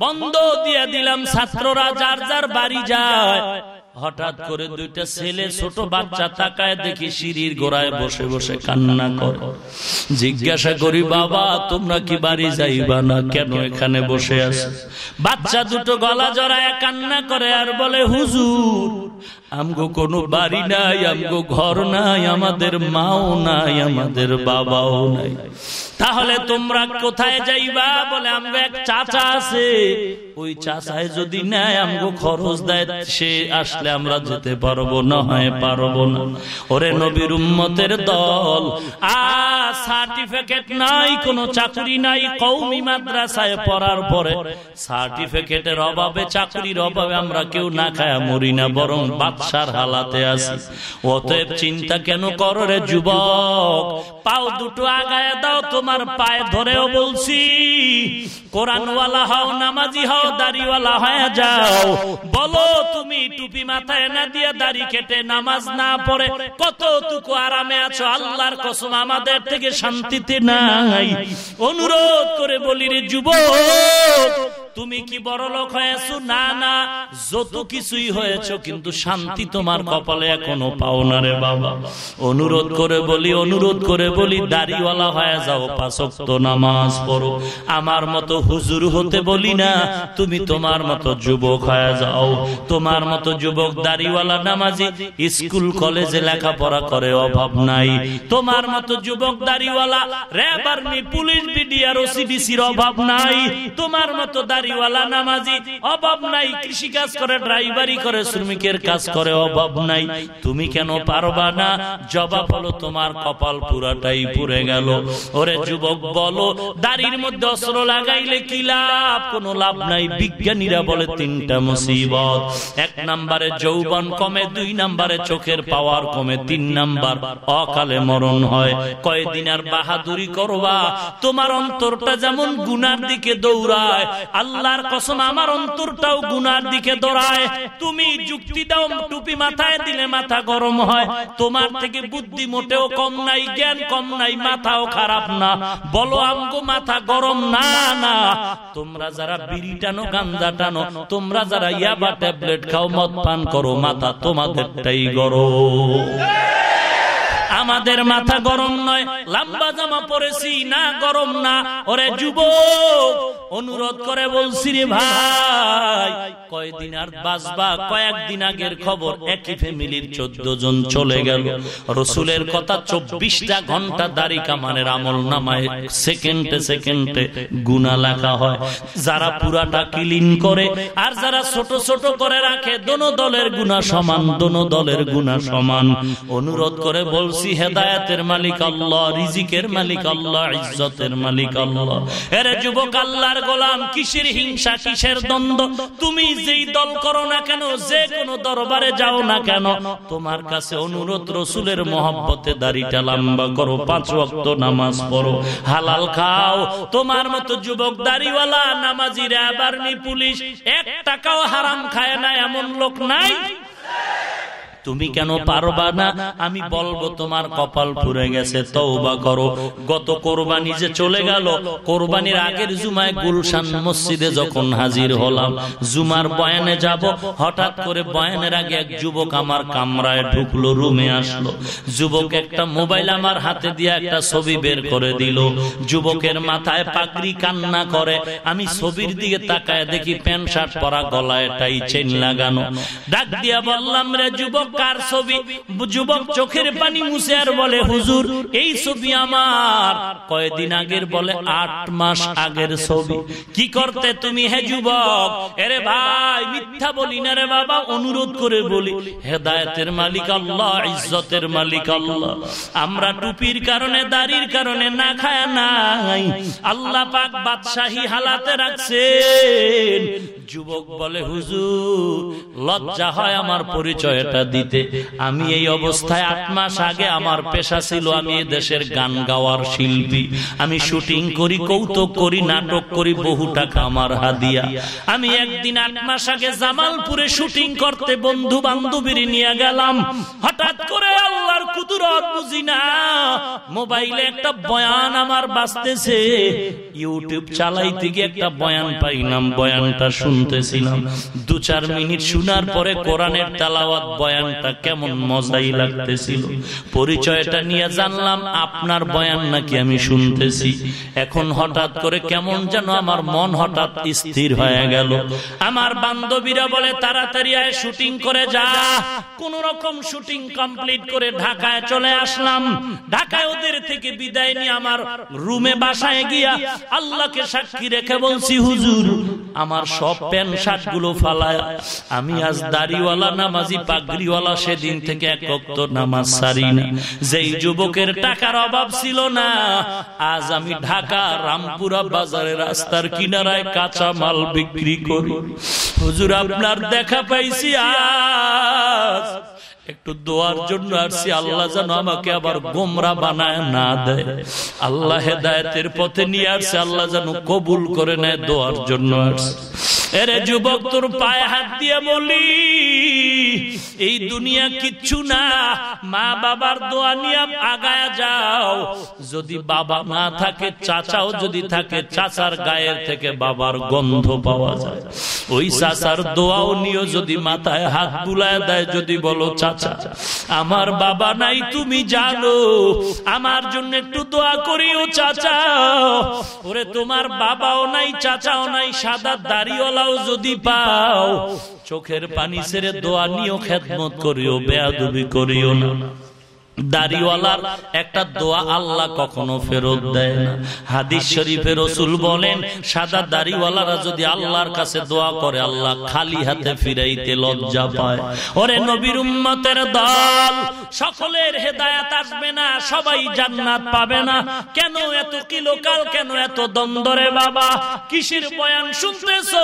বন্ধ দিয়ে দিলাম ছাত্ররা যার যার বাড়ি যায়। হঠাৎ করে দুইটা ছেলে ছোট বাচ্চা তাকায় দেখি সিঁড়ির গোড়ায় বসে বসে কান্না করে। জিজ্ঞাসা করি বাবা তোমরা কি বাড়ি যাইবা না কেন এখানে বসে আছো? বাচ্চা দুটো গলা জড়ায় কান্না করে আর বলে হুজুর আমগো কোনো বাড়ি নাই আমগো ঘর নাই আমাদের মাও নাই আমাদের বাবাও নাই। তাহলে তোমরা কোথায় যাইবা? বলে আমগো এক চাচা আছে। ওই চাচায় যদি নেয় আমগো খরচ দেয় সে আসলে আমরা যেতে পারব না, হয় পারব না। ওরে নবীর উম্মতের দল সার্টিফিকেট নাই চাকরি নাই কৌমি মাদ্রাসায় পড়ার পরে সার্টিফিকেটের অভাবে, চাকরির অভাবে আমরা কেউ না খায় মরি না, বরং বাদশার হালাতে অতএব চিন্তা কেন করো রে যুবক? পাও দুটো আগায় দাও, তোমার পায়ে ধরেও বলছি, কোরআনওয়ালা হও, নামাজি হও, দাড়িওয়ালা হয়ে যাও। বলো, তুমি টুপি মাথায় না দিয়ে দাড়ি কেটে নামাজ না পড়ে, কতটুকু আরামে আছো? আল্লাহর কসম আমাদের থেকে শান্তিতে নাই। অনুরোধ করে বলি রে যুবক তুমি কি বড় লোক হয়েছো? না না, যত কিছুই হয়েছ, কিন্তু শান্তি তোমার কপালে এখনও পাও না রে বাবা। অনুরোধ করে বলি, অনুরোধ করে বলি, দাড়িওয়ালা হয়ে যাও পাঁচক্ত নামাজ পড়ো। আমার মতো হুজুর হতে বলি না, তুমি তোমার মতো যুবক হয়ে যাও। তোমার মতো যুবক দাড়িওয়ালা নামাজি স্কুল, কলেজে লেখাপড়া করে অভাব নাই। তোমার মতো যুবক দাড়িওয়ালা র্যাব, আর্মি, পুলিশ, বিডিআর ওসিডিসির অভাব নাই। তোমার মতো দাড়িওয়ালা নামাজি, অভাব নাই কৃষি কাজ করে, ড্রাইভারি করে, শ্রমিকের কাজ করে, অভাব নাই। তুমি কেন পারবা না? জবাব হলো, তোমার কপাল পুরাটাই পুড়ে গেল। ওরে যুবক, বলো, দাড়ির মধ্যে অস্ত্র লাগাইলে কি লাভ? কোনো লাভ নাই। বিজ্ঞানীরা বলে, তিনটা মুসিবত। এক নম্বরে যৌবন কমে, দুই নম্বরে চোখের পাওয়ার কমে, তিন নাম্বার অকালে মরণ হয়। কয়দিন আর বাহাদুরি করবা? তোমার অন্তরটা যেমন গুনার দিকে দৌড়ায় আল্লাহর কসম আমার অন্তরটাও গুনার দিকে দৌড়ায়। তুমি যুক্তি দাও, টুপি মাথায় দিলে মাথা গরম হয়। তোমার থেকে বুদ্ধি মোটেও কম নাই, জ্ঞান কম নাই, মাথাও খারাপ না। বলো আমগো মাথা গরম না না। তোমরা যারা বিড়ি টানো গান্দা টানো, তোমরা যারা ইয়াবা ট্যাবলেট খাও, মদ পান করো, মাথা তোমাদেরটাই গরম। আমাদের মাথা গরম নয়, লম্বা জামা পরেছি, না গরম না। ওরে যুবক, অনুরোধ করে বলছি রে ভাই, কয়দিন আর বাঁচবা? কয়েকদিন আগের খবর, একই ফ্যামিলির চোদ্দ জন চলে গেল। রসুলের কথা চব্বিশটা ঘণ্টা দাড়ি কামানের আমল নামায়, সেকেন্ডে সেকেন্ডে গুনা লেখা হয়। যারা পুরাটা ক্লিন করে, আর যারা ছোট ছোট করে রাখে, দোনো দলের গুণা সমান, দোনো দলের গুণা সমান। অনুরোধ করে বলছি হেদায়তের মালিক আল্লাহ, রিজিকের মালিক আল্লাহ, ইজ্জতের মালিক আল্লাহ। এরে যুবক আল্লাহর গোলাম, কিসের হিংসা, কিসের দ্বন্দ্ব? তুমি যেই দল করো না কেন, যে কোনো দরবারে যাও না কেন, তোমার কাছে অনুরোধ, রসুলের মহব্বতে দাড়িটা লম্বা করো, পাঁচ ওয়াক্ত নামাজ পড়ো। হালাল খাও। তোমার মতো যুবক দাড়িওয়ালা, নামাজিরা আবারনি পুলিশ, এক টাকাও হারাম খায় না, এমন লোক নাই? তুমি কেন পারবা না? আমি বলব তোমার কপাল ফুরে গেছে তওবা করো। গত কোরবানি যে চলে গেল কোরবানির আগের জুমায় গুলশান মসজিদে যখন হাজির হলাম জুমার বয়ানে যাব। হঠাৎ করে বয়ানের আগে এক যুবক আমার কামরায় ঢুকলো রুমে আসলো। যুবক একটা মোবাইল আমার হাতে দিয়ে একটা ছবি বের করে দিল। যুবকের মাথায় পাগড়ি কান্না করে। আমি ছবির দিকে তাকায় দেখি প্যান্ট শার্ট পরা গলায় টাই চেন লাগানো ডাক দিয়া বললাম রে যুবক কার ছবি, যুবক চোখের পানি মুছে আর বলে, হুজুর, এই ছবি আমার। কয়দিন আগের বলে, আট মাস আগের ছবি। কি করতে তুমি হে যুবক? এরে ভাই, মিথ্যা বলি না রে বাবা, অনুরোধ করে বলি। হেদায়তের মালিক আল্লাহ, ইজ্জতের মালিক আল্লাহ। আমরা টুপির কারণে, দাড়ির কারণে না খায় নাই। আল্লাহ পাক বাদশাহী হালাতে রাখছেন। যুবক বলে, হুজুর, লজ্জা হয় আমার পরিচয়টা দিতে। আমি এই অবস্থায় আট মাস আগে আমার পেশা ছিল আমি দেশের গান গাওয়ার শিল্পী। আমি শুটিং করি কৌতুক করি নাটক করি বহু টাকা আমার হাদিয়া। আমি একদিন আট মাস আগে জামালপুরে শুটিং করতে বন্ধু বান্ধবীর নিয়ে গেলাম। হঠাৎ করে আল্লাহর কুদরত বুঝি না। মোবাইলে একটা বয়ান আমার বাঁচতেছে ইউটিউব চালাইতে গিয়ে একটা বয়ান পাইলাম বয়ানটা শুনতেছিলাম। দু চার মিনিট শোনার পরে কোরআনের তালাওয়াত বয়ানটা কেমন মজাই লাগতেছিল। পরিচয়টা নিয়ে জানলাম, আপনার বয়ান নাকি আমি শুনতেছি। এখন হঠাৎ করে কেমন যেন আমার মন হঠাৎ স্থির হয়ে গেল। আমার বান্ধবীরা বলে, তাড়াতাড়ি আয়, শুটিং করে যা। কোন রকম শুটিং কমপ্লিট করে ঢাকায় চলে আসলাম। ঢাকায় ওদের থেকে বিদায় নিয়ে আমার রুমে বাসায় গিয়া আল্লাহকে সাক্ষী রেখে বলছি, হুজুর, আমার সব প্যান্ট শার্টগুলো ফালায়। আমি আজ দাড়িওয়ালা নামাজি পাগড়িওয়ালা সেদিন থেকে এক অক্ত নামাজ সারি না। যেই যুবকের টাকার অভাব ছিল না, আজ আমি ঢাকা রামপুরা বাজারে রাস্তার কিনারায় কাঁচা মাল বিক্রি করি। হুজুর, আপনার দেখা পাইছি আজ। একটু দোয়ার জন্য আসছি, আল্লাহ যেন আমাকে আবার গোমরা বানায় না দেয়। আল্লাহ হেদায়তের পথে নিয়ে আসছে, আল্লাহ যেন কবুল করে নেয় দোয়ার জন্য আসছে। এরে যুবক, তোর পায়ে হাত দিয়ে বলি, এই দুনিয়া কিচ্ছু না। মা বাবার দোয়া নিয়ে আগায় যাও। যদি বাবা না থাকে, চাচাও যদি থাকে, চাচার গায়ের থেকে বাবার গন্ধ পাওয়া যায়। ওই চাচার দোয়াও নিয়ে যদি মাথায় হাত বুলায় দেয়, যদি বলো, চাচা, আমার বাবা নাই, তুমি জানো, আমার জন্য একটু দোয়া করিও, চাচা। ওরে, তোমার বাবাও নাই, চাচাও নাই, সাদা দাড়িওয়ালাও যদি পাও চোখের পানি ছেড়ে দোয়া নিয়েও খেদমত করিও বেয়াদুবি করিও না। দাড়িওয়ালার একটা দোয়া আল্লাহ কখনো ফেরত দেয় না। হাদিস শরীফে রসুল বলেন সাদা দাড়িওয়ালারা যদি আল্লাহর কাছে দোয়া করে আল্লাহ খালি হাতে ফিরাইতে লজ্জা পায়। ওরে নবীর উম্মতের দল সকলের হেদায়াত আসবে না সবাই জান্নাত পাবে না। কেন এত কিলোকাল কেন এত দ্বন্দ্বরে বাবা? কিসের বয়ান শুনতেছো?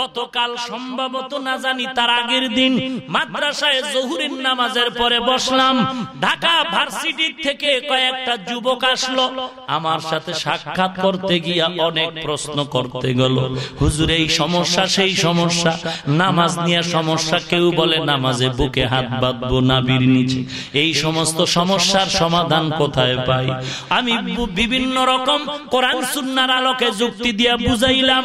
গতকাল সম্ভবত না জানি তার আগের দিন মাদ্রাসায় জহুরের নামাজের পরে বসলাম। ঢাকা ভার্সিটি থেকে কয়েকটা যুবক আসলো। আমার সাথে সাক্ষাৎ করতে গিয়া অনেক প্রশ্ন করতে গেল। হুজুর, এই সমস্যা, সেই সমস্যা, নামাজ নিয়ে সমস্যা, কেউ বলে নামাজে বুকে হাত বাঁধবো নাবির নিচে। এই সমস্ত সমস্যার সমাধান কোথায় পাই? আমি বিভিন্ন রকম কোরআন সুন্নার আলোকে যুক্তি দিয়া বুঝাইলাম।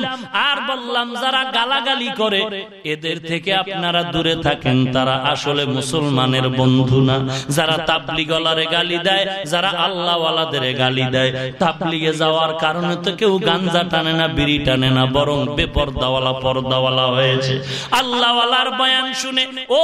আর বললাম, যারা গালাগালি করে, এদের থেকে আপনারা দূরে থাকেন। তারা আসলে মুসলমানের বন্ধু না। যারা তাবলিগলারে গালি দেয়, যারা আল্লাহওয়ালাদের গালি দেয়। তাবলিগে যাওয়ার কারণে তো কেউ গাঞ্জা টানে না, বিড়ি টানে না, বরং বেপর্দাওয়ালা পর্দাওয়ালা হয়েছে। আল্লাহওয়ালার বয়ান শুনে ও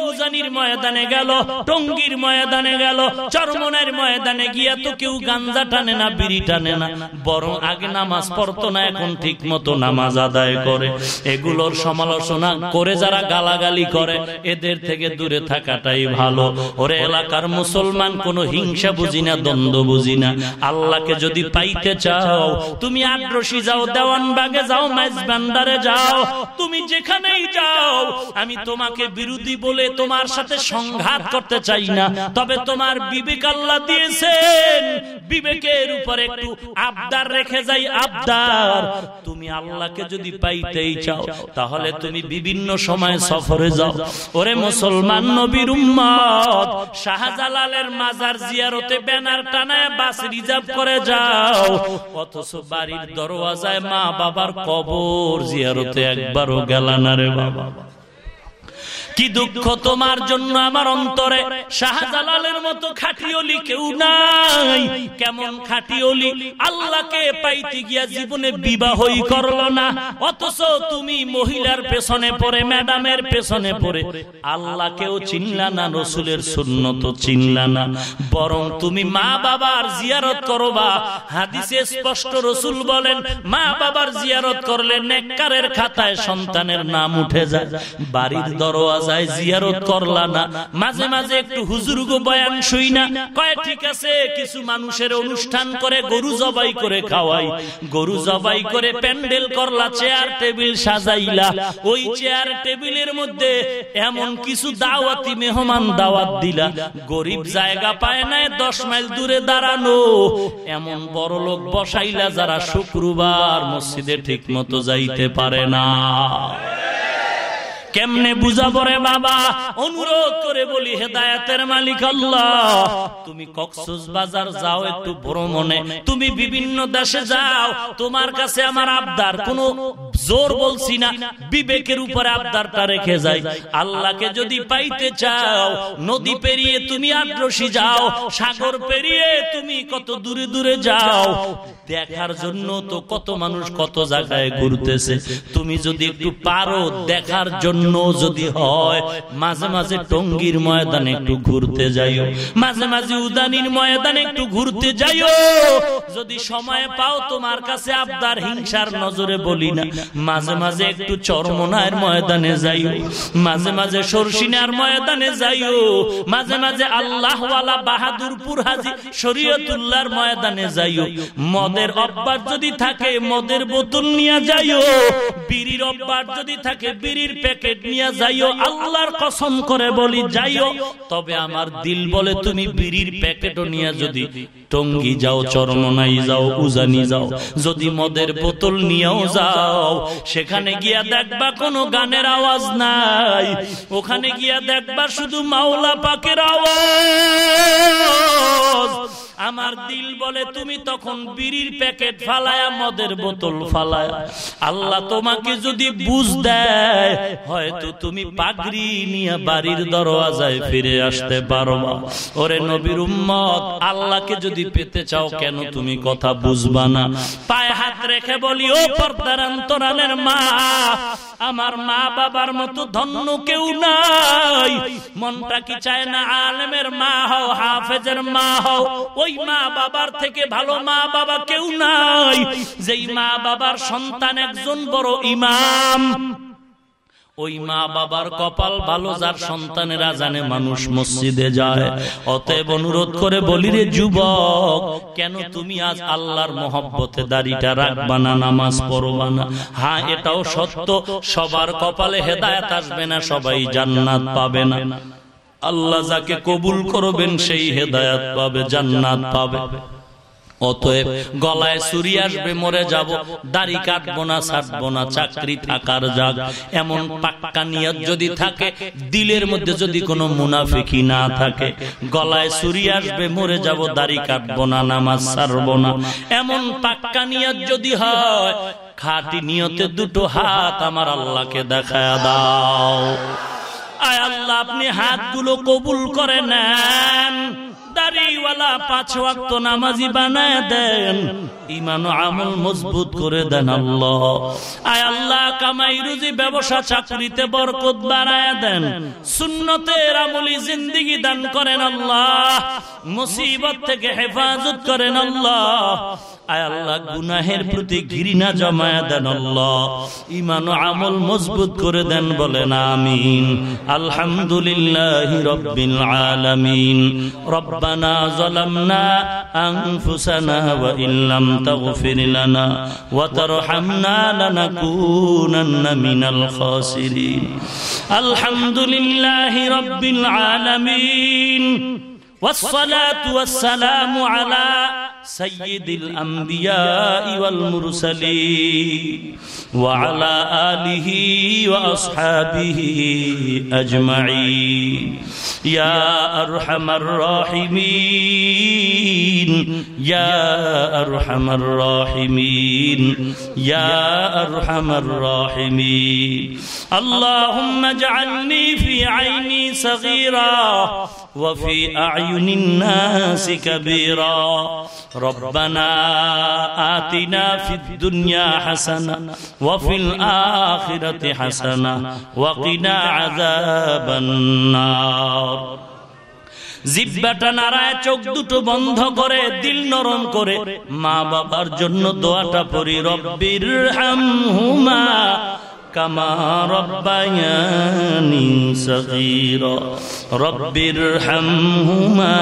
ইউজানির ময়দানে গেল, টঙ্গির ময়দানে গেল, চরমনের ময়দানে গিয়া তো কেউ গাঞ্জা টানে না, বিড়ি টানে না, বরং আগে নামাজ পড়তো না, এখন ঠিক মতো নামাজ আদায় করে। এগুলোর সমালোচনা করে যারা গালাগালি করে, এদের থেকে দূরে থাকাটাই ভালো। ওরে এলাকার মুসলমান, কোন হিংসা বুঝি না, দ্বন্দ্ব বুঝি না। আল্লাহকে যদি পাইতে চাও, তুমি আগ্রসী যাও দেওয়ান বাগে যাও মাইজ বান্দারে যাও। তুমি যেখানেই যাও, আমি তোমাকে বিরোধী বলে তোমার সাথে সংঘাত করতে চাই না। তবে তোমার বিবেক আল্লাহ দিয়েছেন। বিবেকের উপর একটু আবদার রেখে যাই, আবদার। তুমি আল্লাহকে যদি পাইতেই চাও, তাহলে তুমি বিভিন্ন সময় সফরে যাও। ওরে মুসলমান নবীর উম্মত শাহজালালের মাজার জিয়ারতে ব্যানার টানায় বাস রিজার্ভ করে যাও। অথচ বাড়ির দরওয়াজায় মা বাবার কবর জিয়ারতে একবারও গেলানা রে বাবা। কি দুঃখ তোমার জন্য আমার অন্তরে? শাহজালালের মতো খাটিওলি কেউ নাই। কেমন খাটিওলি আল্লাহকে পাইতে গিয়া জীবনে বিবাহই করল না। অথচ তুমি মহিলার পেছনে পড়ে, ম্যাডামের পেছনে পড়ে। আল্লাহকেও চিনলা না, রসুলের সুন্নত চিনলা না। বরং তুমি মা বাবার জিয়ারত করবা। হাদিসে স্পষ্ট রসুল বলেন, মা বাবার জিয়ারত করলে নেককারের খাতায় সন্তানের নাম উঠে যায়। বাড়ির দরওয়াজ যায় জিয়ারত করলা না। মাঝে মাঝে একটু হুজুর গো বয়ান শুই না। কয়, ঠিক আছে, কিছু মানুষের অনুষ্ঠান করে গরু জবাই করে খাওয়াই। গরু জবাই করে প্যান্ডেল করলা, চেয়ার টেবিল সাজাইলা। ওই চেয়ার টেবিলের মধ্যে এমন কিছু দাওয়াতি মেহমান দাওয়াত দিলা। গরিব জায়গা পায় নাই, দশ মাইল দূরে দাঁড়ানো। এমন বড় লোক বসাইলা যারা শুক্রবার মসজিদে ঠিক মতো যাইতে পারে না। কেমনে বুঝাবো রে বাবা? অনুরোধ করে বলি, হেদায়তের মালিক আল্লাহ। তুমি কক্সুস বাজার যাও, একটু ভ্রমণে। তুমি বিভিন্ন দেশে যাও। তোমার কাছে আমার আবদার, কোন জোর বলছি না। বিবেকের উপরে আবদারটা রেখে যাই। আল্লাহকে যদি পাইতে চাও, নদী পেরিয়ে তুমি আগ্রসী যাও, সাগর পেরিয়ে তুমি কত দূরে দূরে যাও। দেখার জন্য তো কত মানুষ কত জায়গায় ঘুরতেছে। তুমি যদি একটু পারো দেখার জন্য যদি হয়, মাঝে মাঝে টঙ্গির ময়দানে একটু ঘুরতে যাইও। মাঝে মাঝে উদানির ময়দানে একটু ঘুরতে যাইও। যদি সময় পাও তোমার কাছে আবদার, হিংসার নজরে বলি না। মাঝে মাঝে একটু চরমনায়ের ময়দানে যাইও। মাঝে মাঝে সরসিনার ময়দানে যাইও। মাঝে মাঝে আল্লাহওয়ালা বাহাদুরপুর হাজি শরীয়তুল্লাহর ময়দানে যাইও। মদের অভ্যাস যদি থাকে, মদের বোতল নিয়ে যাইও। বিড়ির অভ্যাস যদি থাকে, বিড়ির প্যাকেট নিয়ে যাইও, আল্লাহর কসম করে বলি, যাইও। তবে আমার দিল বলে তুমি বিড়ির প্যাকেটও নিয়ে যদি টঙ্গি যাও, চরমনাই যাও, উজানি যাও। যদি মদের বোতল নিয়েও যাও, সেখানে গিয়া দেখবা কোনো গানের আওয়াজ নাই। ওখানে গিয়া দেখবা শুধু মাওলা পাকের আওয়াজ। আমার দিল বলে, তুমি তখন বিড়ির প্যাকেট ফালায়া মদের বোতল ফালায়া। আল্লাহ তোমাকে যদি বুঝ দেয়, হয়তো তুমি পাগড়ি নিয়ে বাড়ির দরওয়াজায় ফিরে আসতে পারো ওরে নবীর উম্মত, আল্লাহকে যদি পেতে চাও কেন তুমি কথা বুঝবা না? পায়ে হাত রেখে বলি, ও পর্দার অন্তরালের মা, আমার মা বাবার মতো ধন্য কেউ নাই। মনটা কি চায় না? আলেমের মা হও, হাফেজের মা হও ওই মা বাবার থেকে ভালো মা বাবা কেউ নাই। যেই মা বাবার সন্তান একজন বড় ইমাম। ওই মা বাবার কপাল ভালো, যার সন্তানেরা জানে মানুষ মসজিদে যায়। অতএব অনুরোধ করে বলি রে যুবক, কেন তুমি আজ আল্লাহর মহব্বতে দাড়িটা রাখবা না, নামাজ পড়বা না? হ্যাঁ এটাও সত্য, সবার কপালে হেদায়ত আসবে না, সবাই জান্নাত পাবে না। আল্লাহ যাকে কবুল করবেন, সেই হেদায়াত পাবে, জান্নাত পাবে। অতএব গলায় চুরি আসবে, মরে যাব, দাড়ি কাটবো না ছাটবো না, চাকরি থাকার যাক এমন পাক্কা নিয়ত যদি থাকে, দিলের মধ্যে যদি কোনো মুনাফিকি না থাকে, গলায় চুরি আসবে, মরে যাব, দাড়ি কাটবো না, নামাজ ছাড়বো না। এমন পাক্কা নিয়ত যদি হয়, খাটি নিয়তে দুটো হাত আমার আল্লাহকে দেখায় দাও। আয় আল্লাহ, আপনি হাতগুলো কবুল করে নেন। দাড়িওয়ালা পাঁচ ওয়াক্ত নামাজি বানায় দেন। ইমান আমল মজবুত করে দেন আল্লাহ। আয় আল্লাহ, কামাই রুজি, ব্যবসা, চাকরিতে বরকত বাড়ায় দেন। সুন্নতের আমলি জিন্দিগি দান করেন আল্লাহ। মুসিবত থেকে হেফাজত করেন আল্লাহ। আয় আল্লাহ গুনাহের প্রতি ঘৃণা জমায়া দেন আল্লাহ। ইমান আমল মজবুত করে দেন বলেন আমিন। আলহামদুলিল্লাহ রব্বিল আলামিন। রব্বানা যালামনা আনফুসানা ওয়া ইল্লাম তাগফির লানা ওয়া তারহামনা লানাকুনান্না মিনাল খাসিরিন। আলহামদুলিল্লাহ রব্বিল আলামিন। والصلاة والسلام على سيد الأنبياء والمرسلين وعلى آله وأصحابه أجمعين. يا أرحم الراحمين. يا أرحم الراحمين. يا أرحم الراحمين. اللهم اجعلني في عيني صغيرا وفي أعين الناس كبيرا ربنا آتنا في الدنيا حسنة وفي الآخرة حسنة وقنا عذاب النار জিব্বাটা নারায় চোখ দুটো বন্ধ করে দিল নরম করে মা বাবার জন্য দোয়াটা পড়ি রব্বির হামহুমা كما ربياني صغيرا رب ارحمهما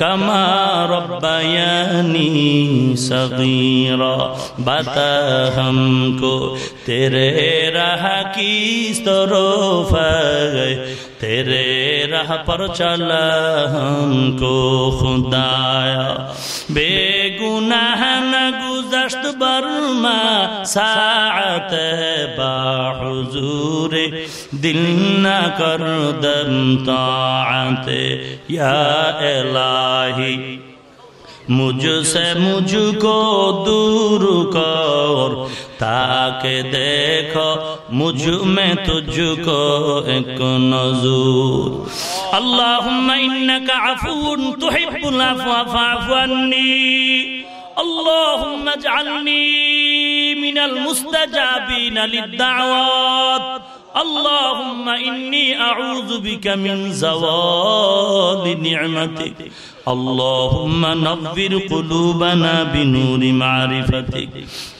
كما ربياني صغيرا بتا ہم کو تیرے راہ کی طرف گئے तेरे राह पर चला हमको खुदाया बेगुनाह न गुजश्त बर्मा सात बाहुजूर दिल न कर दम ताते या इलाही मुझसे मुझको दूर कर ताके देखो मुझ में तुझको एक नजूर अल्लाहुम्मा इन्नका अफून तुहिब्बुल अफवा फअफु अन्नी اللهم اجعلني من المستجابين للدعوات اللهم إني أعوذ بك من زوال نعمتك اللهم نظر قلوبنا بنور معرفتك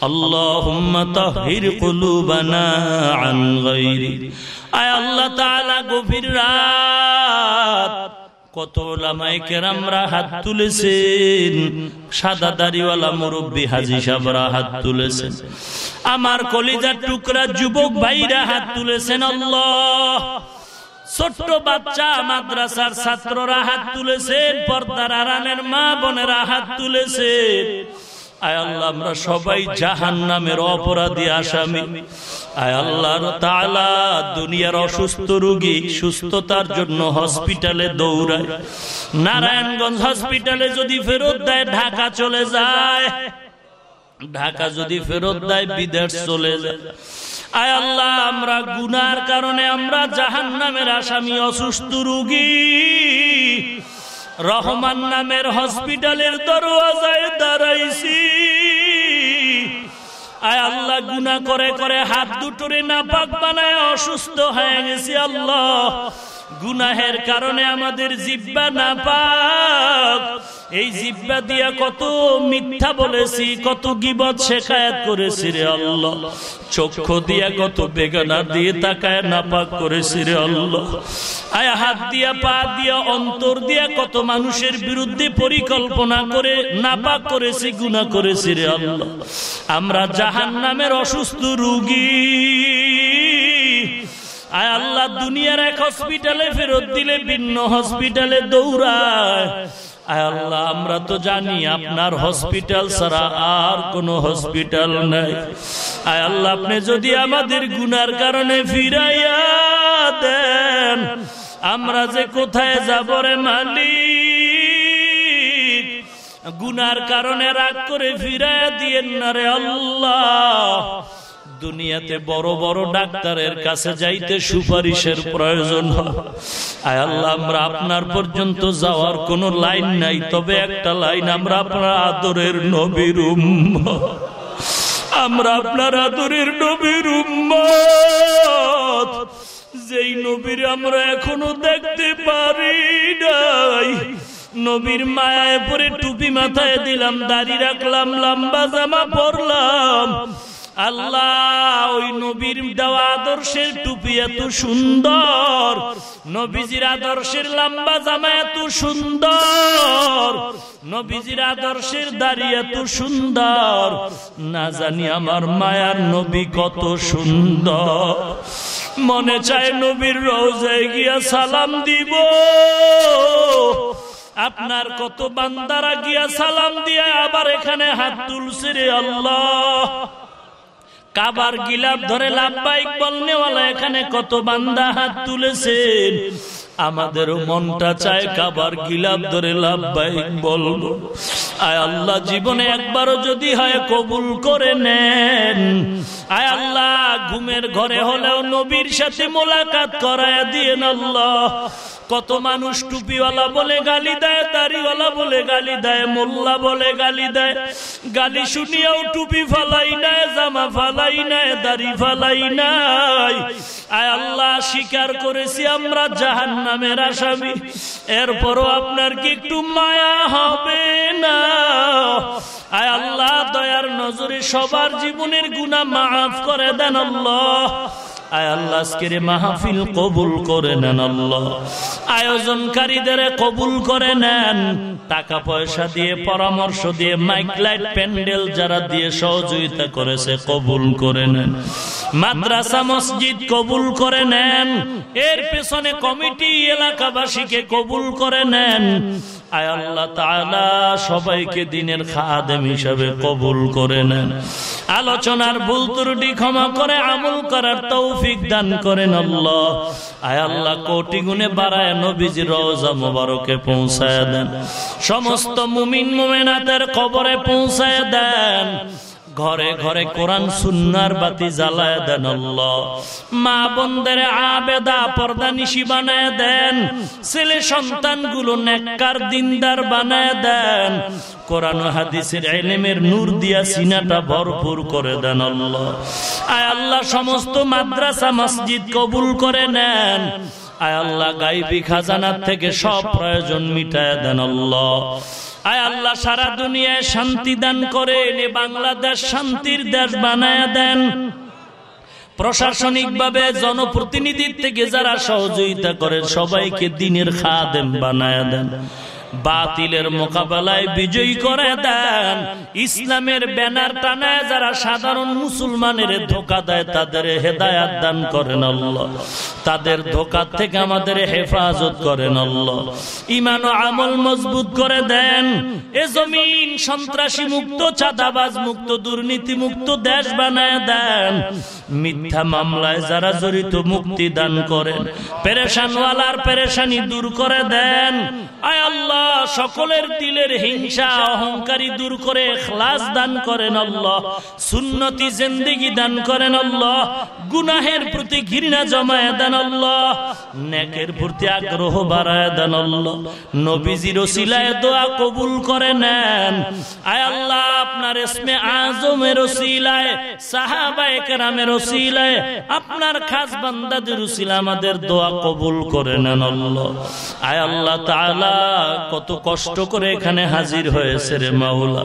اللهم طهر قلوبنا عن غيرك أي الله تعالى غفر رات কত ওলামাই কেরামরা হাত তুলেছেন। সাদা দাড়িওয়ালা মুরব্বী হাজি সাহরা হাত তুলেছেন। আমার কলিজার টুকরা যুবক ভাইরা হাত তুলেছেন, আল্লাহ। ছোট্ট বাচ্চা মাদ্রাসার ছাত্ররা হাত তুলেছেন, পর্দার আরানের মা বোনেরা হাত তুলেছেন। আয় আল্লাহ আমরা সবাই জাহান নামের অপরাধী আসামি। আয় আল্লাহ তালা দুনিয়ার অসুস্থ রুগী সুস্থতার জন্য হসপিটালে দৌড়ায়। নারায়ণগঞ্জ হসপিটালে যদি ফেরত দেয় ঢাকা চলে যায়। ঢাকা যদি ফেরত দেয় বিদেশ চলে যায়। আয় আল্লাহ আমরা গুনার কারণে আমরা জাহান নামের আসামি অসুস্থ রুগী। রহমান নামের হসপিটালের দরওয়াজায় দাঁড়াইছি। আয় আল্লাহ গুনা করে করে হাত দুটোরে না পাক বানায় অসুস্থ হয়ে গেছি আল্লাহ। গুনাহের কারণে আমাদের জিব্বা না পাক এই জিব্বা দিয়া কত মিথ্যা বলেছি, কত গিবত শেখায়াত করেছি রে আল্লাহ। চক্ষু দিয়া কত বেগানা দিয়ে তাকায় নাপাক করেছি রে আল্লাহ। আয় হাত দিয়া, পা দিয়া, অন্তর দিয়া কত মানুষের বিরুদ্ধে পরিকল্পনা করে নাপাক করেছি গুণা করেছি রে আল্লাহ। আমরা জাহান নামের অসুস্থ রুগী। আয় আল্লাহ দুনিয়ার এক হসপিটালে ফেরত দিলে ভিন্ন হসপিটালে দৌড়ায়। আয় আল্লাহ, আমরা তো জানি আপনার হসপিটাল ছাড়া আর কোন হসপিটাল নাই। আয় আল্লাহ, আপনি যদি আমাদের গুনার কারণে ফিরাইয়া দেন, আমরা যে কোথায় যাব রে মালিক? গুনার কারণে রাগ করে ফিরাইয়া দিয়েন না রে আল্লাহ। দুনিয়াতে বড় বড় ডাক্তারের কাছে যাইতে সুপারিশের প্রয়োজন আয় আল্লাহ, আমরা আপনার পর্যন্ত যাওয়ার কোন লাইন নাই, তবে একটা লাইন আমরা আপনার আদরের নবীর আমরা আপনার আদরের নবীর যেই নবীর আমরা এখনও দেখতে পারি নাই। নবীর মায়ায় পরে টুপি মাথায় দিলাম, দাড়ি রাখলাম, লম্বা জামা পরলাম। আল্লাহ, ওই নবীর দেওয়া আদর্শের টুপি এত সুন্দর। নবীজির আদর্শের লম্বা জামা এত সুন্দর। নবীজির আদর্শের দাড়ি এত সুন্দর। না জানি আমার মায়ার নবী কত সুন্দর। মনে চায় নবীর রোজায় গিয়া সালাম দিব। আপনার কত বান্দারা গিয়া সালাম দিয়ে আবার এখানে হাত তুলছে রে আল্লাহ। কাবার গিলাপ ধরে লাভবাইক বলনেওয়ালা এখানে কত বান্দা হাত তুলেছেন। আমাদের মনটা চায় কাবার গিলাপ ধরে লাভবাইক বলব। আয় আল্লাহ, জীবনে একবারও যদি হয় কবুল করে নেন। আয় আল্লাহ, ঘুমের ঘরে হলেও নবীর সাথে মোলাকাত করায় দিয়ে আল্লাহ। কত মানুষ টুপিওয়ালা বলে গালি দেয়, দাড়িওয়ালা বলে গালি দেয়, মোল্লা বলে গালি দেয়। গালি শুনিয়াও টুপি ফালাই নাই, জামা ফালাই নাই, দাড়ি ফালাই নাই। আয় আল্লাহ স্বীকার করেছি আমরা জাহান নামের আসামি। এরপরও আপনার কি একটু মায়া হবে না? আয় আল্লাহ, দয়ার নজরে সবার জীবনের গুণা মাফ করে দেন আল্লাহ। আয় আল্লাহ, আজকের মাহফিল কবুল করে নেন আল্লাহ। আয়োজনকারীদের কবুল করে নেন। টাকা পয়সা দিয়ে, পরামর্শ দিয়ে, মাইক, লাইট, প্যান্ডেল যারা দিয়ে সহযোগিতা করেছে, কবুল করে নেন। মাদ্রাসা, মসজিদ কবুল করে নেন। এর পেছনে কমিটি, এলাকাবাসীকে কবুল করে নেন। আয় আল্লাহ তাআলা সবাইকে দিনের খাদেম হিসাবে কবুল করে নেন। আলোচনার ভুল ত্রুটি ক্ষমা করে, আমল করার তৌফিক দান করেন আল্লাহ। আয় আল্লাহ, কোটি গুণে বাড়ায় নবীজি রওজা মোবারকে পৌঁছায় দেন। সমস্ত মুমিন মুমিনাতের কবরে পৌঁছায় দেন। ঘরে ঘরে কোরআন সুন্নার বাতি জ্বালায় দেন মা বোনদের আবেদা পর্দা নিশি বানায় দেন। ছেলে সন্তানগুলো নেককার দিনদার বানায় দেন। কোরআন হাদিসের এলেমের নূর দিয়া সিনাটা ভরপুর করে দেন আয় আল্লাহ সমস্ত মাদ্রাসা মসজিদ কবুল করে নেন। আয় আল্লাহ গাইবি খাজানার থেকে সব প্রয়োজন মিটায় দেন আল্লাহ। আয় আল্লাহ সারা দুনিয়ায় শান্তি দান করে করেন বাংলাদেশ শান্তির দেশ বানায় দেন। প্রশাসনিক ভাবে জনপ্রতিনিধির থেকে যারা সহযোগিতা করে সবাইকে দিনের খাদেম বানায় দেন। বাতিলের মোকাবেলায় বিজয়ী করে দেন। ইসলামের ব্যানার টানায় যারা সাধারণ মুসলমানের ধোকা দেয়, তাদের হেদায়াত দান করেন আল্লাহ। তাদের ধোকা থেকে আমাদের হেফাজত করেন আল্লাহ। ইমান ও আমল মজবুত করে দেন। এ জমিন সন্ত্রাসী মুক্ত, চাঁদাবাজ মুক্ত, দুর্নীতি মুক্ত দেশ বানায় দেন। মিথ্যা মামলায় যারা জড়িত মুক্তি দান করেন। পেরেশানওয়ালার পেরেশানি দূর করে দেন। আয় আল্লাহ সকলের দিলের হিংসা, অহংকারী দূর করে খ্লাস দান করেন আল্লাহ। সুন্নতি জিন্দিগি দান করেন আল্লাহ। গুনাহের প্রতি ঘৃণা জমায় দেন আল্লাহ। নেকের প্রতি আগ্রহ বাড়ায় দেন আল্লাহ। নবীজির ওসিলায় দোয়া কবুল করে নেন। আয় আল্লাহ, আপনার ইসমে আজমের ওসিলায়, সাহাবায়ে কেরামের ওসিলায়, আপনার খাস বান্দাদের ওসিলা আমাদের দোয়া কবুল করে নেন আল্লাহ। আয় আল্লাহ তাআলা কত কষ্ট করে এখানে হাজির হয়েছে রে মাওলা।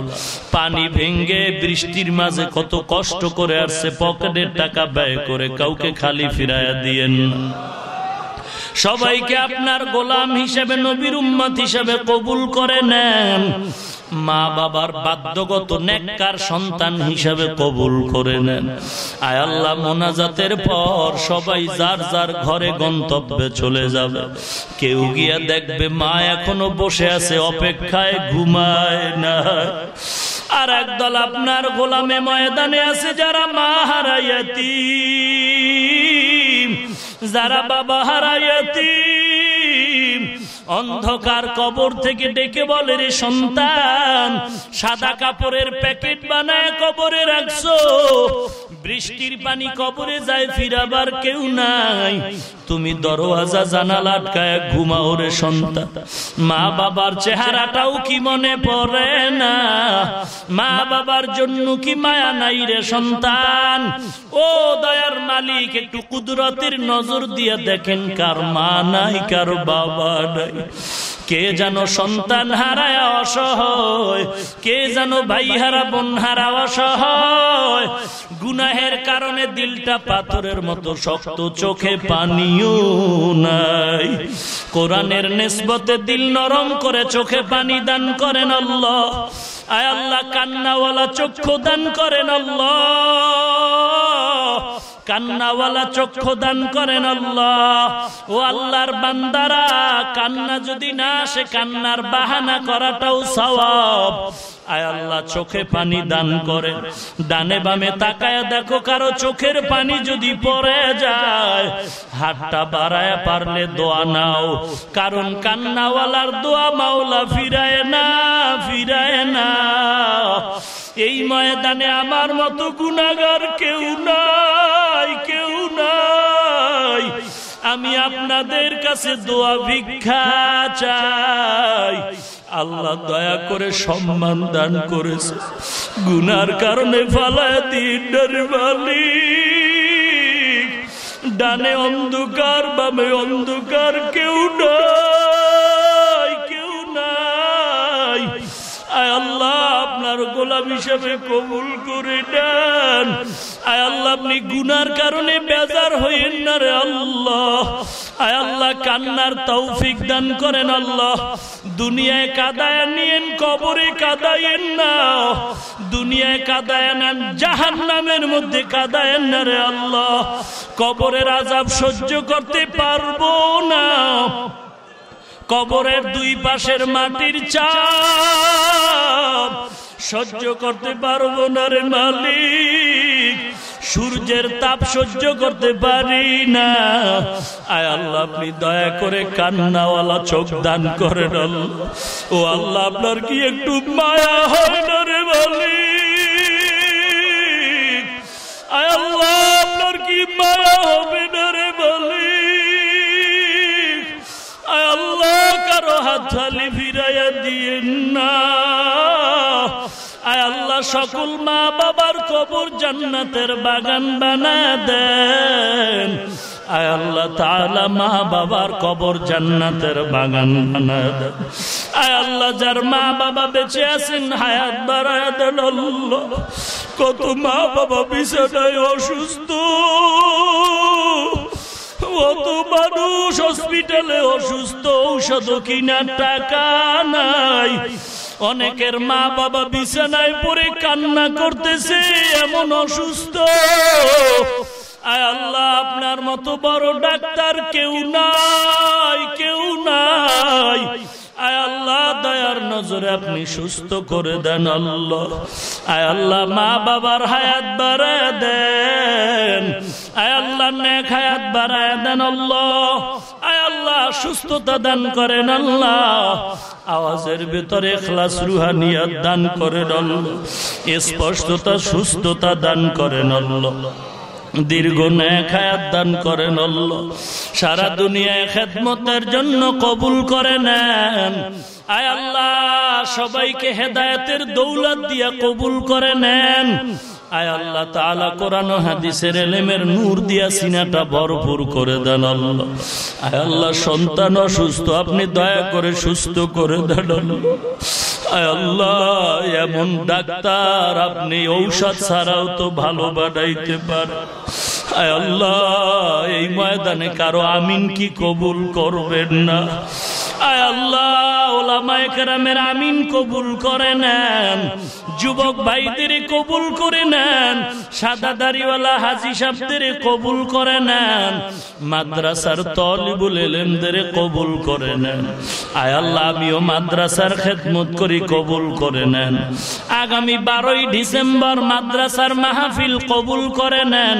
পানি ভেঙ্গে বৃষ্টির মাঝে কত কষ্ট করে আসছে পকেটের টাকা ব্যয় করে কাউকে খালি ফিরাইয়া দিয়েন সবাইকে আপনার গোলাম হিসেবে, নবীর উম্মত হিসেবে কবুল করে নেন। মা বাবার বাধ্যগত নেককার সন্তান হিসেবে কবুল করে নেন। আয় আল্লাহ, মোনাজাতের পর সবাই যার যার ঘরে গন্তব্যে চলে যাবে। কেউ গিয়া দেখবে মা এখনও বসে আছে, অপেক্ষায় ঘুমায় না আর একদল আপনার গোলামে ময়দানে আছে যারা মা হারাইয়াতি যারা বাবা হারাইয়াতি অন্ধকার কবর থেকে ডেকে বলে, রে সন্তান, সাদা কাপড়ের প্যাকেট বানায় কবরে রাখছো। বৃষ্টির পানি কবরে যায়, ফিরাবার কেউ নাই। তুমি দরওয়াজা, জানালা আটকায় ঘুমাও রে সন্তান। মা বাবার চেহারাটাও কি মনে পড়ে না? মা বাবার জন্য কি মায়া নাই রে সন্তান? ও দয়ার মালিক, একটু কুদরতের নজর দিয়ে দেখেন কার মা নাই, কার বাবা নাই। কে যেন সন্তান হারায় অসহায়? কে যেন ভাই হারা, বোন হারা অসহায়? গুনাহের কারণে দিলটা পাথরের মতো শক্ত, চোখে পানিও নাই। কোরআনের নেসবতে দিল নরম করে চোখে পানি দান করেন আল্লাহ। আয় আল্লাহ, কান্নাওয়ালা চক্ষু দান করেন আল্লাহ। কান্নাওয়ালা চক্ষু দান করেন আল্লাহ। ও আল্লাহর বান্দারা, কান্না যদি না সে কান্নার বাহানা করাটাও সওয়াব। আয় আল্লাহ চোখে পানি দান করে। ডানে বামে তাকায় দেখো কারও চোখের পানি যদি পড়ে যায়। হাতটা বাড়ায় পারলে দোয়া নাও। কারণ কান্নাওয়ালার দোয়া মাওলা ফিরায় না ফিরায় না। এই ময়দানে আমার মতো গুণাগার কেউ নাই কেউ নাই। আমি আপনাদের কাছে দোয়া ভিক্ষা চাই। আল্লাহ দয়া করে সম্মান দান করেছে। গুনার কারণে ডানে অন্ধকার বামে অন্ধকার কেউ নাই আপনার গোলাম হিসেবে কবুল করে দেন আয় আল্লাহ, আপনি গুনার কারণে বেজার হইেন না রে আল্লাহ। আয় আল্লাহ, কান্নার তৌফিক দান করেন আল্লাহ। দুনিয়ায় কাদায় নিয়েন, কবরে কাদায়েন না। দুনিয়ায় কাদায় নেন জাহান নামের মধ্যে কাদায়েন না রে আল্লাহ। কবরের আজাব সহ্য করতে পারব না। কবরের দুই পাশের মাটির চাপ সহ্য করতে পারব না রে মালিক। সূর্যের তাপ সহ্য করতে পারি না। আয় আল্লাহ, আপনি দয়া করে কান্নাওয়ালা চোখ দান করেন ও আল্লাহ, আপনার কি একটু মায়া হয় না রে মালিক? আয় আল্লাহ কি হবে না রে আল্লাহ, কারও হাত খালি ফিরাইয়া দিয়েন না। আল্লাহ সকল মা বাবার কবর জান্নাতের বাগান বানা দেন। আয় আল্লাহ তাআলা মা বাবার কবর জান্নাতের বাগান বানা দেন। আয় আল্লাহ যার মা বাবা বেঁচে আছেন, হায়াত বাড়ায় দেন আল্লাহ। কত মা বাবা বিছানায় অসুস্থ। কত মানুষ হসপিটালে অসুস্থ ঔষধ কিনার টাকা নাই। অনেকের মা বাবা বিছানায় পড়ে কান্না করতেছে, এমন অসুস্থ। আয় আল্লাহ, আপনার মতো বড় ডাক্তার কেউ নাই কেউ নাই। আল্লাহ সুস্থ দেন আল্লাহ। মা হায়াত নেক হায়াত সুস্থতা দান করেন আল্লাহ। আওয়াজের ভেতরে খালাস রুহানিয়াত দান করেন আল্লাহ। স্পষ্টতা, সুস্থতা দান করেন আল্লাহ। দীর্ঘ ন্যাখায়াত দান করেন আল্লাহ। সারা দুনিয়ায় খেদমতের জন্য কবুল করে নেন। আয় আল্লাহ, সবাইকে হেদায়তের দৌলত দিয়া কবুল করে নেন। আয় আল্লাহ হাদিসের এলেমের দিয়া ভরপুর করে দেন আল্লাহ। আপনি দয়া করে সুস্থ করে দেন আয় আল্লাহ, এমন ডাক্তার আপনি ঔষধ ছাড়াও তো ভালো বানাইতে পারেন। আল্লাহ, এই ময়দানে কারও আমিন কি কবুল করবেন না? আয় আল্লাহ, ওলামায়ে কেরামের আমিন কবুল করে নেন, যুবক ভাইদের কবুল করে নেন, সাদা দাড়িওয়ালা হাজি সাহেবদের কবুল করে নেন, মাদ্রাসার তলিবুল এলেমদের কবুল করে নেন। আয় আল্লাহ, আমিও মাদ্রাসার খেদমত করি কবুল করে নেন। আগামী বারোই ডিসেম্বর মাদ্রাসার মাহফিল কবুল করে নেন।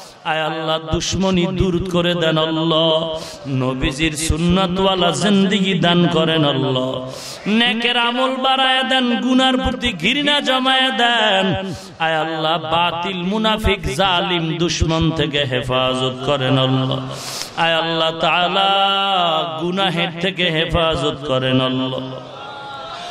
আয় আল্লাহ দুশ্মনী দূর করে দেন আল্লাহ। নবীজির সুন্নাতওয়ালা জিন্দেগি দান করেন আল্লাহ। নেকের আমল বাড়ায় দেন গুনার প্রতি ঘৃণা জমায় দেন। আয় আল্লাহ বাতিল মুনাফিক জালিম দুশ্মন থেকে হেফাজত করেন আল্লাহ। আয় আল্লাহ তাআলা গুনাহের থেকে হেফাজত করেন আল্লাহ।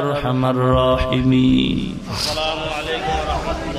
أرحم الراحمين.